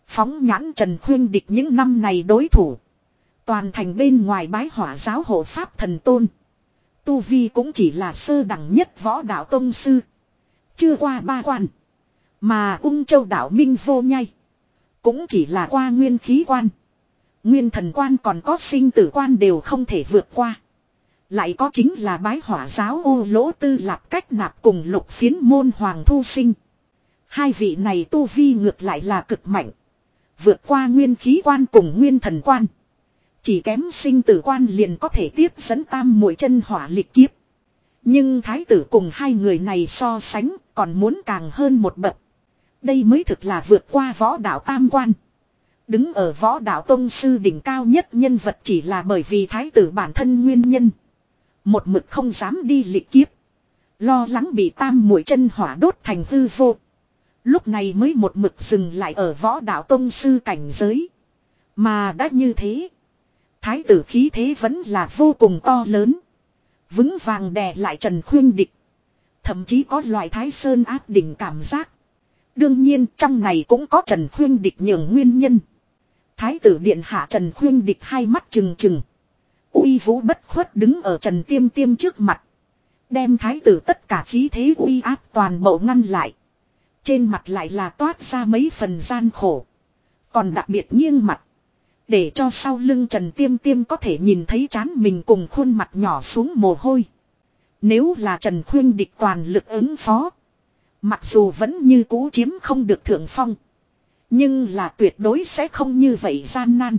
Phóng nhãn Trần Khuyên Địch những năm này đối thủ. Toàn thành bên ngoài bái hỏa giáo hộ Pháp thần tôn. Tu Vi cũng chỉ là sơ đẳng nhất võ đạo tông sư. Chưa qua ba quan. Mà ung châu đạo minh vô nhai. Cũng chỉ là qua nguyên khí quan. Nguyên thần quan còn có sinh tử quan đều không thể vượt qua. Lại có chính là bái hỏa giáo ô lỗ tư lạp cách nạp cùng lục phiến môn hoàng thu sinh. Hai vị này tu vi ngược lại là cực mạnh. Vượt qua nguyên khí quan cùng nguyên thần quan. Chỉ kém sinh tử quan liền có thể tiếp dẫn tam mũi chân hỏa lịch kiếp. Nhưng thái tử cùng hai người này so sánh còn muốn càng hơn một bậc. Đây mới thực là vượt qua võ đạo tam quan. Đứng ở võ đạo tông sư đỉnh cao nhất nhân vật chỉ là bởi vì thái tử bản thân nguyên nhân. Một mực không dám đi lịch kiếp. Lo lắng bị tam mũi chân hỏa đốt thành hư vô. Lúc này mới một mực dừng lại ở võ đạo tông sư cảnh giới. Mà đã như thế. Thái tử khí thế vẫn là vô cùng to lớn. Vững vàng đè lại Trần Khuyên Địch. Thậm chí có loại thái sơn áp đỉnh cảm giác. Đương nhiên, trong này cũng có Trần Khuyên Địch nhường nguyên nhân. Thái tử điện hạ Trần Khuyên Địch hai mắt trừng trừng. uy vũ bất khuất đứng ở Trần Tiêm Tiêm trước mặt. Đem thái tử tất cả khí thế uy áp toàn bộ ngăn lại. Trên mặt lại là toát ra mấy phần gian khổ. Còn đặc biệt nghiêng mặt. Để cho sau lưng Trần Tiêm Tiêm có thể nhìn thấy chán mình cùng khuôn mặt nhỏ xuống mồ hôi. Nếu là Trần Khuyên địch toàn lực ứng phó. Mặc dù vẫn như cũ chiếm không được thượng phong. Nhưng là tuyệt đối sẽ không như vậy gian nan.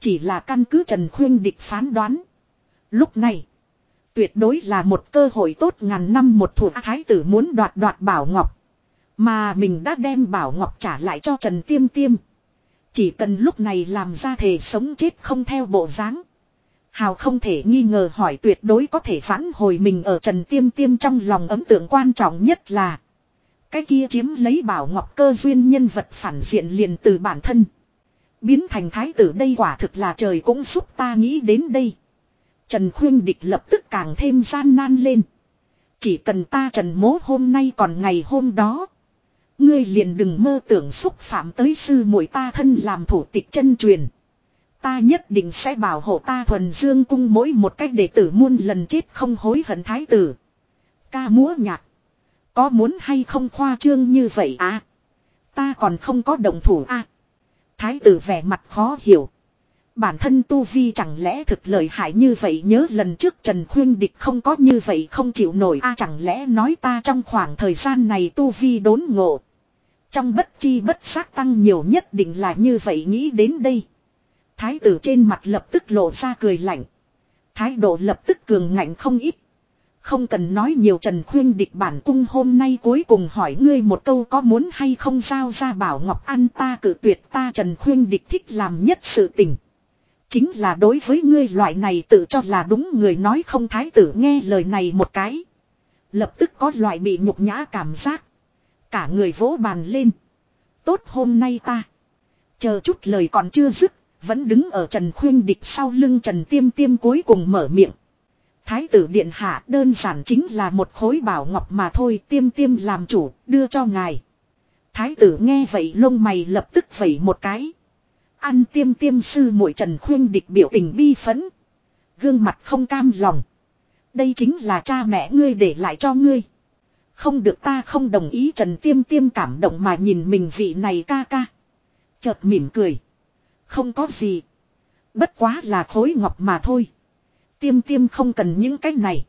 Chỉ là căn cứ Trần Khuyên địch phán đoán. Lúc này. Tuyệt đối là một cơ hội tốt ngàn năm một thủ thái tử muốn đoạt đoạt bảo ngọc. Mà mình đã đem bảo ngọc trả lại cho Trần Tiêm Tiêm. Chỉ cần lúc này làm ra thể sống chết không theo bộ dáng. Hào không thể nghi ngờ hỏi tuyệt đối có thể phản hồi mình ở Trần Tiêm Tiêm trong lòng ấn tượng quan trọng nhất là. Cái kia chiếm lấy bảo ngọc cơ duyên nhân vật phản diện liền từ bản thân. Biến thành thái tử đây quả thực là trời cũng giúp ta nghĩ đến đây. Trần Khuyên Địch lập tức càng thêm gian nan lên. Chỉ cần ta Trần Mố hôm nay còn ngày hôm đó. Ngươi liền đừng mơ tưởng xúc phạm tới sư muội ta thân làm thủ tịch chân truyền. Ta nhất định sẽ bảo hộ ta thuần dương cung mỗi một cách đệ tử muôn lần chết không hối hận thái tử. Ca múa nhạc. Có muốn hay không khoa trương như vậy à? Ta còn không có đồng thủ à? Thái tử vẻ mặt khó hiểu. Bản thân Tu Vi chẳng lẽ thực lợi hại như vậy nhớ lần trước Trần Khuyên Địch không có như vậy không chịu nổi a à, chẳng lẽ nói ta trong khoảng thời gian này Tu Vi đốn ngộ. Trong bất chi bất xác tăng nhiều nhất định là như vậy nghĩ đến đây. Thái tử trên mặt lập tức lộ ra cười lạnh. Thái độ lập tức cường ngạnh không ít. Không cần nói nhiều Trần Khuyên địch bản cung hôm nay cuối cùng hỏi ngươi một câu có muốn hay không giao ra bảo Ngọc An ta cử tuyệt ta Trần Khuyên địch thích làm nhất sự tình. Chính là đối với ngươi loại này tự cho là đúng người nói không thái tử nghe lời này một cái. Lập tức có loại bị nhục nhã cảm giác. Cả người vỗ bàn lên. Tốt hôm nay ta. Chờ chút lời còn chưa dứt. Vẫn đứng ở Trần Khuyên Địch sau lưng Trần Tiêm Tiêm cuối cùng mở miệng. Thái tử Điện Hạ, đơn giản chính là một khối bảo ngọc mà thôi, Tiêm Tiêm làm chủ, đưa cho ngài. Thái tử nghe vậy lông mày lập tức vẩy một cái. Ăn tiêm tiêm sư muội Trần Khuyên Địch biểu tình bi phấn. Gương mặt không cam lòng. Đây chính là cha mẹ ngươi để lại cho ngươi. Không được ta không đồng ý Trần Tiêm Tiêm cảm động mà nhìn mình vị này ca ca. Chợt mỉm cười. Không có gì. Bất quá là khối ngọc mà thôi. Tiêm tiêm không cần những cái này.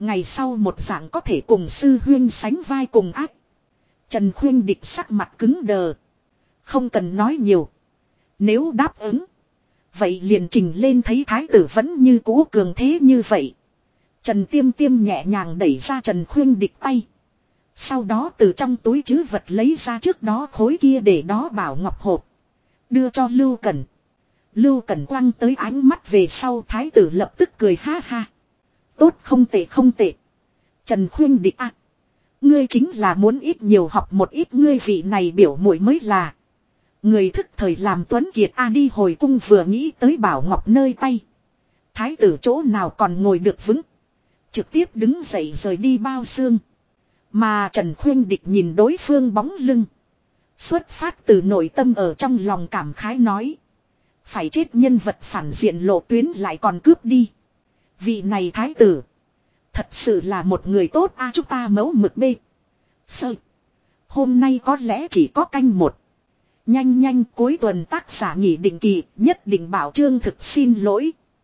Ngày sau một dạng có thể cùng sư huyên sánh vai cùng ác. Trần Khuyên địch sắc mặt cứng đờ. Không cần nói nhiều. Nếu đáp ứng. Vậy liền trình lên thấy thái tử vẫn như cũ cường thế như vậy. Trần Tiêm Tiêm nhẹ nhàng đẩy ra Trần Khuyên địch tay. Sau đó từ trong túi chứ vật lấy ra trước đó khối kia để đó bảo ngọc hộp. Đưa cho Lưu Cẩn. Lưu Cẩn quăng tới ánh mắt về sau, thái tử lập tức cười ha ha. Tốt không tệ không tệ. Trần Khuyên địch ạ. Ngươi chính là muốn ít nhiều học một ít, ngươi vị này biểu muội mới là. Người thức thời làm tuấn kiệt a đi hồi cung vừa nghĩ tới bảo ngọc nơi tay. Thái tử chỗ nào còn ngồi được vững. Trực tiếp đứng dậy rời đi bao xương. Mà Trần Khuyên Địch nhìn đối phương bóng lưng. Xuất phát từ nội tâm ở trong lòng cảm khái nói. Phải chết nhân vật phản diện lộ tuyến lại còn cướp đi. Vị này thái tử. Thật sự là một người tốt a, chúng ta mẫu mực bê. Sợ. Hôm nay có lẽ chỉ có canh một. Nhanh nhanh cuối tuần tác giả nghỉ định kỳ, nhất định bảo trương thực xin lỗi.